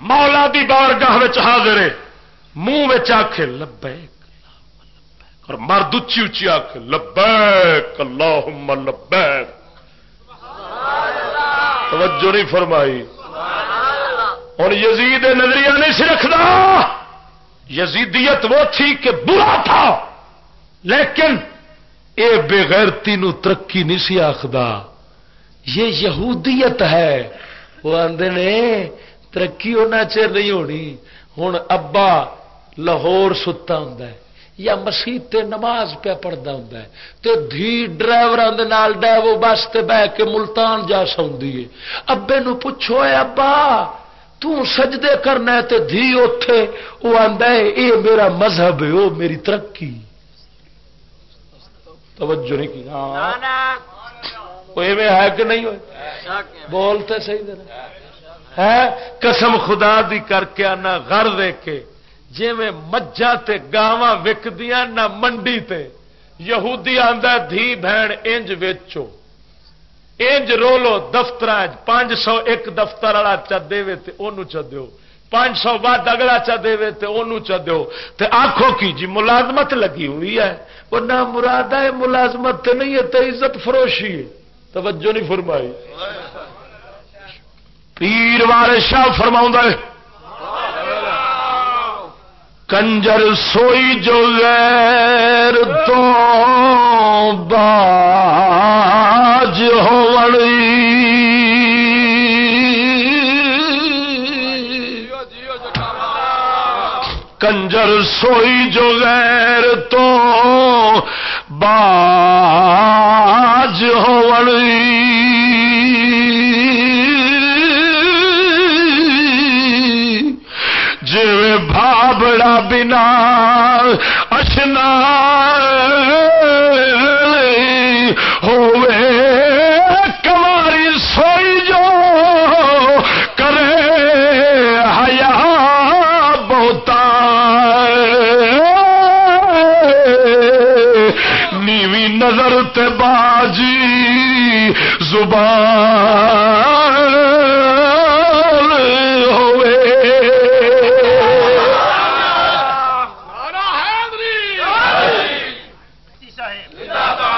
مولا دی بارگاہ حاضر منہ آخ لبیک، اور مرد اچھی اچھی آخ لبیک، اللہم لبیک۔ توجہ نہیں فرمائی۔ ہوں یزید نظریہ نہیں سی رکھتا۔ یزیدیت وہ تھی کہ برا تھا۔ لیکن اے بےغیرتی نو ترقی نہیں سی آخد یہ یہودیت ہے۔ وہ آدھے نے، ترقی ہونا چر نہیں ہونی۔ ہوں ابا لاہور ستا ہوں یا مسیح نماز پہ پڑھتا ہوں تو دھی ڈرائیور ڈیو بس تے بہ کے ملتان جا سوندی ہے۔ ابے نو پوچھو اے ابا تجدے کرنا تے دھی اتے وہ آدھا ہے، اے میرا مذہب ہے وہ میری ترقی۔ توجہ نہیں کی۔ ہاں۔ ہے کہ نہیں ہوئے؟ بولتے صحیح دے ہے؟ قسم خدا دی کر کے آنا گھر دے کے۔ جی میں مجھا تے گاواں وکدیاں نہ منڈی تے۔ یہودی آندا دھی بہن انج ویچو۔ انج رولو دفتر پانچ سو ایک دفتر والا چا دے تے اونوں چا دیو۔ پانچ سو بعد اگلا چا دے تے اونوں چا دیو۔ تے آنکھوں کی جی ملازمت لگی ہوئی ہے۔ وہ نہ مراد ہے، ملازمت تے نہیں ہے، تے عزت فروشی ہے۔ توجہ نہیں فرمائی۔ پیر وار شاہ فرما ہے، کنجر سوئی جو غیر تو باج کنجر سوئی جو غیر تو باج جی بھابڑا بنا اشنا نظر تے باجی زبان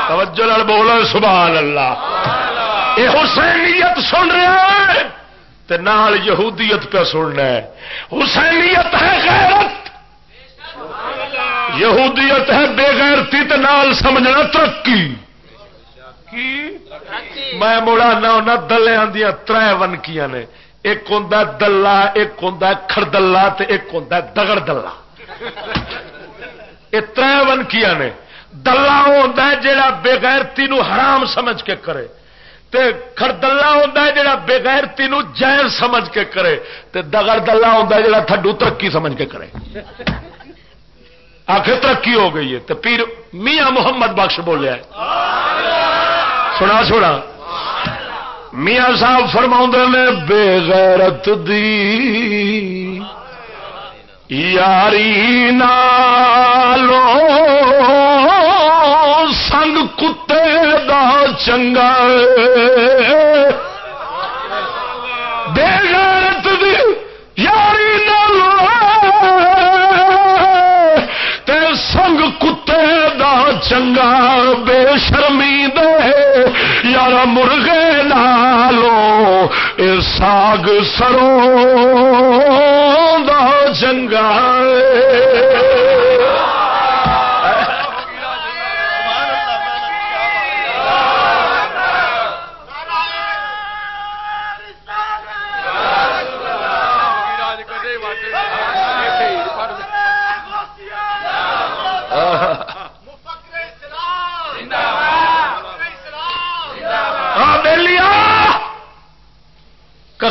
توجہ بولو، سبحان اللہ۔ یہ حسینیت سن رہا ہے تے نال یہودیت پہ سننا ہے۔ حسینیت ہے غیرت۔ یہودیت ہے بے غیرتی تے نال سمجھنا ترقی۔ میں مڑا نہ ہونا دلیا دیا تر ونکیاں نے۔ ایک ہوں دلہ ایک ہوں کھردلا ایک ہوں دگڑ دلہ۔ یہ تر ونکیاں نے۔ دلہ ہوتا ہے جہا بےغیرتی حرام سمجھ کے کرے۔ تے خردلا ہوتا ہے جہا بےغیرتی جائز سمجھ کے کرے۔ تے دگڑ دلہ ہوتا ہے جہاں تھڈو ترقی سمجھ کے کرے۔ آخر ترقی ہو گئی ہے تو پیر میاں محمد بخش بولیا سنا سنا۔ میاں صاحب فرما نے، بےغیرت دی یاری نالو سنگ کتے دا چنگا بے غیرت دی یاری چنگا بے شرمی دے یار مرغے لالو اے ساگ سروں چنگا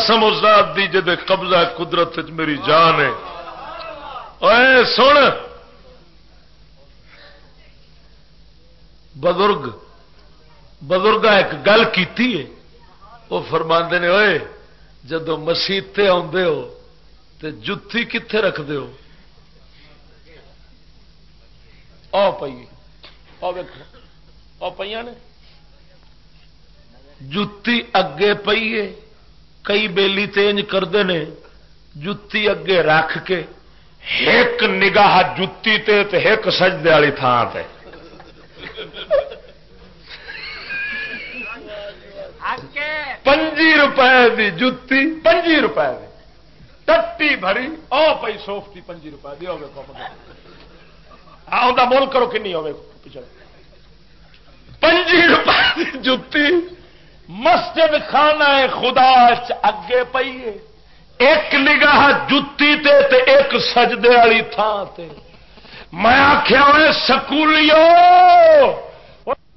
قسم ذات دی جدے قبضہ قدرت میری جان ہے۔ اے سن۔ بزرگ بزرگ ایک گل کی وہ فرما نے ہوئے جدو مسیطے آدھے ہو تو جتی کتنے رکھتے ہو؟ آ پی آ پہ نے۔ جتی اگے پی ہے کئی بیلی تینج کرتے ہیں جتی اگے رکھ کے ایک نگاہ جتی تے تے ایک سجدے والی تھان تے۔ پنجی روپئے دی جتی، پنجی روپئے دی۔ ٹٹی بھری، او پی سوفٹی پنجی روپئے دی ہوگی آ مول کرو کنی ہوگی پچھلے۔ پنجی روپئے دی جتی مسجد خانہ خدا اگے پیے ایک نگاہ جتی تے تے ایک سجدے والی تھان تے۔ میں آخیا ہوئے، سکولیو!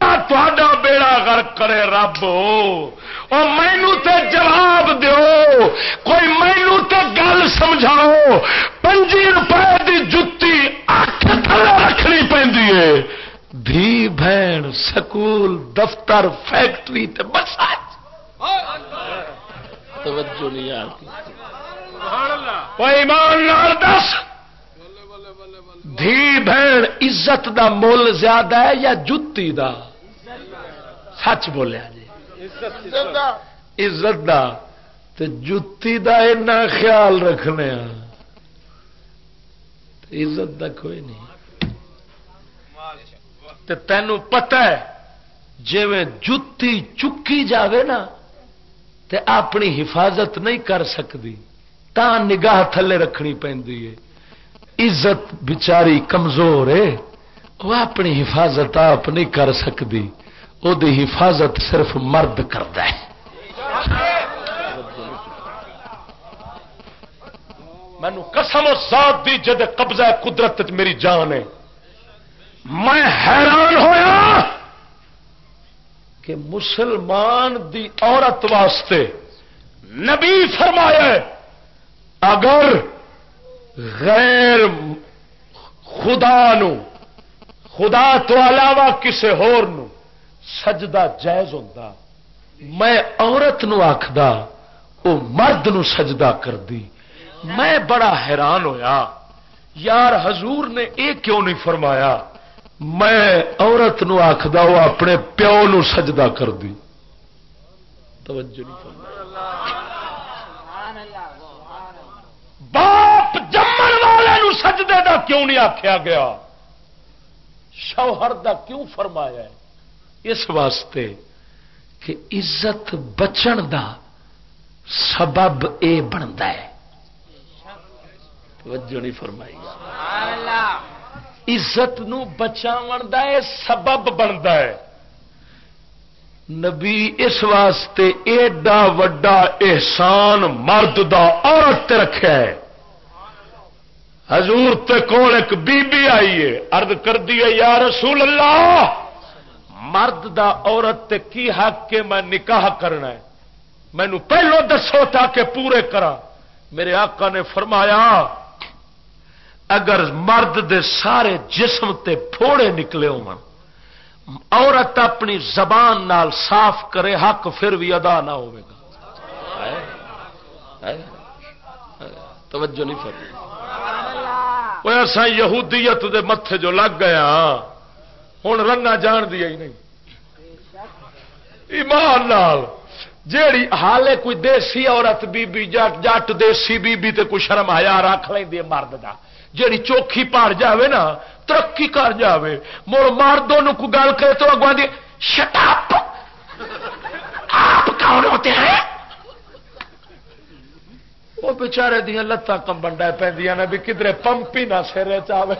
تا بیڑا گرک کرے رب۔ اور مینو تے جواب دیو۔ کوئی مینو تے گل سمجھاؤ۔ پنجی روپئے دی جتی اٹھ تھلے رکھنی پہ دھی بہن، سکول، دفتر، فیکٹری تے بس توجہ نہیں آتی ایمان دس۔ دھی بہن، عزت دا مول زیادہ ہے یا جتی دا؟ سچ بولیا جی۔ عزت دا۔ تے جتی دا اینا خیال رکھنے ہاں۔ عزت دا کوئی نہیں۔ تے تینوں پتہ ہے جی جتی چکی جاوے نا، تے اپنی حفاظت نہیں کر سکتی تا نگاہ تھلے رکھنی پی عزت بچاری کمزور ہے وہ اپنی حفاظت آپ نہیں کر سکتی وہ حفاظت صرف مرد کرتا ہے۔ مینو قسم و ساتھ دی جد قبضہ قدرت میری جان ہے۔ میں حیران ہویا کہ مسلمان دی عورت واسطے نبی فرمایا اگر غیر خدا نو، خدا تو علاوہ کسی ہور نو سجدہ جائز ہوتا میں عورت نو آخد وہ مرد نو سجدہ کر دی میں بڑا حیران ہویا، یار حضور نے یہ کیوں نہیں فرمایا؟ میں عورت نو آخد وہ اپنے پیو نو سجدہ کر دی۔ توجہ نہیں باپ جمن والے نو سجدے دا کیوں نہیں آخیا گیا؟ شوہر دا کیوں فرمایا ہے؟ اس واسطے کہ عزت بچن دا سبب اے بنتا ہے۔ توجہ نہیں فرمائی۔ اللہ۔ عزت نو بچاو دا اے سبب بنتا ہے نبی اس واسطے ایڈا وڈا احسان مرد دا عورت رکھا ہے۔ حضور تے کول ایک بی بی آئی ہے ارد کر دیے، یا رسول اللہ، مرد دا عورت تے کی حق کے میں نکاح کرنا ہے؟ مینو پہلو دسو تاکہ پورے کرا میرے آقا نے فرمایا اگر مرد دے سارے جسم تے پھوڑے نکلے ہو عورت اپنی زبان نال صاف کرے، حق پھر بھی ادا نہ ہوگا توجہ نہیں فرمائی۔ ایسا یہودیت دے متے جو لگ گیا ہوں رنگا جان دیا ہی نہیں۔ ایمان لال جیڑی حالے کوئی دیسی عورت بی بی جٹ جٹ دیسی بی بی تے کوئی شرم ہیا رکھ لیں مرد دا۔ جیڑی چوکھی پڑ جاوے نا، ترقی کر جاوے۔ مڑ مردوں کو گل کرے تو اگوا دی شٹاپ آپ کون ہوتے ہیں؟ وہ بچارے دیا لتان کمبن ڈے پہ بھی کدھر پمپی نہ سر چاہے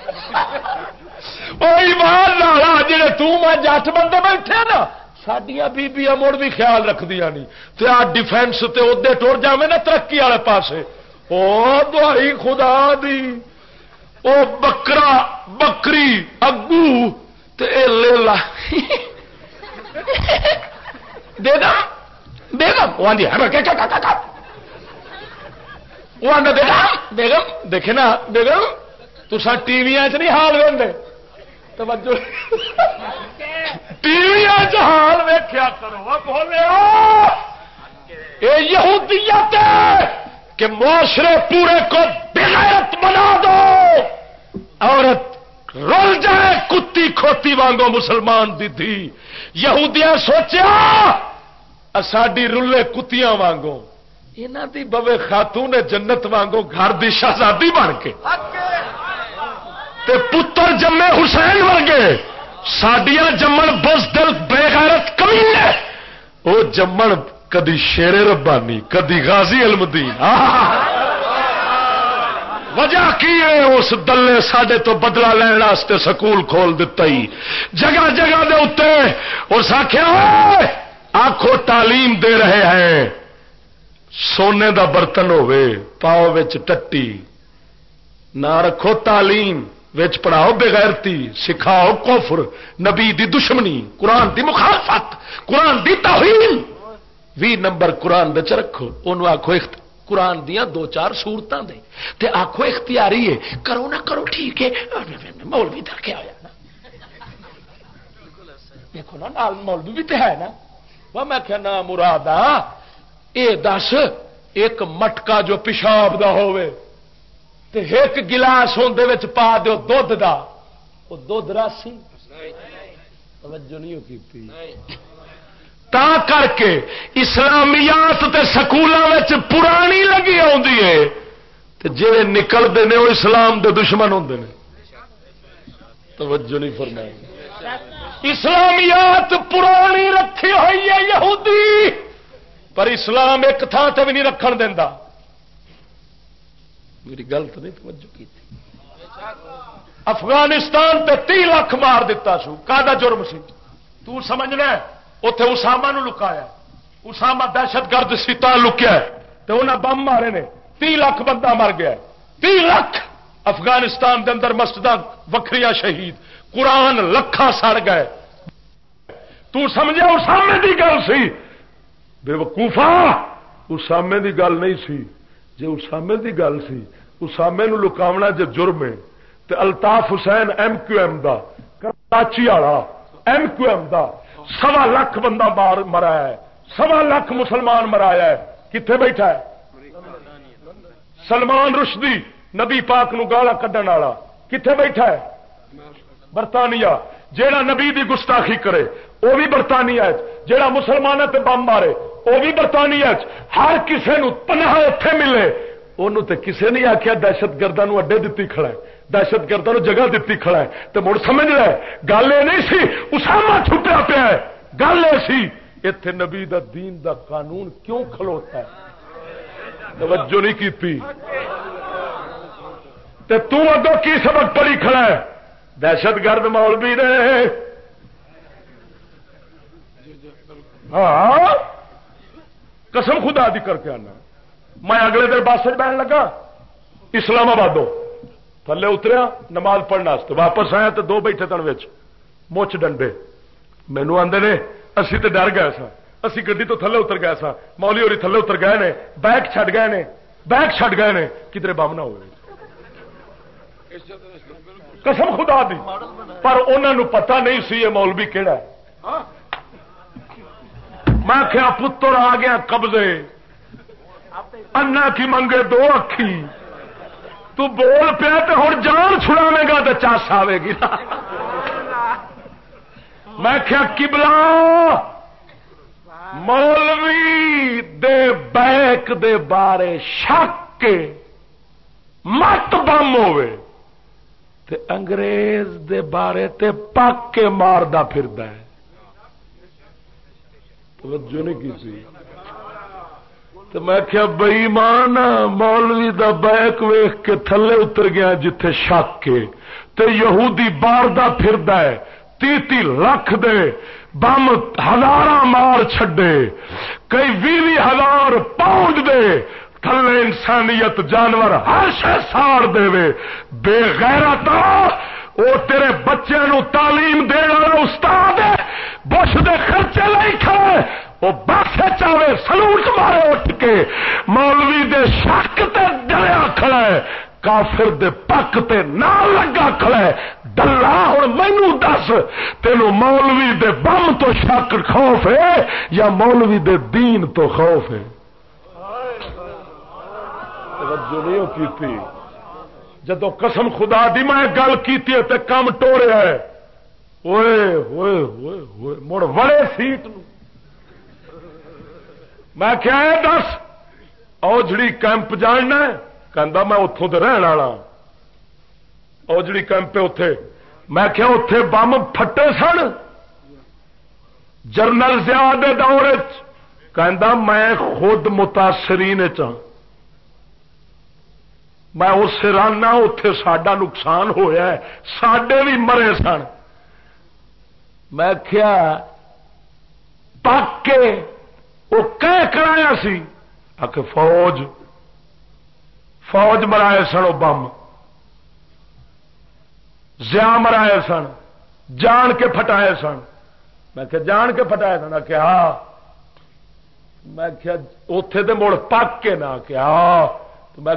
وہ ایمان لالا جی میں جٹ بندے بیٹھے نا سڈیا بیبیا مڑ بھی خیال رکھ دیا نہیں۔ تو آ ڈیفینس تے ادے ٹر جائے نا ترقی والے پاسے۔ او دہائی خدا دی۔ او بکرا، بکری، اگو، تے لے لا بیگم بیگم وہ آدھی وہ آدھا بیگم بیگم دیکھے نا بیگم تسا ٹی وی چ نہیں حال وے توجہ۔ ٹی وی حال ویخیا کرو۔ بولے یہودیت کہ معاشرے پورے کو بغیرت بنا دو۔ عورت رول جائے کتی کھوتی وانگو مسلمان دی تھی یہودیاں سوچیا ساڈی رلے کتیاں وانگو یہاں دی بوے خاتون جنت وانگو گھر دی شہزادی بن کے۔ تے پتر جمے حسین ورگے سڈیا جمن بس دل بے غیرت کمی ہے۔ وہ جمن کدی شیر ربانی، کدی غازی المدین۔ وجہ کی ہے اس دلے سڈے تو بدلا لین واسطے سکول کھول دیتا ہی؟ جگہ جگہ دے اتنے اس آخیا آخو تعلیم دے رہے ہیں۔ سونے دا برتن ہوے پاؤ ٹٹی۔ نہ رکھو تعلیم وچ پڑھاؤ بغیرتی، سکھاؤ کوفر نبی دی دشمنی، قرآن دی مخالفت، قرآن دی توہین۔ بھی نمبر قرآن بچ رکھو انہوں آخو قرآن دیا دو چار سورتوں دے تے آخو اختیاری ہے، کرو نہ کرو، ٹھیک ہے۔ مولوی در کے آیا نا۔ دیکھو نا مولوی بھی تو ہے نا۔ وہ میں کہ نا مراد اے دس، ایک مٹکا جو پیشاب دا ہوئے تے ایک گلاس اندر پا دو دھد دا۔ وہ دھد راسی۔ توجہ نہیں کی تا کر کے اسلامیات تے سکولوں پرانی لگی جی نکلتے ہیں وہ اسلام دے دشمن ہوں نے۔ توجہ نہیں فرمائی۔ اسلامیات پرانی رکھی ہوئی ہے یہودی، پر اسلام ایک تھان سے بھی نہیں رکھ دینا میری گل نہیں توجہ کی تھی افغانستان تے تی لاکھ مار دیتا سو کا جرم سی؟ تو سمجھنا اتے اسامہ نو لکایا اسامہ دہشت گرد سیتا لکیا تو انہیں بم مارے نے۔ تی لاکھ بندہ مر گیا تی لاکھ افغانستان دے اندر مسجد وکری شہید۔ قرآن لکھا سڑ گئے۔ تو سمجھا اسامے دی گل سی؟ بے وقوفا اسامے دی گل نہیں سی۔ جی اسامے دی گل سی اسامے نو لکاونا جے جرم ہے۔ تے Altaf Hussain M Q M دا، کراچی والا ایم کیو ایم دا۔ سوا لاکھ بندہ مار مرایا ہے، سوا لاکھ مسلمان مرایا ہے۔ کتنے بیٹھا ہے؟ سلمان رشدی، نبی پاک نو گالا کھڈن والا۔ کتنے بیٹھا ہے؟ برطانیہ۔ جیڑا نبی دی گستاخی کرے وہ بھی برطانیہ جیڑا مسلمان تے بم مارے وہ بھی برطانیہ ہر کسی پناہ اتے ملے۔ انہوں تے کسے نہیں آخیا دہشت گردوں اڈے دیتی کھڑا ہے۔ دہشت گردوں جگہ دیتی کھڑا ہے۔ تو مڑ سمجھ رہا ہے گل یہ نہیں سی، اسامہ چھپیا پیا ہے۔ گل یہ سی اتے نبی دا دین دا قانون کیوں کھلوتا ہے؟ توجہ نہیں کی اگوں کی سبق پڑھی کھڑا ہے؟ دہشت گرد مولوی نے۔ ہاں؟ قسم خدا دی کر کے آنا۔ میں اگلے دن بس بہن لگا۔ اسلام آبادوں تھلے اتریا، نماز پڑھنے واپس آیا تو دو بیٹھے تن مچھ ڈنڈے۔ مینو آدھے نے، اسی تو ڈر گئے سا اسی گی تو تھلے اتر گئے سا مولی ہوری تھلے اتر گئے نے۔ بیگ چڈ گئے نے۔ بیگ چڈ گئے نے۔ کدھر بم نہ ہوئے۔ قسم خدا دی۔ پر انہوں پتا نہیں سی یہ مولوی کہڑا میں کیا پتر آ گیا قبضے۔ انا کی منگے دو اکھی۔ تو بول پیا تو ہوں جان چھڑاوے گا تو چس آئے گی میں کیا کبلا مولوی دے بیک دے بارے شک کے مت بم ہوے تے انگریز دے بارے تے پک کے ماردا پھردا ہے۔ توجہ نہیں کی تو میں کیا بئی مان مولوی دا بیک ویخ کے تھلے اتر گیا جتھے شک کے۔ تے یہودی باردا پھردا ہے تی تی لکھ دے، بم ہزار مار چھڈے۔ کئی بھی ہزار پاؤنڈ دے۔ تھلے انسانیت جانور ہر شہ ساڑ دے وے بے غیرت وہ تیرے بچے نو تعلیم دے والا استاد بش دے خرچے لے کھڑے وہ بس چاہے سلوٹ مارے اٹھ کے مولوی دے شک تے ڈریا کھڑا ہے، کافر دے پک تے نہ لگا کھڑا ہے۔ ڈلا ہوں مینو دس، تینو مولوی دے بم تو شک خوف ہے یا مولوی دے دین تو خوف ہے؟ جدو قسم خدا دی میں گل کی کم ٹوریا ہے۔ ہوئے ہوئے ہوئے ہوئے، مڑ وڑے سیٹ نو میں کیا ہے دس اوجڑی کیمپ جاننا کہ میں اتوں تو رہن والا ہاں. اوجڑی کیمپ اتے میں کیا اتے بم پھٹے سن جرنل زیاد دور میں خود متاثرین چاہ ہاں۔ میں اس رانا اتے سڈا نقصان ہوا سڈے بھی مرے سن۔ میں کیا کے وہ کہہ کرایا سی آ فوج فوج مرائے سن وہ بم زیا مرائے سن، جان کے پھٹائے سن میں کہ جان کے پھٹائے سن کیا ہاں۔ میں کیا اتے تو مڑ پک کے نہ کیا ہاں۔ تو میں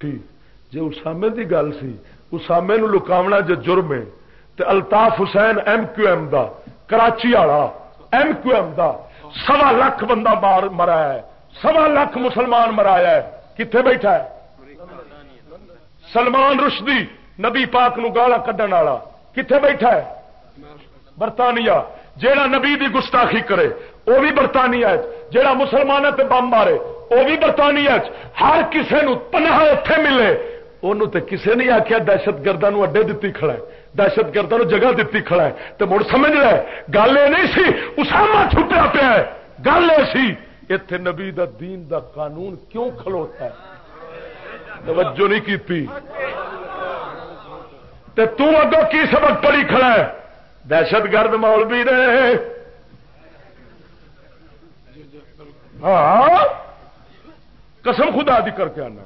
کہ جی اسامے کی گل سی اسامے نو لکاونا جو جرم ہے۔ تے Altaf Hussain M Q M دا، کراچی والا ایم کیو ایم دا، سوا لاکھ بندہ مار مرایا ہے۔ سوا لاکھ مسلمان مرایا ہے۔ کتنے بیٹھا ہے؟ سلمان رشدی، نبی پاک نو گالا کڈن والا۔ کتنے بیٹھا ہے؟ برطانیہ۔ جیڑا نبی دی گستاخی کرے وہ بھی برطانیہ جیڑا مسلمان تے بم مارے وہ بھی برطانیہ ہر کسے نو پناہ اتے ملے۔ انہوں تے کسے نہیں آخیا دہشت گردوں اڈے دیتی کھڑا ہے دہشت گردوں جگہ دیتی کھڑا ہے تو مڑ سمجھ رہا ہے گل یہ نہیں سی اسامہ چھٹیا پیا ہے گل یہ سی اتنے نبی دا دین دا قانون کیوں کھلوتا ہے توجہ نہیں کی تو اگوں کی سبق پڑی کھڑا ہے دہشت گرد مولوی نے ہاں قسم خدا دی کر کے آنا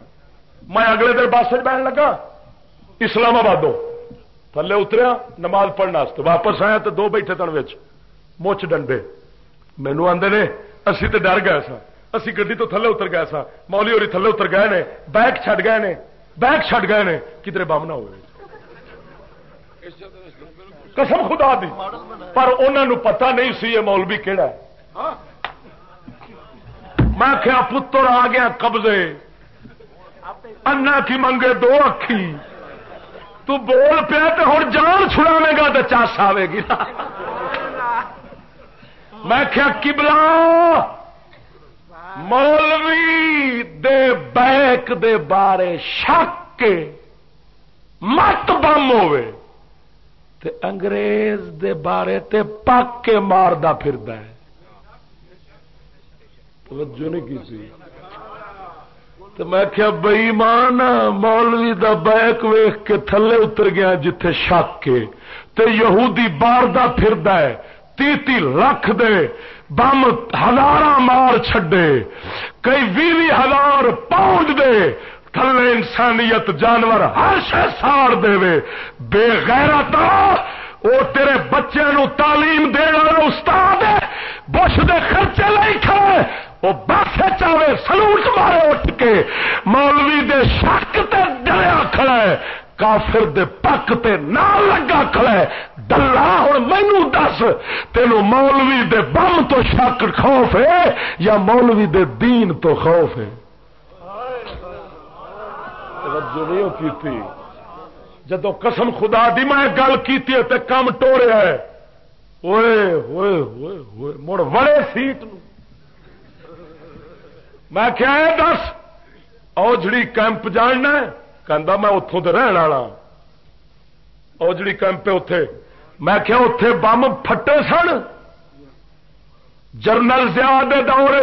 میں اگلے دن بس بہن لگا۔ اسلام آبادوں تھلے اتریا، نماز پڑھنے واپس آیا تو دو بیٹھے تن مچھ ڈنڈے۔ مینو آدھے نے، اسی تو ڈر گئے سا اسی گی تو تھلے اتر گئے سا مولی ہوری تھلے اتر گئے نے۔ بیگ چڈ گئے نے۔ بیگ چڈ گئے نے۔ کدھر بم نہ ہوئے۔ قسم خدا دی۔ پر انہوں پتا نہیں سی یہ مولوی کہڑا میں کیا پتر آ گیا قبضے۔ انا کی منگے دو اکھی تو بول پیا تو ہوں جان چھڑاوے گا تو چاس آئے گی میں کیا کبلا مولوی دے بیک دے بارے شک کے مت بم ہوے تے انگریز دے بارے تے پک کے ماردا پھردا ہے توجہ نہیں کی تو میں کیا بئی مان مولوی دا بیک ویخ کے تھلے اتر گیا جتھے شک کے۔ تے یہودی بار دا پھردا ہے تی تی لکھ دے، بم ہزار مار چھڈے۔ کئی بھی ہزار پاؤنڈ دے۔ تھلے انسانیت جانور ہر شہ ساڑ دے وے بے غیرت وہ تیرے بچے نو تعلیم دے والا استاد ہے، بش دے خرچے لے کھڑے۔ وہ بس چاہے سلوٹ مارے اٹھ کے مولوی دے شک تے ڈریا کھڑا ہے، کافر دے پک تے نہ لگا کھڑا ہے۔ ڈلا ہوں مینو دس، تینو مولوی دے بم تو شک خوف ہے یا مولوی دے دین تو خوف ہے؟ جدو قسم خدا دی میں گل کی کم ٹوریا ہے۔ ہوئے ہوئے ہوئے ہوئے، مڑ وڑے سیٹ نو میں کیا دس اوجڑی کیمپ جاننا کہ میں اتوں تو رہن والا ہاں. اوجڑی کیمپ اتے میں کیا اتے بم پھٹے سن جرنل زیاد دور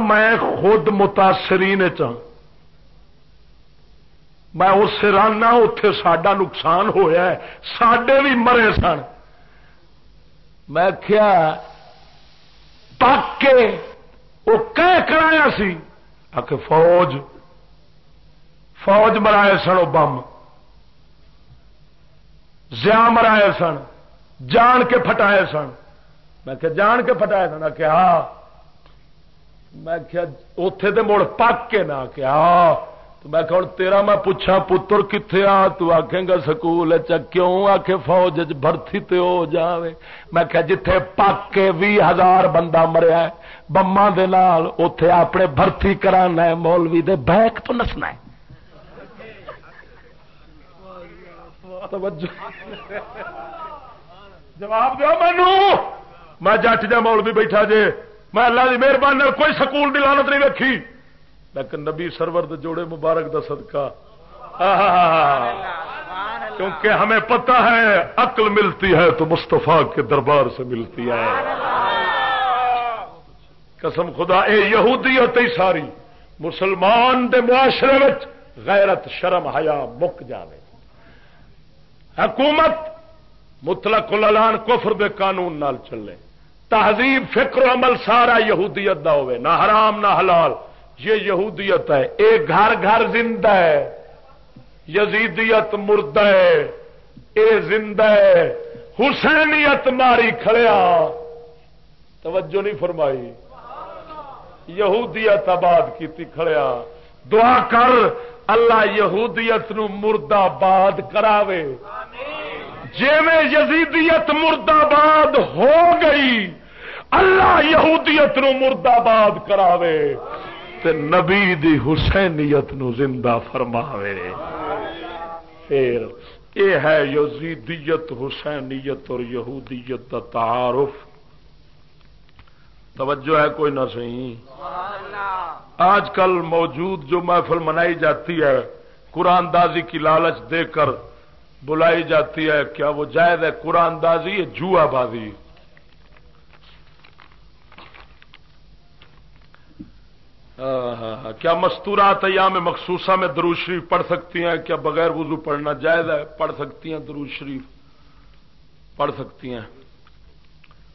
میں خود متاثرین چاہ ہاں۔ میں اس رانا اتے سڈا نقصان ہوا سڈے بھی مرے سن۔ میں کیا پک کے وہ کہہ کرایا سی آ فوج فوج مرائے سن وہ بم۔ زیا مرائے سن، جان کے پھٹائے سن۔ میں کہ جان کے پھٹائے سن؟ کہ ہاں۔ میں اتے تو مڑ پک کے نہ کہ ہاں۔ میں کہ تیرا میں پوچھا پتر کتنے آ? تو آخے گا سکول کیوں آخ فوج برتھی تے ہو جاوے؟ میں کہ جتھے پک کے بھی ہزار بندہ مریا بما اتے اپنے برتھی کرانا ہے، مولوی دے بیک تو نسنا ہے. جواب دو مینو میں جٹ جا مول بھی بیٹھا جے۔ میں اللہ کی مہربانی کوئی سکول کی لانت نہیں رکھی لیکن نبی سرور جوڑے مبارک دا صدقہ۔ کیونکہ ہمیں پتہ ہے، عقل ملتی ہے تو مستفا کے دربار سے ملتی ہے۔ قسم خدا، اے یہودیت ہی ساری مسلمان دے معاشرے غیرت، شرم، حیا مک جائے حکومت مطلق الان کفر دے قانون نال چلے۔ تہذیب، فکر و عمل سارا یہودیت دا ہوئے نہ حرام، نہ حلال۔ یہ یہودیت ہے ایک گھر گھر زندہ ہے، یزیدیت مردہ ہے، اے زندہ ہے، حسینیت ماری کھڑیا۔ توجہ نہیں فرمائی۔ یہودیت آباد کی کھڑیا۔ دعا کر اللہ یہودیت نو مردہ باد کراوے۔ جی میں یزیدیت مردہ ہو گئی، اللہ یہودیت نو مردہ باد کراوے۔ تے نبی دی حسینیت نو زندہ فرماوے۔ پھر یہ ہے یزیدیت، حسینیت اور یہودیت کا تعارف۔ توجہ ہے کوئی نہ صحیح آج کل موجود جو محفل منائی جاتی ہے، قرآن دازی کی لالچ دے کر بلائی جاتی ہے، کیا وہ جائز ہے؟ قرآن دازی جوا بازی؟ کیا مستورات ایام مخصوصہ میں درود شریف پڑھ سکتی ہیں؟ کیا بغیر وضو پڑھنا جائز ہے؟ پڑھ سکتی ہیں درود شریف۔ پڑھ سکتی ہیں۔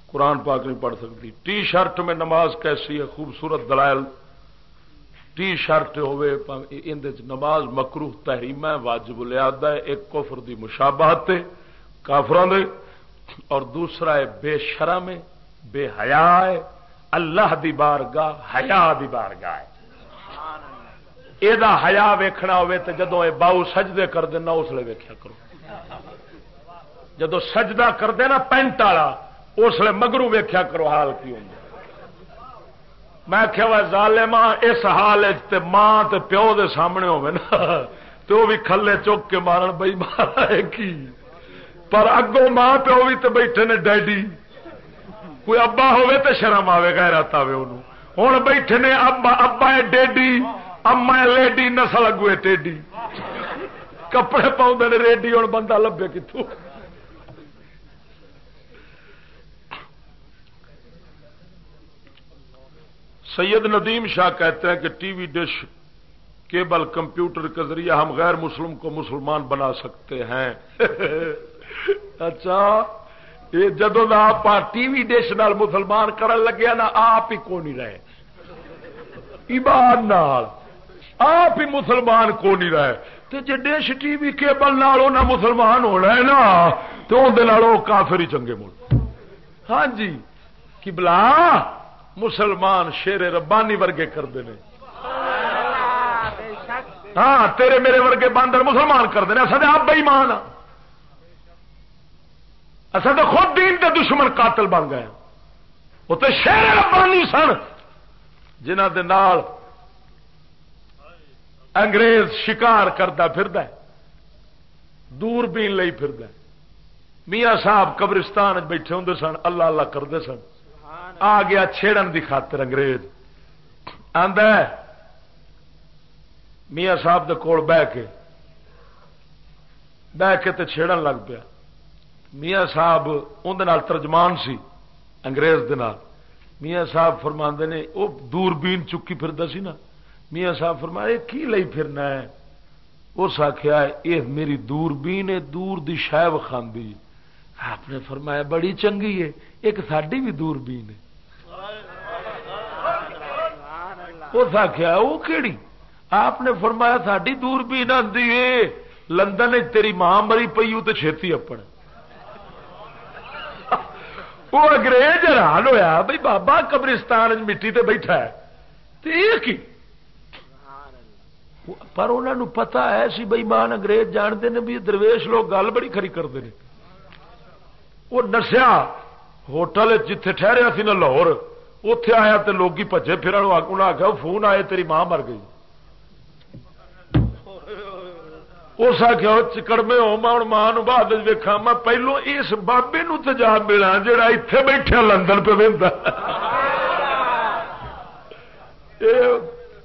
قرآن پاک نہیں پڑھ سکتی۔ ٹی شرٹ میں نماز کیسی ہے؟ خوبصورت دلائل۔ ٹی شرٹ ہوے نماز مکروح تحریم ہے واجب ہے ایک کفر دی مشابہت کافران دے۔ اور دوسرا ہے، بے شرم بے حیا ہے اللہ دی بارگاہ، حیا دی بارگاہ ہے۔ یہ ہیا ویکھنا ہوے تو جدو یہ باؤ سجدے کر دینا اس لیے ویکیا کرو۔ جدو سجدہ کر دینا پینٹ والا، اس لیے مگرو ویکیا کرو حال کی ہوں میں کیا ظالم اس حال ماں تے پیو دے سامنے ہوئے نا تو وہ بھی کھلے چک کے مارن بئی مارا کی۔ پر اگوں ماں پیو بھی تو بیٹھے نے ڈیڈی۔ کوئی ابا ہوے تو شرم آئے گا رات آئے انہوں۔ ہوں بیٹھے نے ابا ابا ہے ڈیڈی، اما لیڈی، نسل اگوے ٹیڈی۔ کپڑے پاؤں نے ریڈی ہوں بندہ لبے کتوں سید ندیم شاہ کہتے ہیں کہ T V dish, cable, computer کے ذریعے ہم غیر مسلم کو مسلمان بنا سکتے ہیں۔ [LAUGHS] اچھا۔ یہ جدو آپ ٹی وی ڈش نال مسلمان کرن لگیا نا آپ ہی کو نہیں رہے؟ ایمان نال۔ آپ ہی مسلمان کو نہیں رہے؟ تو جی ڈش ٹی وی کیبل نال مسلمان ہونا ہے نا تو اندر کافر ہی چنگے مل ہاں جی بلا مسلمان شیر ربانی ورگے کرتے ہیں ہاں تیرے میرے ورگے باندر مسلمان کرتے ہیں اصل آپ بئی مان اصل تو خود دین کے دشمن قاتل بن گئے وہ تو شیر ربانی سن جنہ دے نال انگریز شکار کرتا پھر دور بین لئی پھر میاں صاحب قبرستان بیٹھے ہوں سن اللہ اللہ کرتے سن۔ آ گیا چھیڑن دی خاطر انگریز۔ میاں صاحب دے کول بہ کے بہ کے تے چھیڑن لگ پیا۔ میاں صاحب اندر ترجمان سی، انگریز دے نال۔ میاں صاحب فرما نے وہ دور بین چکی پھر سی نا۔ میاں صاحب فرمایا کی لئی پھرنا ہے؟ اس آخیا یہ میری دور بین ہے دور دی شاید خاندی۔ آپ نے فرمایا، بڑی چنگی ہے، ایک ساڈی بھی دور بین ہے۔ اس آخیا وہ کہڑی آپ نے فرمایا ساری دور بھی نہ لندن تیری ماں مری پی تو چھتی اپن وہ انگریز حیران ہویا بھائی بابا قبرستان مٹی تے بیٹھا ہے۔ کی؟ پر انہوں نے پتا ہے سی بھائی مان انگریز جانتے ہیں بھی درویش لوگ گل بڑی کھری کرتے ہیں وہ نسیا ہوٹل جتھے ٹھہریا سی نا لاہور اتے آیا تو لوگ بجے پھر آخیا فون آئے، تیری ماں مر گئی۔ اس آخیا چکڑمے ہو میں ہوں ماں بعد ویکا میں پہلو اس بابے نو تجا ملا جا اتے بیٹھا لندن پہ وہدا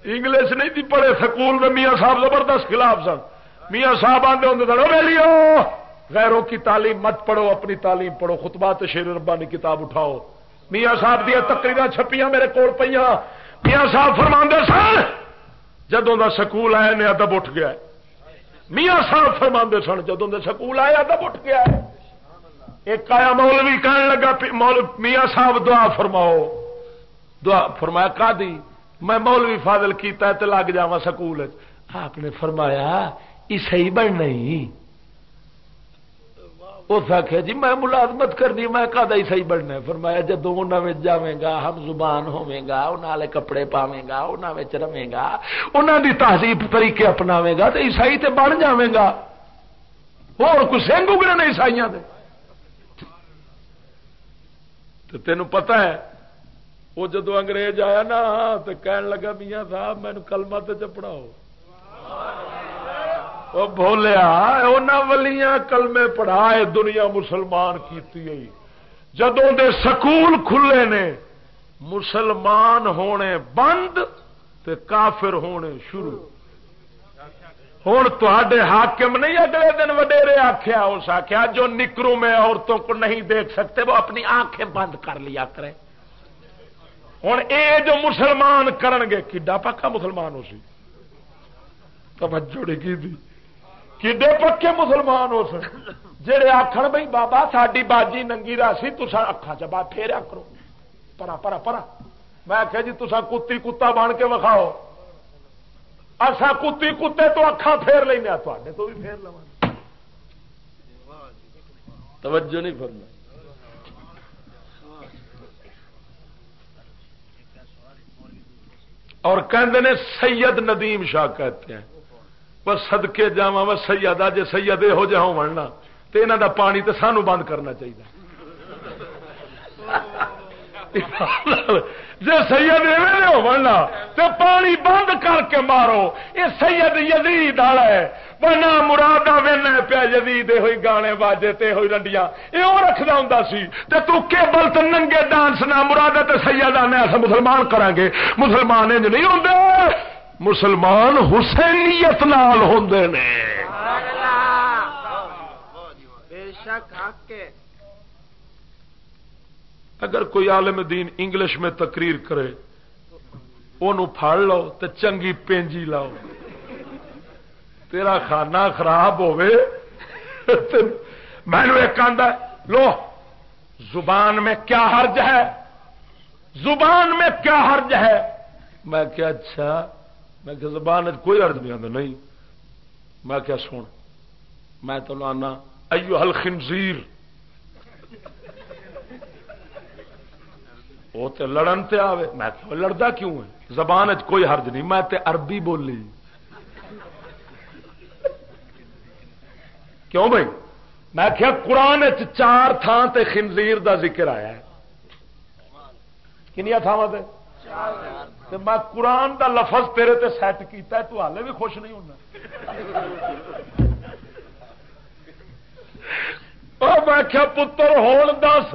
انگلش نہیں تھی پڑھے سکول میں میاں صاحب زبردست خلاف سن میاں صاحب آدھے ہوں سن ویلی غیروں کی تعلیم مت پڑھو اپنی تعلیم پڑھو خطبات شیر ربانی کتاب اٹھاؤ میاں صاحب دیا تقریر چھپیاں میرے کول پہ میاں صاحب فرما سن جدوں کا سکول آیا نے ادب اٹھ گیا میاں صاحب فرما سن، جدوں دے سکول آیا تو اٹھ گیا ایک آیا مولوی کہنے لگا میاں صاحب دعا فرماؤ۔ دعا فرمایا کا دی میں مولوی فاضل کیتا ہے تو لگ جاواں سکول آپ نے فرمایا عیسائی بننا ہی۔ اس آخیا جی میں ملازمت کرنی، میں کدا عیسائی بننا؟ فرمایا جدو انہوں جائے گا، ہم زبان ہوے گا انہوں کپڑے پاوے گا انہوں رہے گا انہوں دی تہذیب طریقے اپناوے گا تو عیسائی تے بن جائے گا۔ اور کچھ سنگ اگڑے نے عیسائی تو تینوں پتہ ہے، وہ جدو انگریز آیا نا تو کہن لگا میاں صاحب مینو کلمہ تے چپڑا چپڑاؤ وہ بولیا ولیاں کلمے پڑھائے، دنیا مسلمان کی جدوں دے سکول کھلے نے، مسلمان ہونے بند تے کافر ہونے شروع۔ ہوں تے حاکم نہیں اگلے دن وڈیرے آخیا اس آخیا جو نکروں میں عورتوں کو نہیں دیکھ سکتے، وہ اپنی آنکھیں بند کر لیا کریں۔ ہوں اے جو مسلمان کرن گے کڈا پکا مسلمان ہو سی توجہ کی دی۔ کڈے پکے مسلمان ہو سن جہے آخر بھائی بابا ساری باجی ننگی راسی تسا اکھا چبا پھیریا کرو پرا پرا پرا میں آخیا جی تسا کتی کتا بن کے وکھاؤ اصا کتی کتے تو اکھا پھیر لینا تے تو بھی پھیر لوا توجہ نہیں فرنا اور کہندے نے سید ندیم شاہ کہتے ہیں بس سدکے جا میں سید آ جی سید یہو جہ ہونا تو یہاں دا پانی تو سانو بند کرنا چاہیے جی سید ہونا تو پانی بند کر کے مارو۔ یہ سید یزید والا ہے۔ نہ مراد وین پیا یزید ہوئی گانے باجے تے ہوئی رنڈیاں۔ یہ وہ رکھدا ہوں سی۔ تے تو کیبل تے ننگے ڈانس نہ مراد تے سید آنے ایسا مسلمان کریں گے مسلمان انج نہیں ہوندے۔ مسلمان حسینیت نال ہوندے نے۔ اگر کوئی عالم دین انگلش میں تقریر کرے وہ پھڑ لو تو چنگی پینجی لاؤ۔ تیرا کھانا خراب ہوے [LAUGHS] مینو ایک آدھا لو زبان میں کیا حرج ہے؟ زبان میں کیا حرج ہے؟ میں کیا اچھا میں کہ زبان کوئی حرج نہیں آتا نہیں۔ میں کیا سن میں تو لانا ایو حل خنزیر وہ تو لڑن تے آوے۔ میں کہ لڑتا کیوں ہے؟ زبان کوئی حرج نہیں، میں تے عربی بولی۔ کیوں بھائی؟ میں کیا قرآن چار تھان تے خنزیر دا ذکر آیا ہے؟ کنیا تھا میں قرآن دا لفظ تیرے تے سیٹ کیتا ہے، تو ہالے بھی خوش نہیں ہونا۔ میں کیا پتر، ہون دس۔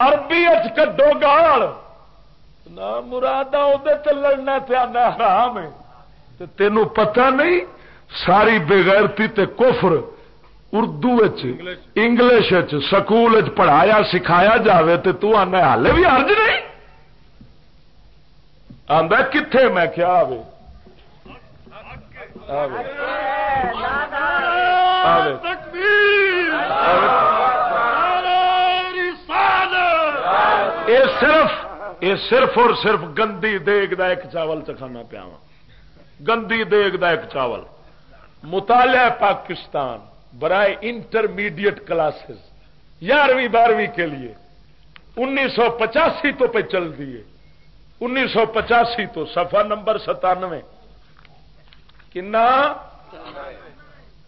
اربی کڈو گال نہ مراد تے لڑنا پیا نہ حرام ہے۔ تینوں پتہ نہیں، ساری بےغیرتی تے کفر اردو انگلش سکول پڑھایا، سکھایا جاوے تو تو آنا ہال بھی ارج نہیں۔ آدھا کتنے میں کیا آوے؟ یہ صرف یہ صرف اور صرف گندی دیگ دا ایک چاول چکھانا پیا گندی دیگ دا ایک چاول۔ مطالعہ پاکستان برائے انٹرمیڈیٹ کلاسز گیارہویں بارہویں کے لیے انیس سو پچاسی تو پہ چل دیے انیس سو پچاسی تو سفا نمبر ستانوے۔ کنا؟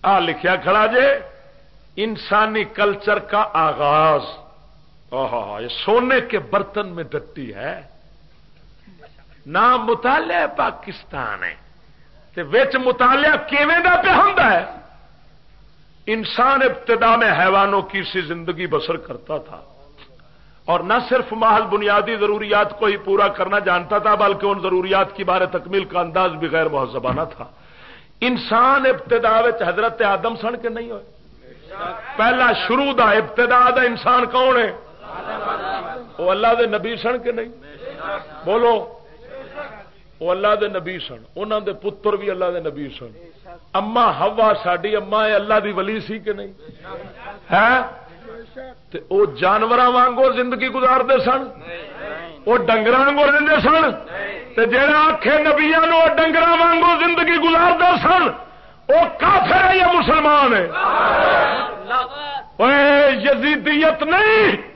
آ لکھیا کھڑا جے۔ انسانی کلچر کا آغاز۔ یہ سونے کے برتن میں ڈٹی ہے۔ نام مطالعہ پاکستان ہے۔ وچ مطالعہ کیویں دا پہ ہوں انسان ابتدا میں حیوانوں کی سی زندگی بسر کرتا تھا۔ اور نہ صرف محل بنیادی ضروریات کو ہی پورا کرنا جانتا تھا، بلکہ ان ضروریات کی بارے تکمیل کا انداز بھی غیر مہذبانہ تھا۔ انسان ابتدا حضرت آدم سن کے نہیں ہوئے؟ پہلا شروع دا ابتدا دا انسان کون ہے؟ وہ اللہ دے نبی سن کے نہیں؟ بولو۔ وہ اللہ دے نبی سن۔ انہوں دے پتر بھی اللہ دے نبی سن۔ اما ہوا ساری اما اللہ دی ولی سی کہ نہیں؟ ہے؟ وہ جانور وانگو زندگی گزارتے سن؟ وہ ڈنگر وانگو رہتے سن؟ جہاں آخے نبیا ڈنگر وانگو زندگی گزارتے سن وہ کافر ہے یا مسلمان ہے؟ یزیدیت نہیں۔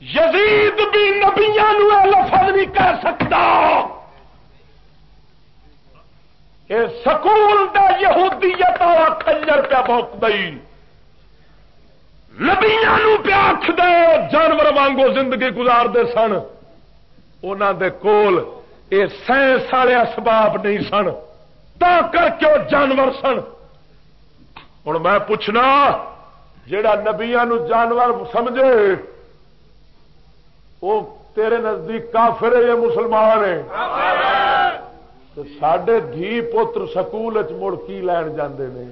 یزید بھی نبیا لفظ نہیں کہہ سکتا۔ کہ سکول دا یہودیت والا کنجر پیا بوک دئی نبیا پیا آخ دے جانور وانگو زندگی گزارتے سن۔ ان کول یہ سائنس والے اسباب نہیں سن تا کر کے وہ جانور سن۔ ہوں میں پوچھنا جڑا نبیا جانور سمجھے وہ تیرے نزدیک کافر ہے یا مسلمان ہے؟ سڈے دھی پوتر سکول مڑ کی لین جاندے نے۔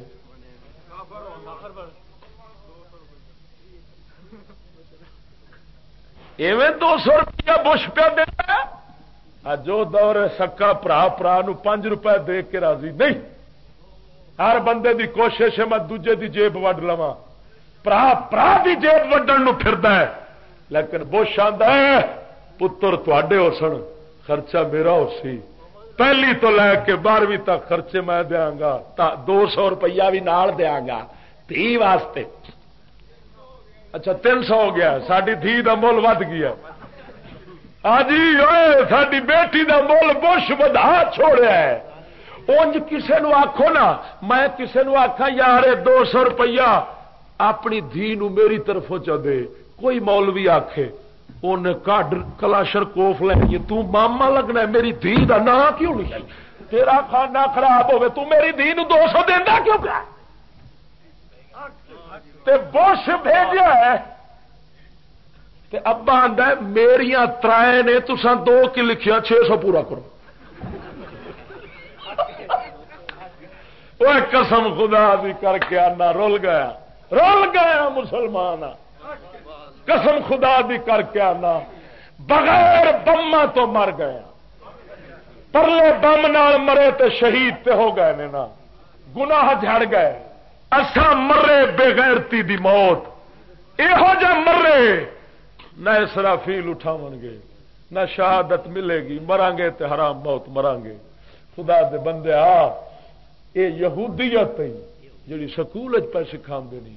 ایویں دو سو روپیہ بش پیا دینا جو دور سکا برا برا پانچ روپے دے کے راضی نہیں۔ ہر بندے دی کوشش ہے، میں دوجے دی جیب وڈ لوا برا برا دی جیب وڈن پھرد لیکن بش آدھا پتر تے ہو سن، خرچہ میرا ہو سی۔ پہلی تو لے کے بارہویں تک خرچے میں دیا گا دو سو روپیہ بھی نال دیا گا۔ تھی واسطے۔ اچھا تین سو ہو گیا۔ ساری دھی کا مل ود گیا۔ جی ساری بیٹی کا مل بش بدا چھوڑیا ہے۔ انج کسے نو آخو نا، میں کسے نو آخا یار دو سو روپیہ اپنی دھی نو میری طرف چ دے۔ کوئی مولوی آخے ان کلاشر کوف لینی تاما لگنا میری دھی کا نام کیوں نہیں؟ تیرا کھانا خراب ہوے تو میری دھی نو دو سو دینا کیوں کیا؟ بش بھیجا ہے۔ ابا آدھا میریا ترائے نے تسان دو کی لکھیا چھ سو پورا کرو۔ وہ قسم خدا بھی کر کے آنا رول گیا۔ رول گیا مسلمان۔ قسم خدا بھی کر کے آنا بغیر بما تو مر گیا۔ پرلے بم نال مرے تو شہید تے ہو گئے نے نا۔ گناہ جھڑ گئے۔ اصا مرے بےغیرتی دی موت۔ یہو جہ مرے، نہ اسرافیل اٹھاو گے، نہ شہادت ملے گی، مران گے تے حرام موت مران گے۔ خدا دے بندے آ یہ یہودیت جی سکول پہ سکھا نہیں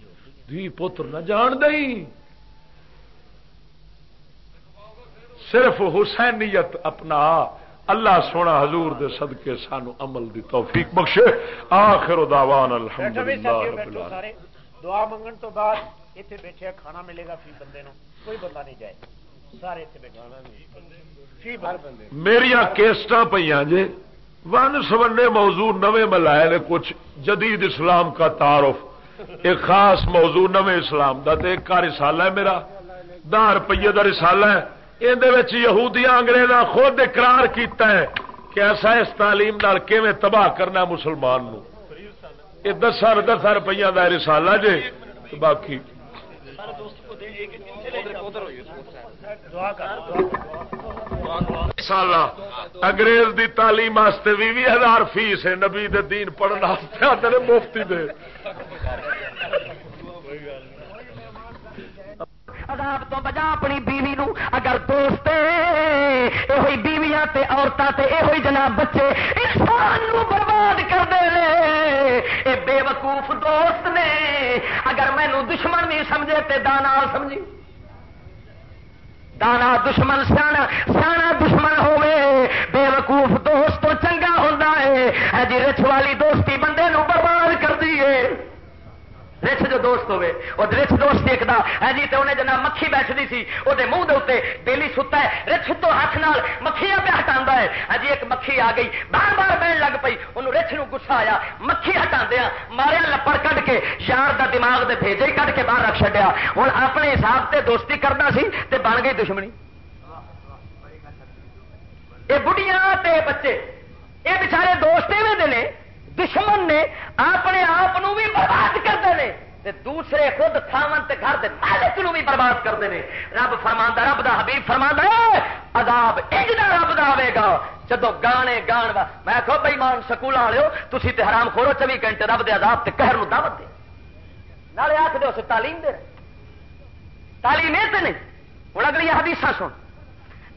دھی پتر نہ جان دیں صرف حسینیت اپنا اللہ سونا حضور دے صدقے سانو عمل دی توفیق بخشے۔ آخر دعوان الحمدللہ رب العالمین۔ دعا منگن تو بعد ایتھے بیٹھے کھانا ملے گا فی بندے نو کوئی بندہ نہیں جائے۔ سارے ایتھے بیٹھے۔ میری کیسٹاں پہ جے۔ ون سبنے موضوع نوے ملائے نے کچھ جدید اسلام کا تعارف۔ ایک خاص موضوع نوے اسلام دا تے ایک کا رسالہ ہے میرا۔ دہ روپیے کا رسالہ ہے۔ یہودیاں انگریزاں خود اقرار کیتا ہے کہ ایسا اس تعلیم کیویں تباہ کرنا مسلمان نو۔ یہ دسا دسا روپیہ کا رسالہ جے۔ باقی سالہ انگریز دی تعلیم واسطے بھی بھی ہزار فیس ہے، نبی دین پڑھنے مفتی دے۔ عذاب تو بجا اپنی بیوی نو۔ اگر دوست یہ بیویاں تے عورتیں تے یہ جناب بچے انسان نو برباد کر دے اے بے وقوف دوست نے۔ اگر مینو دشمن نہیں سمجھے تے دانا سمجھی۔ دانا دشمن سیاح سیاح دشمن ہوے بے وقوف دوست تو چنگا ہوتا ہے۔ جی رچ والی دوستی بندے نو برباد کر دیے رچ جو دوست ہوے وہ رچ دوست دیکھتا، ہے جی تو انہیں جنا مکھی بیٹھتی سی وہ منہ دے بیلی ستا ہے رچ تو ہاتھ نال مکھیاں پہ ہٹا ہے۔ ہاں جی ایک مکھی آ گئی، بار بار بہن لگ پئی انہوں رچ بچ گسا آیا، مکھی ہٹا دیا ہاں، ماریا لپڑ کٹ کے، یار دا دماغ دے بھیجے کٹ کے باہر رکھ چڈیا ہوں اپنے حساب سے دوستی کرنا سی تے بن گئی دشمنی۔ یہ بڑھیا تے بچے یہ بچارے دوست نے، دشمن نے اپنے آپ بھی برباد کرتے ہیں دوسرے خود تھاون تے گھر دے مالک نو بھی برباد کرتے ہیں رب فرما رب دا حبیب فرما عذاب اجنا رب دا آئے گا۔ جدو گانے گان میں کہو بھائی مان سکول والے تھی تے حرام کھولو چوبی گھنٹے رب دے عذاب تے قہر نو دعوت دے۔ نالے آخ دو تعلیم دے۔ تعلیم یہ نہیں ہوں اگلی حدیث سن۔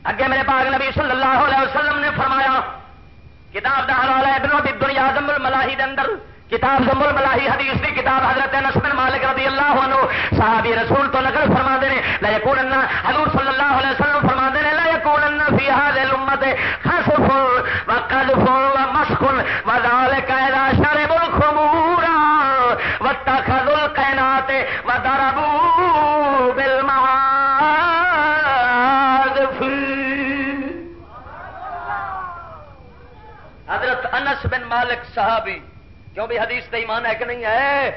اگے میرے پاک نبی صلی اللہ علیہ وسلم نے فرمایا، کتاب دا حوالہ ابن ابی دنیا زم الملاحی دے اندر۔ کتاب زم الملاحی حدیث دی کتاب حضرت انس بن مالک رضی اللہ عنہ صحابی رسول تو نقل فرما دے لا یکونن، حضور صلی اللہ علیہ وسلم فرما دے لا یکونن فی هذه الامه خسف وقذف ومسخ وذلك اذا شرب الخمور واتخذوا القنات وضربوا بالمعاد حضرت انس بن مالک صحابی کیوں بھی حدیث تے ایمان ہے کہ نہیں ہے؟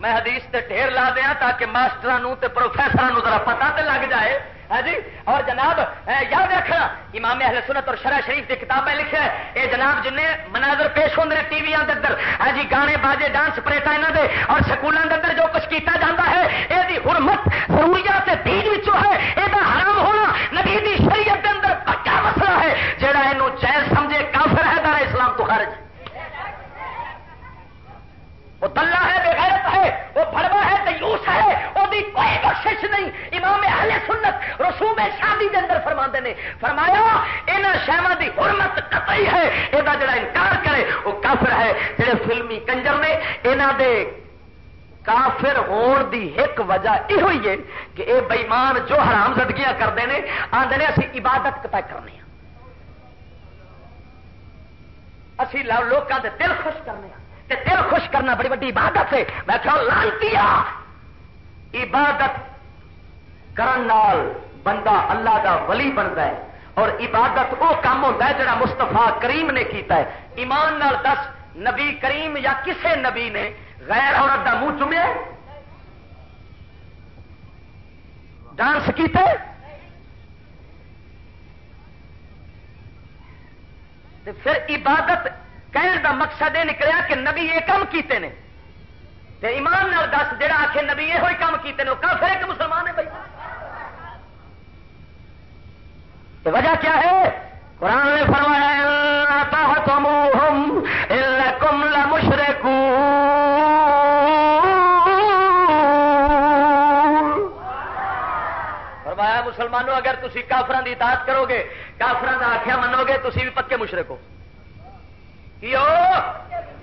میں حدیث تے ڈھیر لا دیا تاکہ ماسٹر پروفیسر ذرا پتا تے لگ جائے۔ ہاں جی؟ اور جناب یاد رکھنا، امام اہل سنت اور شرح شریف کی کتابیں لکھے یہ جناب، جن مناظر پیش ہوتے ہیں ٹی وی اندر ہاں جی گانے باجے، ڈانس پریٹا یہاں دے اور سکولوں کے اندر جو کچھ کیتا جاتا ہے یہ حرمت، ضروریات دین ہے یہ حرام ہونا نبی دی شریعت کے اندر پکا مسئلہ ہے جہاں یہ جائز سمجھے کافر ہے دار اسلام تو خارج۔ وہ تلا ہے بغیرت ہے، وہ بڑوا ہے تیوس ہے، وہ کوئی بخش نہیں۔ امام اہل سنت رسوم شادی کے اندر فرما نے، فرمایا یہاں شہر کی حرمت قطعی ہے یہ جڑا انکار کرے، وہ کافر ہے۔ جڑے فلمی کنجر نے یہاں دے کافر ہون دی ایک وجہ یہ ہوئی ہے کہ اے بےمان جو حرام زدگیاں کرتے ہیں آدھے نے، اسی عبادت کتا کرنے ہاں۔ اسی لوگوں کے دل خوش کرنے ہاں۔ دل خوش کرنا بڑی بڑی عبادت ہے۔ میں کہ لانتی عبادت کرن نال بندہ اللہ دا ولی بنتا ہے۔ اور عبادت وہ کام ہوتا ہے جڑا مستفا کریم نے کیتا ہے۔ ایمان نال دس، نبی کریم یا کسے نبی نے غیر عورت دا منہ چومیا ڈانس کیتے پھر عبادت کہنے دا مقصد یہ نکلیا کہ نبی یہ کام کیتے ہیں تے ایمان نال دس، جڑا آخ نبی یہ کام کیتے ہیں وہ کافر ہے کہ مسلمان ہے بھائی؟ وجہ کیا ہے؟ قرآن نے فرمایا مشرق فرمایا، مسلمانوں، اگر تھی کافران کی اطاعت کرو گے کافران کا آخیا منو گے تھی بھی پکے مشرق ہو۔ کیوں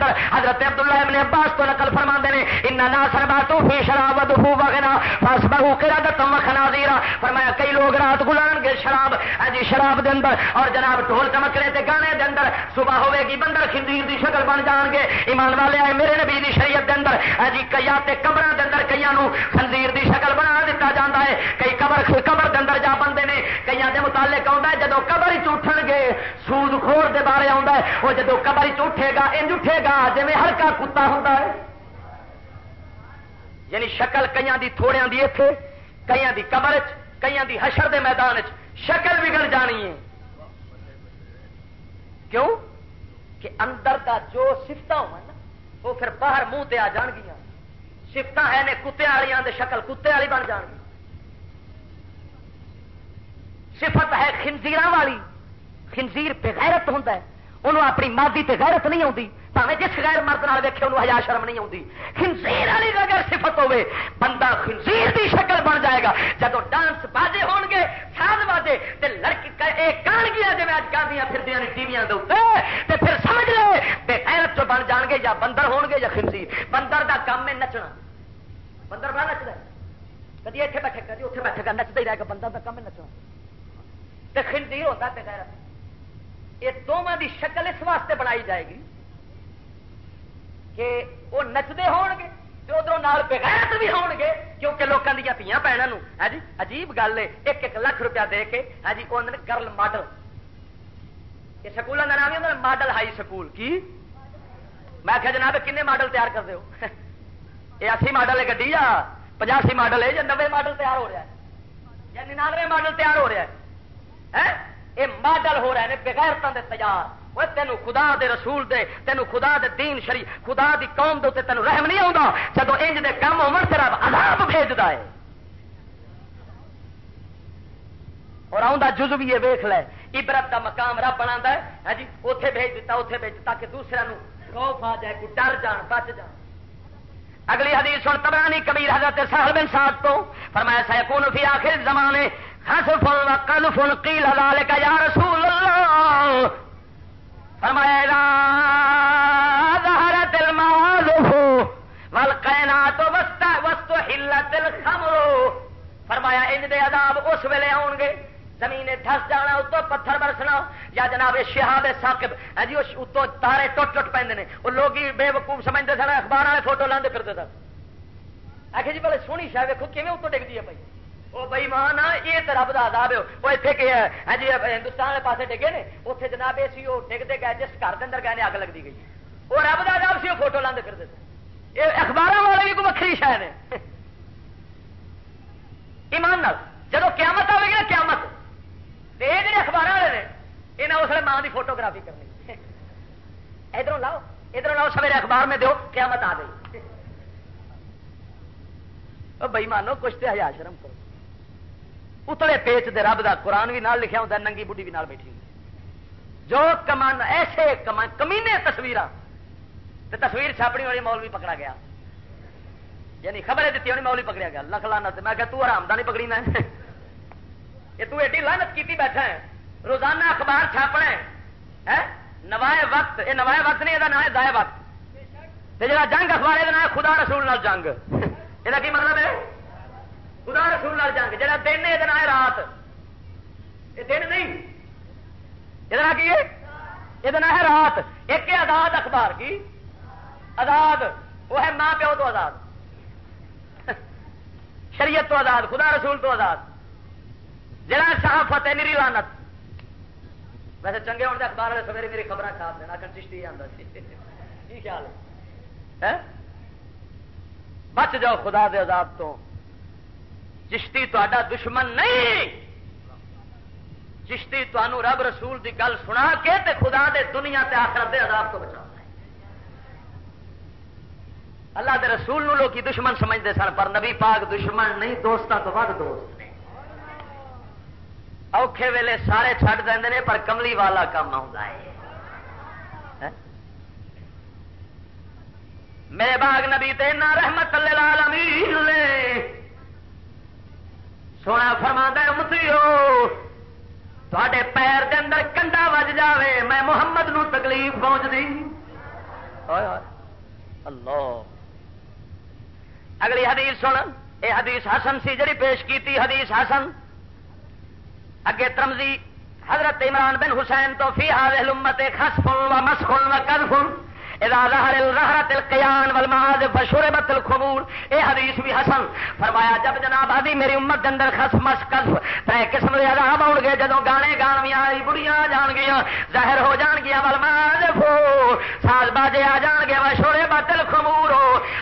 حضرت عبداللہ ابن عباس تو نقل فرما نے، ان ناسر باتو فی شراب دفو وغنا فاس بہو قرادت خنازیرا فرمایا، کئی لوگ رات گلان گے شراب جی شراب دے اندر، اور جناب ڈھول چمکنے تے گانے دے اندر، صبح ہوے گی بندر خندیر دی شکل بن جان گے، ایمان والے آئے میرے نبی دی شریعت دے اندر جی کئی تے قبراں دے اندر کئی نو خندیر دی شکل بنا دیتا جاندا ہے، کئی قبر قبر دے اندر جا بندے نے کئی دے متعلق آوندا ہے، جدوں قبر وچ اٹھن گے سود خور دے بارے آوندا ہے، او جدوں قبر وچ اٹھے گا، انج اٹھے گا جی ہلکا کتا ہوتا ہے یعنی شکل کئی دی تھوڑیا دی اتے کئی دی قبر کئی دی حشر دے میدان شکل بگڑ جانی ہے۔ کیوں؟ کہ اندر کا جو سفت ہوا وہ پھر باہر منہ تے آ جان گیا سفت ہے نے کتے والی شکل کتے والی بن جان گی۔ صفت ہے خنزیر والی۔ خنزیر بغیرت ہوتا ہے انہوں اپنی مادی تے غیرت نہیں آتی پہ جس غیر مرد نال ویکے انہوں ہزار شرم نہیں آتی خنزیر والی اگر صفت ہوے بندہ خنزیر دی شکل بن جائے گا۔ جب ڈانس بازے ہون گے، ساز بازے، تے لڑکی کان گیا جی اج گاندیاں پھر ٹی وی تے پھر سمجھ لے، بے غیرت جو بن جان گے یا بندر ہون گے یا خنزیر۔ بندر دا کام ہے نچنا۔ بندر بڑا نچتا کدی اتنے بیٹھے، کدی اتنے بیٹھے گا نچتا ہی رہے گا، بندر دا کام ہے نچنا۔ تے خنزیر ہوتا بے غیرت یہ دونوں دی شکل اس واسطے بنائی جائے گی کہ وہ نچتے ہون گے ادھر نال بغیرت بھی ہون گے کیونکہ لوگوں دیا تیاں بھنوں ہے ہاں جی عجیب گل ہے، ایک ایک لاکھ روپیہ دے کے ہے جی وہ گرل ماڈل۔ یہ سکولوں کا نام ہی ماڈل ہائی سکول۔ کی؟ میں کہ جناب، کنے ماڈل تیار کر دو [LAUGHS] یہ اسی ماڈل ہے گی یا پچاسی ماڈل ہے یا نبے ماڈل تیار ہو رہا ہے؟ یا ننانوے ماڈل تیار ہو رہا ہے؟ ہاں؟ یہ ماڈل ہو رہے ہیں بغیر دے تیار۔ وہ تینوں خدا دے رسول دے تینوں خدا دے دین شری خدا دی قوم دے تینوں رحم نہیں آتا جب انج دے کم عمر تیرا عذاب بھیجتا ہے اور آؤں جز بھی یہ ویخ لے عبرت دا مقام رب بنا ہے ہاں جی اتے بھیج دیتا اتے بھیج تاکہ دوسرے خوف آ جائے کوئی ڈر جان بچ جان اگلی حدیث سن تبرانی کبیر حضرت سہل بن سعد تو فرمایا سیکون فی آخر زمانے حسف و قذف قیل ذالک یا رسول اللہ دس جانا اتو پتھر برسنا۔ یا جناب شہاب ساقب ہاں جی اتو تارے ٹوٹ ٹوٹ پہ وہ لوگ بے وقوف سمجھتے سن، اخبار والے فوٹو لانے پھرتے سن۔ آخر جی پہلے سونی شاید ویکو کیون اتو ڈگتی ہے بھائی؟ وہ بھائی مان یہ تو رب کا آداب ہے۔ وہ اتنے کہ ہاں جی ہندوستان والے پاس ڈگے نے اتنے جناب یہ سی، وہ ڈگتے گئے، جس گھر کے اندر گئے اگ لگتی گئی۔ وہ رب کا آداب سی، وہ فوٹو لانے پھرتے سن۔ یہ اخبار والے بھی کوئی وکری شاید ہے ایمان جب قیامت آئے گی نا، قیامت۔ یہ جڑے اخبار والے نے۔ یہاں اس ماں کی فوٹوگرافی کرنی۔ ادھر لاؤ ادھر لاؤ، سویرے اخبار میں دو قیامت آ گئی۔ بئی مانو، کچھ تو ہزار شرم کرو۔ اتلے پیچ دے رب دا قرآن بھی نال لکھا ہوتا ننگی بڑھی بھی نال بیٹھی جو کمان ایسے کمان کمینے تصویر تصویر چھاپنی والی مول بھی پکڑا گیا۔ یعنی خبریں دیتی ہونی مول بھی پکڑا گیا لکھ لانا میں کہ تو آرام دہ نہیں پکڑی میں۔ یہ تو ایڈی لانت کی بیٹھا ہے۔ روزانہ اخبار چھاپنا ہے۔ نوائے وقت، یہ نوائے وقت نہیں، یہ نام ہے دائے وقت۔ جا جنگ اخبار یہ نام خدا رسول نال جنگ۔ [LAUGHS] یہ کی مطلب ہے؟ خدا رسول نال جنگ۔ جہاں دن یہ نام ہے رات۔ یہ دن نہیں۔ یہ کی یہ نام ہے رات۔ ایک آزاد اخبار کی۔ آزاد۔ وہ ہے ماں پیو تو آزاد۔ [LAUGHS] شریعت تو آزاد، خدا رسول تو آزاد۔ جڑا صحافت ہے میری لانت ویسے چنگے ہونے اخبار والے سویرے میری خبر چھاپ دینا کر چشتی آتا کی خیال ہے؟ بچ جاؤ خدا دے عذاب تو۔ چشتی تا دشمن نہیں۔ چشتی تمہوں رب رسول دی گل سنا کے تے خدا دے دنیا تے آخرت دے عذاب تو بچا اللہ دے رسول نو لوگ دشمن سمجھتے سن، پر نبی پاک دشمن نہیں دوستوں تو ود دوست۔ اوکھے ویلے سارے چھڈ دیں پر کملی والا کام میرے باغ نبی تینا رحمت لے سونا فرما دے تے پیر دے اندر کنڈا وج جاوے میں محمد نو تکلیف پہنچ دی اللہ اگلی حدیث سن یہ حدیث حسن سی جڑی پیش کی حدیث حسن اگے ترمزی، حضرت عمران بن حسین تو فی حاضر امت خسف و مسخ و قذف اذا ظهر الرهرت القيان والمعاذ فشربت الخمور، اے حدیث بھی حسن، فرمایا، جب جناب ادی میری امت دے اندر خس مس قذف تے قسم دے عذاب اون گے، جدوں گانے گانویاں والی بڑیاں جان گیاں ظاہر ہو جان گیاں والمعاذ فو، ساز باجے آ جان گے وشربت الخمور۔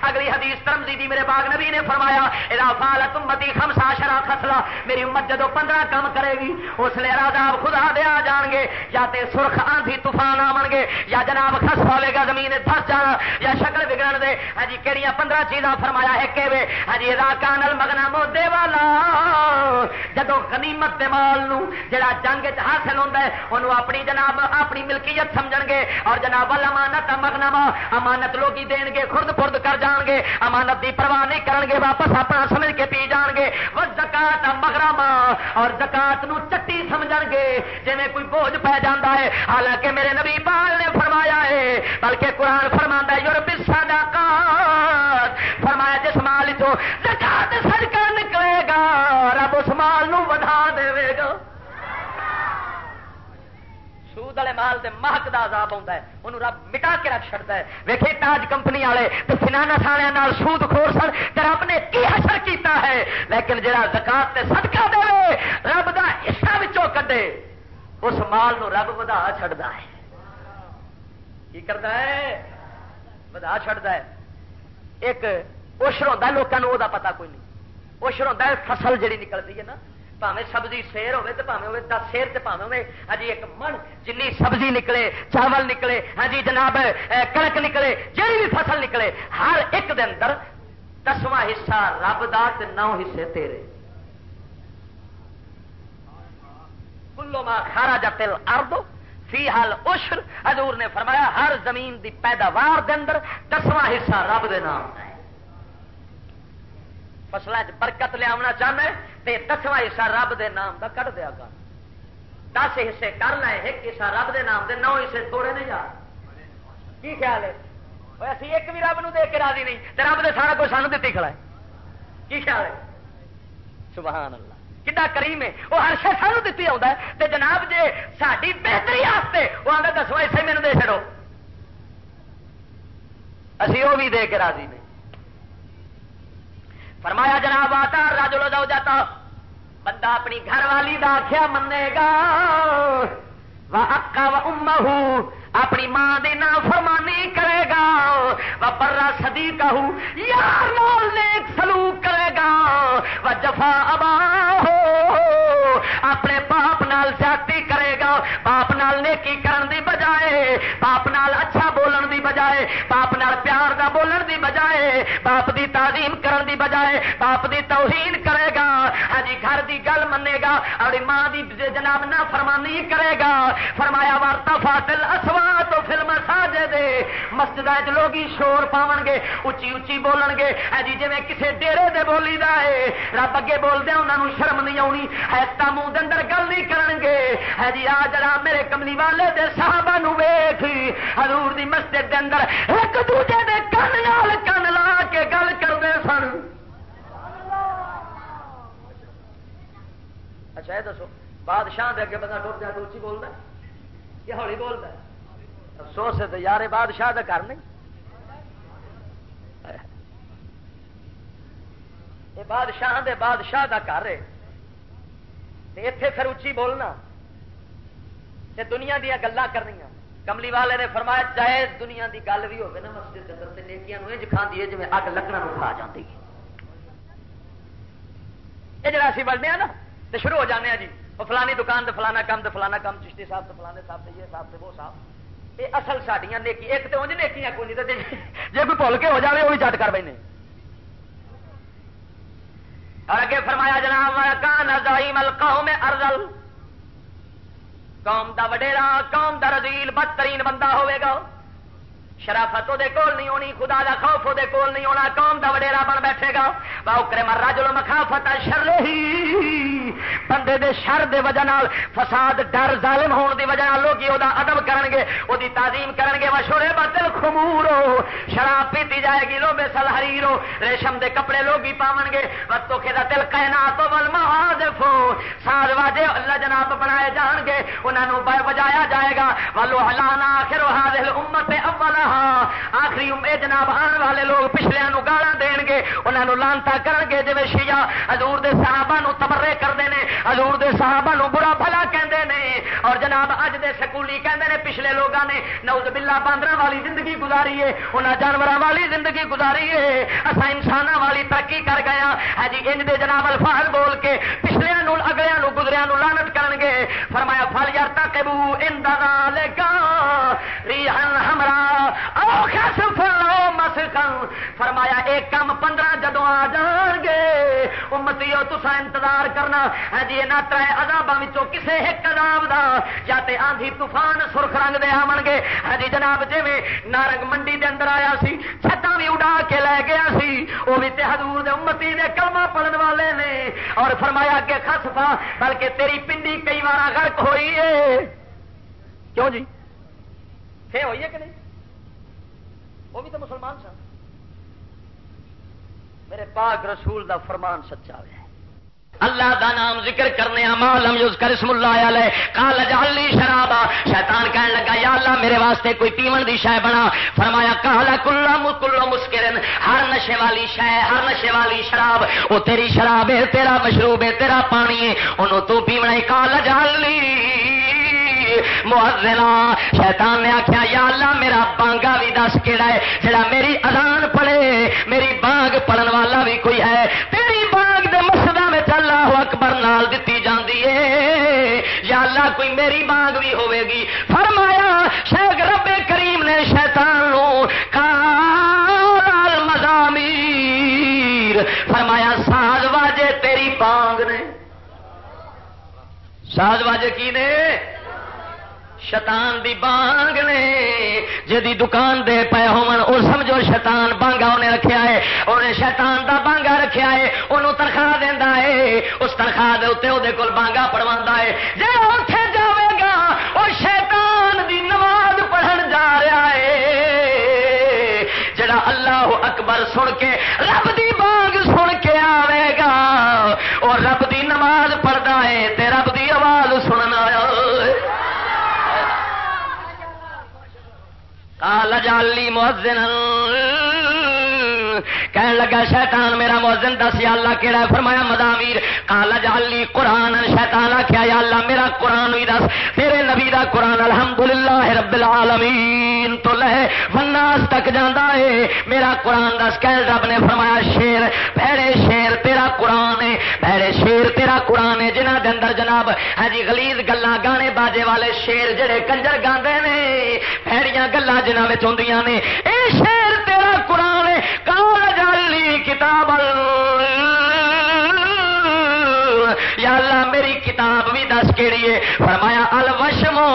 اگلی حدیث ترمذی دی میرے پاک نبی نے فرمایا، اذا فعلت امتی خمس عشر خصلا میری امت جدوں 15 کام کرے گی، اس لیے عذاب خدا دے آ جان گے، یا تے سرخ آندھی طوفان آون گے، یا جناب خس ہوے گا زمین زمین دس جانا یا شکل بگڑ دے۔ ہاں جی کہڑی پندرہ چیزاں فرمایا ہے کہ ہاں جی کانل مگنا مودے والا جدو غنیمت دے مال نو جڑا جنگ حاصل ہوتا ہے انہوں اپنی جناب، اپنی ملکیت سمجھ گے۔ اور جناب امانت مگنا امانت لوگ دین گے، خرد خرد کر جان گے۔ امانت دی پرواہ نہیں کرن گے، واپس اپنا سمجھ کے پی جان گے۔ وہ زکات مگرا اور زکات نو چٹی سمجھ گے۔ جی کوئی بوجھ پی جانا ہے، حالانکہ میرے نبی پال نے فرمایا ہے، بلکہ قرآن فرما یورپ صدقات. فرمایا، جس مال چو زکات سڑک نکلے گا، رب اس مال نو ودھا دے گا. سود والے مال دے مہک دا عذاب آتا ہے انہوں رب مٹا کے رکھ چڑتا ہے۔ ویکے تاج کمپنی والے تو فنانس والے سود خور سن تو رب نے کی اثر کیتا ہے، لیکن جہاں زکات تے صدقہ دے رب دا حصہ کڈے، اس مال نو رب ودا چڑھتا ہے۔ کی کرتا ہے؟ ودا چڑھتا ہے۔ ایک اوشر ہوتا لوگوں وہ پتا کوئی نہیں۔ اوشر ہوتا ہے فصل جڑی نکلتی ہے نا پاوے سبزی سیر ہوے تو پاوے ہوے دس سیر تے پاوے ہوے ہاں جی ایک من جنی سبزی نکلے، چاول نکلے ہاں جی جناب کڑک نکلے جہی بھی فصل نکلے، ہر ایک دے دسواں حصہ رب دا تے نو حصے تیرے۔ کلو ماں کھارا جا تل ارد فی حال اشر حضور نے فرمایا، ہر زمین دی پیداوار دے اندر دسواں حصہ رب دے نام ہے۔ فصل برکت لیا چاہنا تے دسواں حصہ رب دے نام دا کر دیا گا دس حصے کر لے، ایک حصہ رب دے نام دے، نو حصے تھوڑے نہیں جا کی خیال ہے؟ اسی ایک بھی رب نو دے کے راضی نہیں، تے رب دے سارا کچھ سانو دیتی کھڑا ہے۔ کی خیال ہے؟ سبحان اللہ۔ کتا کریم ہے وہ ہر شہ سانو دیتی آتا ہے تے جناب جے ساری بہتری واسطے وہ آتا دسواں حصے میرے دے چڑو اسی وہ بھی دے کے راضی نہیں فرمایا جناب آتا راجو دو جاتا بندہ اپنی گھر والی دا آخیا منے گا اکا و امہ اپنی ماں دی نا فرمانی کرے گا۔ وہ برا سدی کہو یار مول نیک سلوک کرے گا۔ وہ جفا ابا ہو، اپنے باپ نال جاتی کرے گا۔ باپ نال نیکی کرن دی بجائے، باپ نال اچھا بولن دی بجائے، باپ نال پیار دا بولن دی بجائے، باپ دی تعظیم کرن دی بجائے، باپ دی توہین کرے گا۔ ہاں جی، گھر دی گل منے گا اور ماں دی جناب نہ فرمانی کرے گا۔ فرمایا وارتا فاصل اسوا ہاں تو فلم ساجے دے۔ مسجد لوگ شور پاون گے اچھی اچھی بولن گے ہاں جی جی کسے ڈیرے دے بولی دا ہے، رب اگے بولدے انہوں شرم نہیں آنی۔ ہے منہ اندر گل نہیں کرن گے ہے جی آ جڑا میرے کملی والے دے صحابہ نو ویکھ، حضور دی مسجد دے اندر ایک دوجے دے کن نال کن لا کے گل کرتے سن۔ اچھا یہ دسو، بادشاہ دے اگے بندہ ٹر جائے تو اچھی بولتا یہ ہولی بولتا ہے؟ افسوس ہے تو یار بادشاہ کا گھر نہیں۔ یہ بادشاہ دے بادشاہ کا گھر ہے۔ اتے پھر اچھی بولنا۔ تے دنیا دیا گلا کرنی کملی والے نے فرمایا چاہے دنیا دی گل بھی ہوگی نا مسجد کے اندر نیکیاں انج کھاندی ہے جی اگ لکڑا کھا جاتی یہ جڑا اسی بڑھنے نا تو شروع ہو جانے جی۔ وہ فلانی دکان تو فلانا کام تو فلانا کام چشتی صاحب تو فلانے صاحب تو یہ صاحب تو وہ صاحب۔ یہ اصل سڈیا نیکی ایک تو انج نیکیاں کو نہیں جی کوئی بھول کے ہو جائے وہ بھی چٹ کر بہنے اور اگے فرمایا جناب کان ازائی القوم ارزل قوم دا وڈیرا قوم دا رزیل بدترین بندہ ہوئے گا شرافت وہ نہیں ہونی، خدا دا خوف وہ نہیں ہونا، قوم دا وڈیرا بن بیٹھے گا۔ باؤ کرے مر راجو مخافت شر ہی بندے دے شر دے وجہ نال فساد، ڈر، ظالم ہون دی وجہ نال لوگ وہ ادب کرن گے وہ تعظیم کرن گے۔ مشورے بدل خمورو شراب پیتی جائے گی، لو بے سل ہریرو ریشم دے کپڑے لوگ ہی پاون گے۔ وقتوں کے دل کہنا تو بل مہادفو ساز واجے اللہ جناب بنائے جان گے۔ انہوں بجایا جائے گا۔ ولو ہلانا آخر حاضر امت اولا ہاں۔ آخری امید جناب آن والے لوگ پچھلے گالا دین گے، انہوں لانتا کرن گے جی شیعہ حضور دے صحابہ نو تبرے کرتے ہیں حضور دے صحابہ نو برا بھلا کہندے نے۔ اور جناب اج دے سکولی کہندے نے پچھلے لوگوں نے نوز باللہ باندر والی زندگی گزاری ہے، انہاں جانوراں والی زندگی گزاری ہے۔ اسا انساناں والی ترقی کر گیا ہاں۔, ہاں۔ جی انج دے جناب الفاظ بول کے پچھلے نو اگلیاں نو گزریاں نو لعنت کرن گے۔ فرمایا فل یار تقبو ان ذالک ریحن ہمرا فرمایا، ایک کم 15 جدوں آ جان گے۔ وہ امتیو تسا انتظار کرنا۔ ہاں جی یہاں تر ادابوں کسی ایک اداب دا یا تے آندھی طوفان سرخ رنگ دے آن گے۔ ہاں جی، جناب جی نارنگ منڈی دے اندر آیا سی چھتا بھی اڈا کے لے گیا سی وہ بھی حضور دے امتی دے کلمہ پڑھن والے نے۔ اور فرمایا کہ خسفا بلکہ تیری پنڈی کئی بار غرق ہوئی ہے کیوں جی؟ پھر ہوئی ہے کہ نہیں؟ وہ بھی تو مسلمان سن میرے پاک رسول دا فرمان سچا ہے اللہ دا نام ذکر کرنے مالم یوز کر اسم اللہ علیہ۔ کال جعلی شرابا۔ شیطان کہنے لگا، یا اللہ، میرے واسطے کوئی پیون دی شے بنا۔ فرمایا کالا کلا کلو مسکرن۔ ہر نشے والی شے، ہر نشے والی شراب۔ او تیری شراب ہے، تیرا مشروب ہے، تیرا پانی ہے۔ انہوں تو پیونا کال جعلی معذنا شیطان نے آخیا یا اللہ، میرا بانگا بھی دس کہڑا ہے۔ جڑا میری اذان پڑے میری بانگ پڑھن والا بھی کوئی ہے۔ تیری بانگ دے مسجدہ میں اللہ اکبر نال دیتی جاندی ہے یا اللہ کوئی میری مانگ بھی ہوے گی فرمایا، شیخ رب کریم نے شیطان نو کال مزامیر فرمایا، ساز واجے تیری بانگ نے۔ ساز واجے کی نے؟ شیطان دی بانگ نے، جدی دکان دے پے ہو سمجھو شیطان بانگا انہیں رکھیا ہے۔ انہیں شیطان دا بانگا رکھیا ہے، انہوں تنخواہ دینا ہے۔ اس تنخواہ دے اتنے وہ کول بانگا پڑوا ہے۔ جی اتے جاوے گا وہ شیطان دی نماز پڑھن جا رہا ہے۔ جڑا اللہ اکبر سن کے، رب دی بانگ سن کے آئے گا اور رب دی نماز پڑھتا ہے تے رب دی آواز سننا کال جالی موزن کہنے لگا، شیطان میرا موزن دس یا اللہ کہڑا ہے؟ فرمایا مدامیر کالا جالی قرآن شیطان آخیا یا اللہ میرا قرآن بھی دس، تیرے نبی دا قرآن الحمدللہ رب العالمین تو لے وناس تک جانا ہے میرا قرآن دس. کہ رب نے فرمایا، شیر پیڑے شیر تیرا قرآن ہے پیڑے شیر تیرا قرآن ہے جنہ دے اندر جناب ہاں جی غلیظ گلا گانے باجے والے شیر جڑے کنجر گاندے نے پیڑیاں گلا جنہ میں چوندیاں نے، اے شیر تیرا قرآن ہے کتاب یا اللہ، میری کتاب بھی دس کیڑی ہے۔ فرمایا، الوشمو،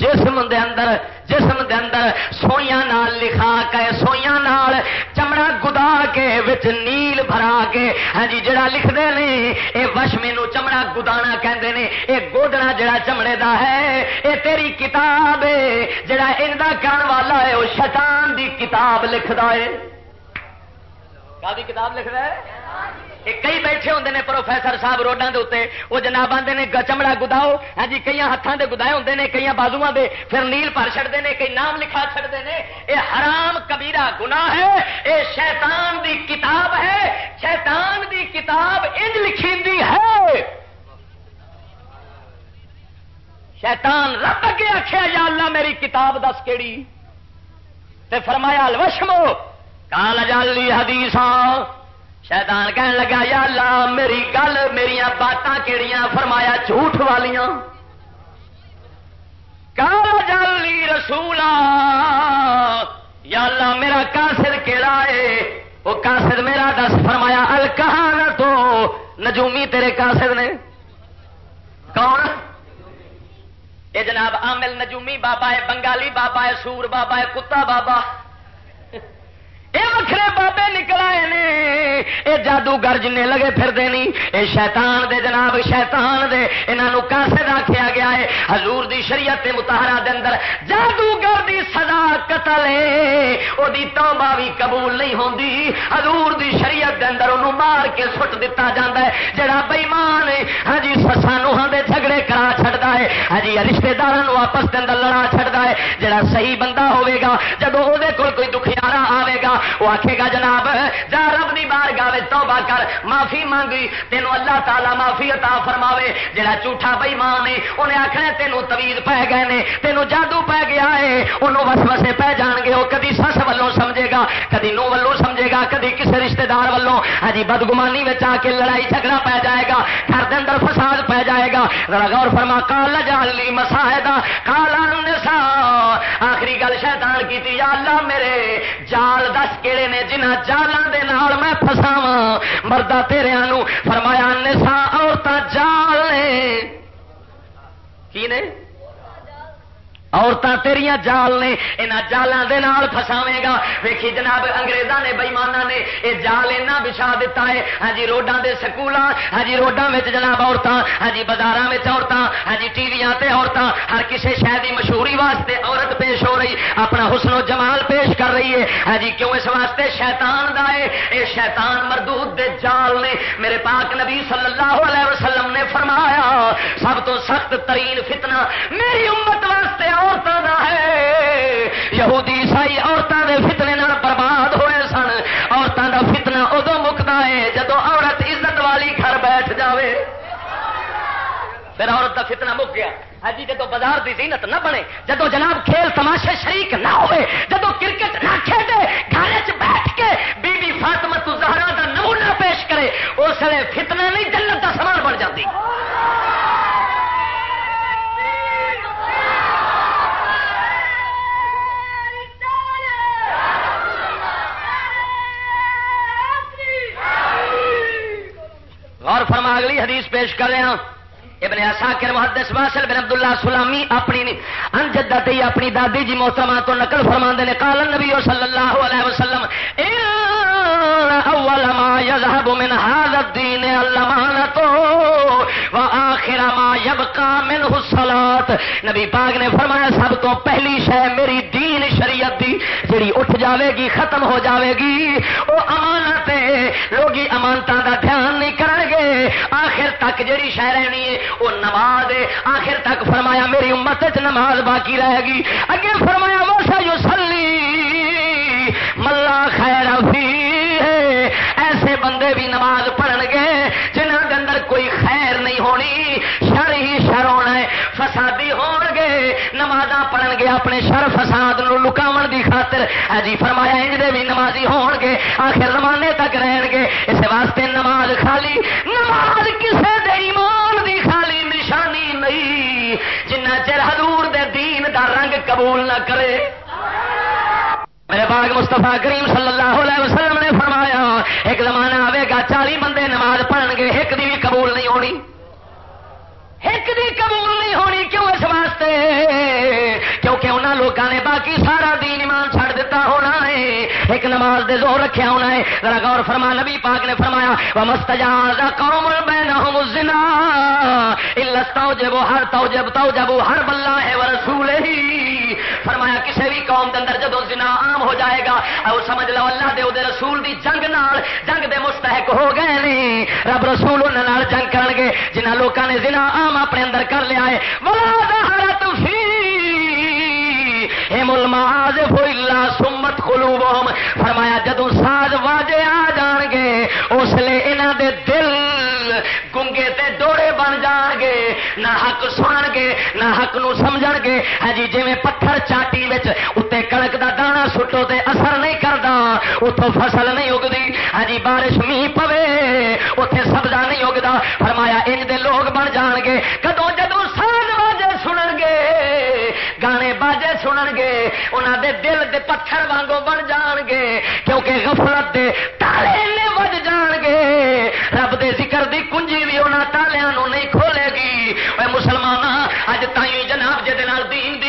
جسم دے اندر، جسم دے اندر سوئیاں نال لکھا کے، سوئیاں نال چمڑا گدا کے، وچ نیل بھرا کے۔ ہاں جی جڑا لکھ دے نے، اے وشمے نو چمڑا گدانا کہندے نے۔ اے گودنا جڑا چمڑے دا ہے، اے تیری کتاب ہے، جڑا ان دا کرن والا ہے، او شیطان دی کتاب لکھدا ہے۔ کا کتاب لکھ رہا ہے؟ کئی بیٹھے ہوتے ہیں پروفیسر صاحب روڈوں کے اتنے وہ جناب آتے ہیں چمڑا گداؤ ہاں جی کئی ہاتھوں کے گدائے ہوتے ہیں کئی بازو دے، پھر نیل پر چڑھتے ہیں کئی نام لکھا چڑھتے ہیں یہ حرام کبیرہ گناہ ہے یہ شیطان دی کتاب ہے، شیطان دی کتاب انج لکھی ہے۔ شیطان رب کے آخیا یا اللہ میری کتاب دس کیڑی؟ تے فرمایا، الوشمو کال جالی حدیث شیطان کہنے لگا، یا اللہ، میری گل میری باتاں کہڑیاں فرمایا جھوٹ والیاں? کال جالی رسولا۔ یا اللہ، میرا کاسر کہڑا ہے؟ وہ کاسر میرا دس فرمایا الکہان تو نجومی تیرے کاسر نے۔ کون؟ یہ جناب، عامل نجومی بابا ہے، بنگالی بابا ہے، سور بابا ہے، کتا بابا۔ وکھرے بابے نکل آئے نے۔ یہ جادوگر جن لگے پھر نہیں یہ شیطان دے جناب، شیطان دے۔ انہوں کاسے آخیا گیا ہے، حضور دی شریعت متحرا دے اندر جادوگر دی سزا قتل ہے۔ وہ توبہ بھی قبول نہیں ہوندی۔ حضور دی شریعت دے اندر انہوں مار کے سٹ دیتا جاتا ہے۔ جڑا بےمان ہے ہاں جی سسانو ہاں دے جھگڑے کرا چھڑتا ہے۔ ہاں جی رشتے دار آپس کے اندر لڑا چھڑتا ہے۔ جڑا صحیح بندہ ہوے گا جب وہ کوئی دکھیارا آئے گا وہ آخے گا جناب، جا رب دی بار گاوے توبہ کر، معافی مانگی تینوں اللہ تعالی معافی عطا فرماوے، جڑا جھوٹا بئی ماں نے انہیں آخنا تینوں تویز پی گئے نے تینوں جادو پی گیا ہے انہوں وس وسے پی جان گے وہ کدی سس ولوں سمجھے گا، کدی نو ولوں سمجھے گا، کدی کسی رشتے دار ولوں ہی بدگمانی آ کے لڑائی جھگڑا پی جائے گا، گھر کے اندر فساد پی جائے گا غور فرما کال جالی مساحدہ کالا آخری گل شیطان کی یا اللہ میرے جال دس کہڑے نے جنہ جالوں کے نال میں فساوا مردہ تیریا فرمایا نسا عورتیں جال نے کی نے؟ عورتیں تیریا جال نے یہاں جالوں کے فساوے گا۔ ویکھی جناب انگریزوں نے بئیمانہ نے یہ جال اینا بچھا دیتا ہے۔ ہاں جی روڈوں کے سکول ہاں جی روڈوں میں جناب عورتیں ہاں جی بازار میں عورتیں ہاں جی ٹی وی عورتیں ہر کسی شہر کی مشہوری واسطے عورت پیش ہو رہی، اپنا حسن و جمال پیش کر رہی ہے۔ ہاں جی کیوں اس واسطے؟ شیطان دا ہے۔ یہ شیطان مردود دے جال نے میرے پاک نبی صلی اللہ علیہ وسلم نے فرمایا، سب تو سخت ترین فتنہ میری امت واسطے عورتوں کا ہے۔ یہودی عیسائی عورتوں کے فتنے نال برباد ہوئے سن۔ عورتوں کا فتنا ادو مکتا ہے جدو عورت عزت والی گھر بیٹھ جاوے۔ پھر عورت کا فتنا مک گیا۔ ہاں جی جدو بازار کی زینت نہ بنے، جدو جناب کھیل تماشے شریک نہ ہوئے، جدو کرکٹ نہ کھیلے، گھر چ بیٹھ کے بی بی فاطمہ تو زہرا کا نمونہ پیش کرے، اس لیے فتنا نہیں، جنت کا سامان بن جاتی غور فرما اگلی حدیث پیش کر رہے ہیں ابن اساکر محدث واصل بن عبداللہ سلامی اپنی انجدتی اپنی دادی جی محترمہ تو نقل فرما نے، قال النبی صلی اللہ علیہ وسلم اول ما يذهب من هذا الدين اللمانه واخر ما يبقى منه الصلاه نبی پاک نے فرمایا، سب تو پہلی شے میری دین شریعت دی، جڑی اٹھ جاوے گی ختم ہو جاوے گی وہ امانت ہے، لوگی امانتاں دا دھیان نہیں کرن گے آخر تک جڑی شے رہنی ہے وہ نماز ہے۔ آخر تک فرمایا میری امت چ نماز باقی رہے گی۔ اگے فرمایا وسا یصلی۔ ملا خیر فی۔ ایسے بندے بھی نماز پڑھن گے جنہوں کے اندر کوئی خیر نہیں ہونی۔ شر ہی شر ہونا ہے۔ فسادی ہون گے۔ نماز پڑھن گے اپنے شر فساد نو لکاون دی خاطر۔ ہاں جی فرمایا انج دے بھی نمازی ہون گے۔ آخر زمانے تک رہن گے۔ اس واسطے نماز خالی۔ نماز کسے دے ایمان جنہ چر حضور دے دین دا رنگ قبول نہ کرے۔ میرے باغ مستفا کریم صلی اللہ علیہ وسلم نے فرمایا، ایک زمانہ آئے گا، چالی بندے نماز پڑھن گے، ایک دی بھی قبول نہیں ہونی۔ ایک دی قبول نہیں ہونی، کیوں اس واسطے؟ کیونکہ انہوں لوگوں نے باقی سارا دین ایمان چھڑ دیتا ہونا ہے۔ ایک نماز دے زور رکھیا ہونا ہے۔ ذرا غور فرما، نبی پاک نے فرمایا وہ مستجاز قوم بینہم الزنا۔ الا استوجب ہر توجب توجب ہر بلہ ہے ورسول ہی فرمایا کسی بھی قوم کے اندر جدو زنا عام ہو جائے گا، او سمجھ لو اللہ دے او دے رسول دی جنگ نال، جنگ دے مستحق ہو گئے نہیں رب رسول انہاں نال جنگ کرن گے جنہاں لوکاں نے زنا عام اپنے اندر کر لیا ہے۔ ولا ظہرت فی ہم المعازف الا سمت قلوبهم۔ فرمایا جدو ساز واجے آ جان گے، اس لیے انہاں دے دل گنگے تے ڈوڑے بن جان گے نہ حق سنن گے نہ حق نو گے ہاں جی پتھر چاٹی وچ اتنے کڑک دا دانا سٹو تے اثر نہیں کردا اتوں فصل نہیں اگدی ہاں جی بارش میہ پوے اتنے سبزہ نہیں اگدا فرمایا ان دے لوگ بن جان گے کدو جدو ساز واجے سنن گے گانے باجے سنن گے انہاں دے دل دے پتھر وانگو بن جان گے کیونکہ غفلت دے تالے نے وج جان گے رب دے ذکر دی کنجی بھی انہوں تالیا نہیں کھولے گی۔ مسلمان اج تھی جناب جی دین دی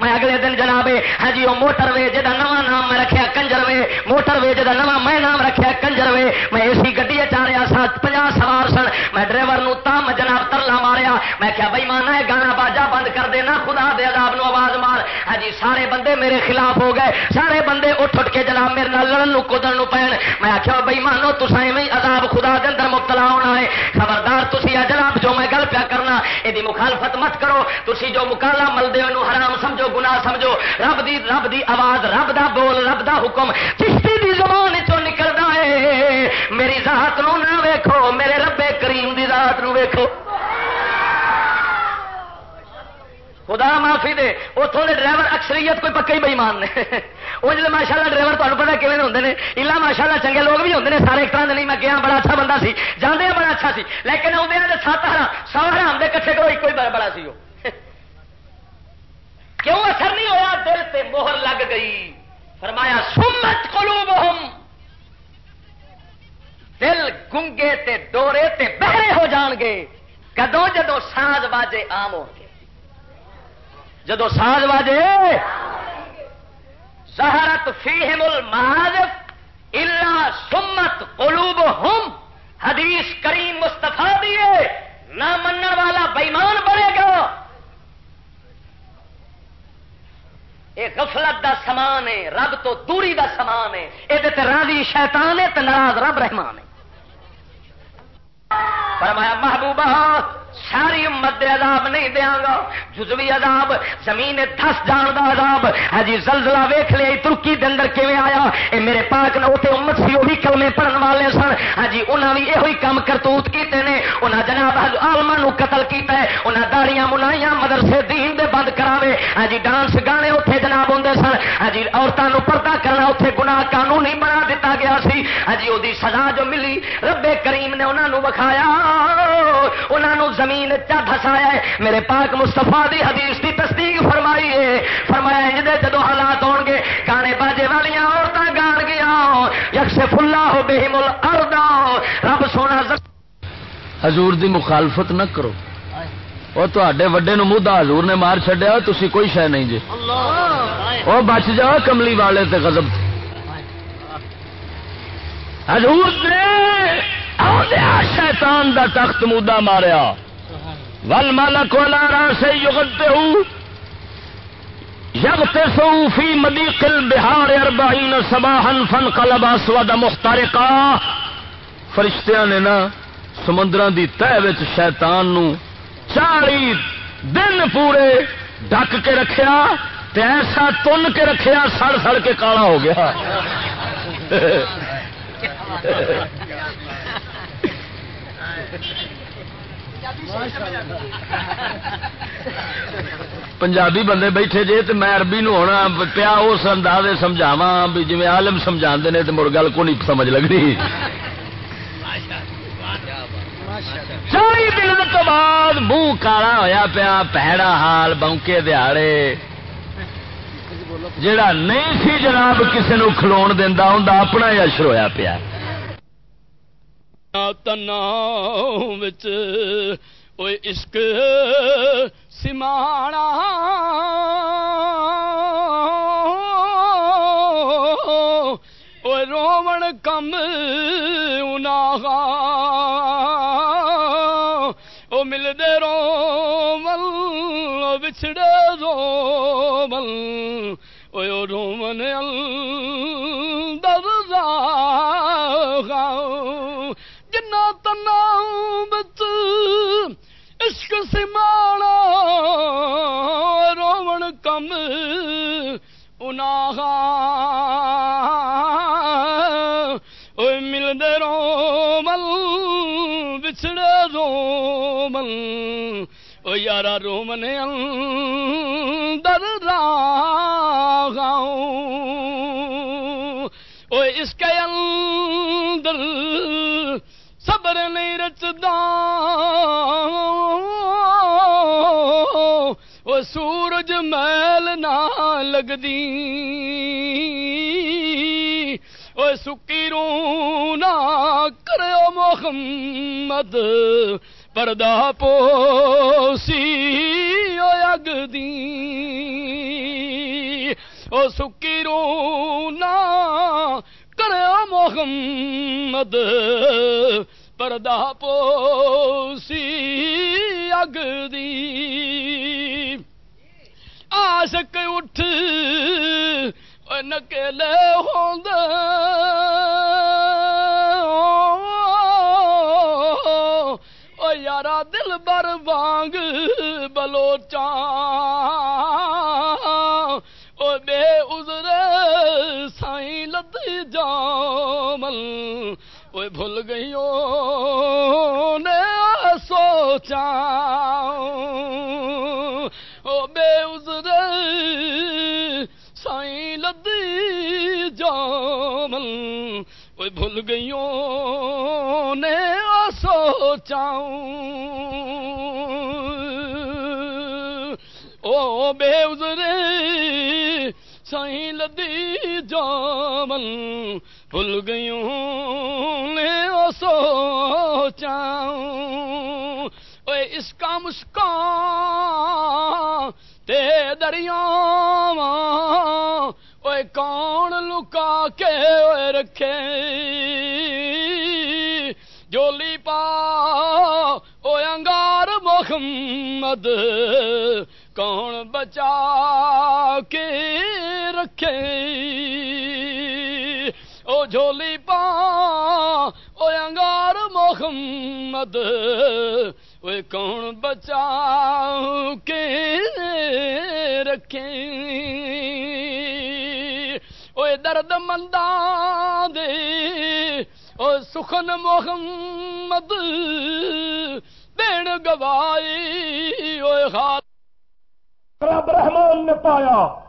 میں اگلے دن جناب ہاں جی او موٹر وے جے دا نواں نام میں رکھیا کنجر وے، موٹر وے جے دا نواں میں نام رکھیا کنجر وے، میں اسی گڈی چ آ رہا سا 50 سوار سن، میں ڈرائیور نو تام جناب ترلا ماریا، میں کیا بھائی مانا ہے گانا باجا بند کر دینا خدا دے عذاب نو آواز مار۔ ہاں جی سارے بندے میرے خلاف ہو گئے، سارے بندے اٹھ اٹھ کے جناب میرے نال لڑن نو کودن نو پین میں آخیا بھائی مانو تسا ایویں عذاب خدا دے اندر مبتلا ہونا ہے۔ خبردار تسی آ جناب جو میں گل پیا کرنا یہ مخالفت مت کرو، تسی جو مکالا ملدے ہو حرام سمجھو، گناہ سمجھو۔ رب دی رب دی آواز، رب دا بول، رب دا حکم۔ چشتی دی زبان چو نکلدا ہے؟ میری ذات نو نہ ویکھو، میرے رب کریم دی ذات نو ویکھو۔ خدا معافی دے۔ اتوں کے ڈرائیور اکثریت کوئی پکے بےمان نے۔ وہ جب ماشاء اللہ ڈرائیور تمہیں پتا کیون ہوتے ہیں الا ماشاء اللہ چنگے لوگ بھی ہوتے ہیں سارے ایک طرح نہیں۔ میں گیا بڑا اچھا بندہ سی۔ جانے ہاں بڑا اچھا سی۔ لیکن آدھے سات حرام سو حرام دے کٹھے کرو ایک ہی بڑا سی وہ کیوں اثر نہیں ہوا دل سے موہر لگ گئی۔ فرمایا، سمت قلوبہم دل گنگے تے ڈورے تے بہرے ہو جان گے۔ کدو جدو ساز باجے آم ہو گے۔ جدو ساز واجے سہارت فیہم المعازف الا سمت قلوب ہم حدیث کریم مستفا دیے نہ من والا بےمان بنے گا۔ یہ غفلت دا سامان ہے رب تو دوری دا سامان ہے یہ راضی شیطان ہے تو ناراض رب رحمان ہے فرمایا، محبوبہ ساری امت دے عذاب نہیں دیا گا۔ جزوی عذاب، زمین دس جان دا عذاب۔ ہاں جی زلزلہ ویخ لیا ترکی دے اندر کیویں آیا؟ اے میرے پاک نے اتنے امت سی وہی کلمے پڑھن والے سن۔ ہاں جی انہاں بھی یہ کام کرتوت کیتے نے۔ انہاں جناب آلما قتل کیتا ہے۔ انہاں داڑیاں منائیاں مدرسے دین دے بند کراوے۔ ہاں جی ڈانس گانے اتنے جناب ہوں سن۔ ہاں جی عورتوں پردہ کرنا اتنے گناہ قانونی بنا دیتا گیا سی۔ ہاں جی وہ سزا جو ملی ربے کریم نے انہوں نے وکھایا۔ انہوں زمین چا دسایا میرے پاک مستفا دی حدیث کی تصدیق فرمائی ہے۔ فرمایا جدے جدو حالات ہو گے کانے باجے والیاں عورتیں گان گیا۔ یکش فلا ہو بے مل رب سونا حضور دی مخالفت نہ کرو۔ وہ تے وڈے نو منہ حضور نے مار چڈیا تھی کوئی شہ نہیں جی۔ وہ بچ جاؤ کملی والے تے غضب۔ حضور نے شیطان دا تخت مودا ماریا۔ ول مالا کو لارا سے یوگتے یگتے سو فی مدی کل بہار اربعین سباہن فن کلبا سواد مختارکا فرشتیاں نے نا سمندر دی تہ شیطان نو چالی دن پورے ڈک کے رکھیا تے ایسا تن کے رکھیا سڑ سڑ کے کالا ہو گیا۔ پنجابی بندے بیٹھے جے تو میں عربی نو ہونا پیا اس انداز سمجھاوا بھی جی آلم سمجھا نے تو مڑ گل کو نہیں سمجھ لگنی چالی دن تو بعد منہ کالا ہوا پیا پیڑا حال بونکے دیہڑے جڑا نہیں سی جناب کسی نو کھلو دینا ہوں اپنا ہی اشر ہوا پیا تنا عشق سمانا۔ رومن کم انہا وہ ملتے رو مل بچھڑے رو مل وہ رومن دردا جنا تنا بچ عشق سمانا رومن کم انہا ملتے رو مل بچھڑے رو مل او یارا رو من در گاؤں او اس کے اندر صبر نہیں رچدا۔ وہ سورج میل نہ لگدی۔ سکی رو نہ کرو محمد۔ پردہ پوسی اگ دی او سکی رو نہ کرو محمد، پردہ پوسی اگ دی۔ آسک اٹھ نکلے ہوں یارا دل بر وانگ بلوچا او بے ازر سائی لت جامل۔ وہ بھول گئی نے سوچا۔ او بے ازر سائی لدی جامل۔ وہ بھول گئیوں نے سوچاؤں او بے ازرے سائی لدی جامل بھول گئیوں نے سوچاؤں۔ اس کا مسکان تے دریا کون لکا کے رکھے؟ جولی پا او انگار محمد۔ کون بچا کے رکھے؟ او جولی پا او انگار محمد وہ کون بچا کے رکھے؟ وہ درد مندان دے، او سخن محمد، دین گوائی وہ رب رحمان نے پایا۔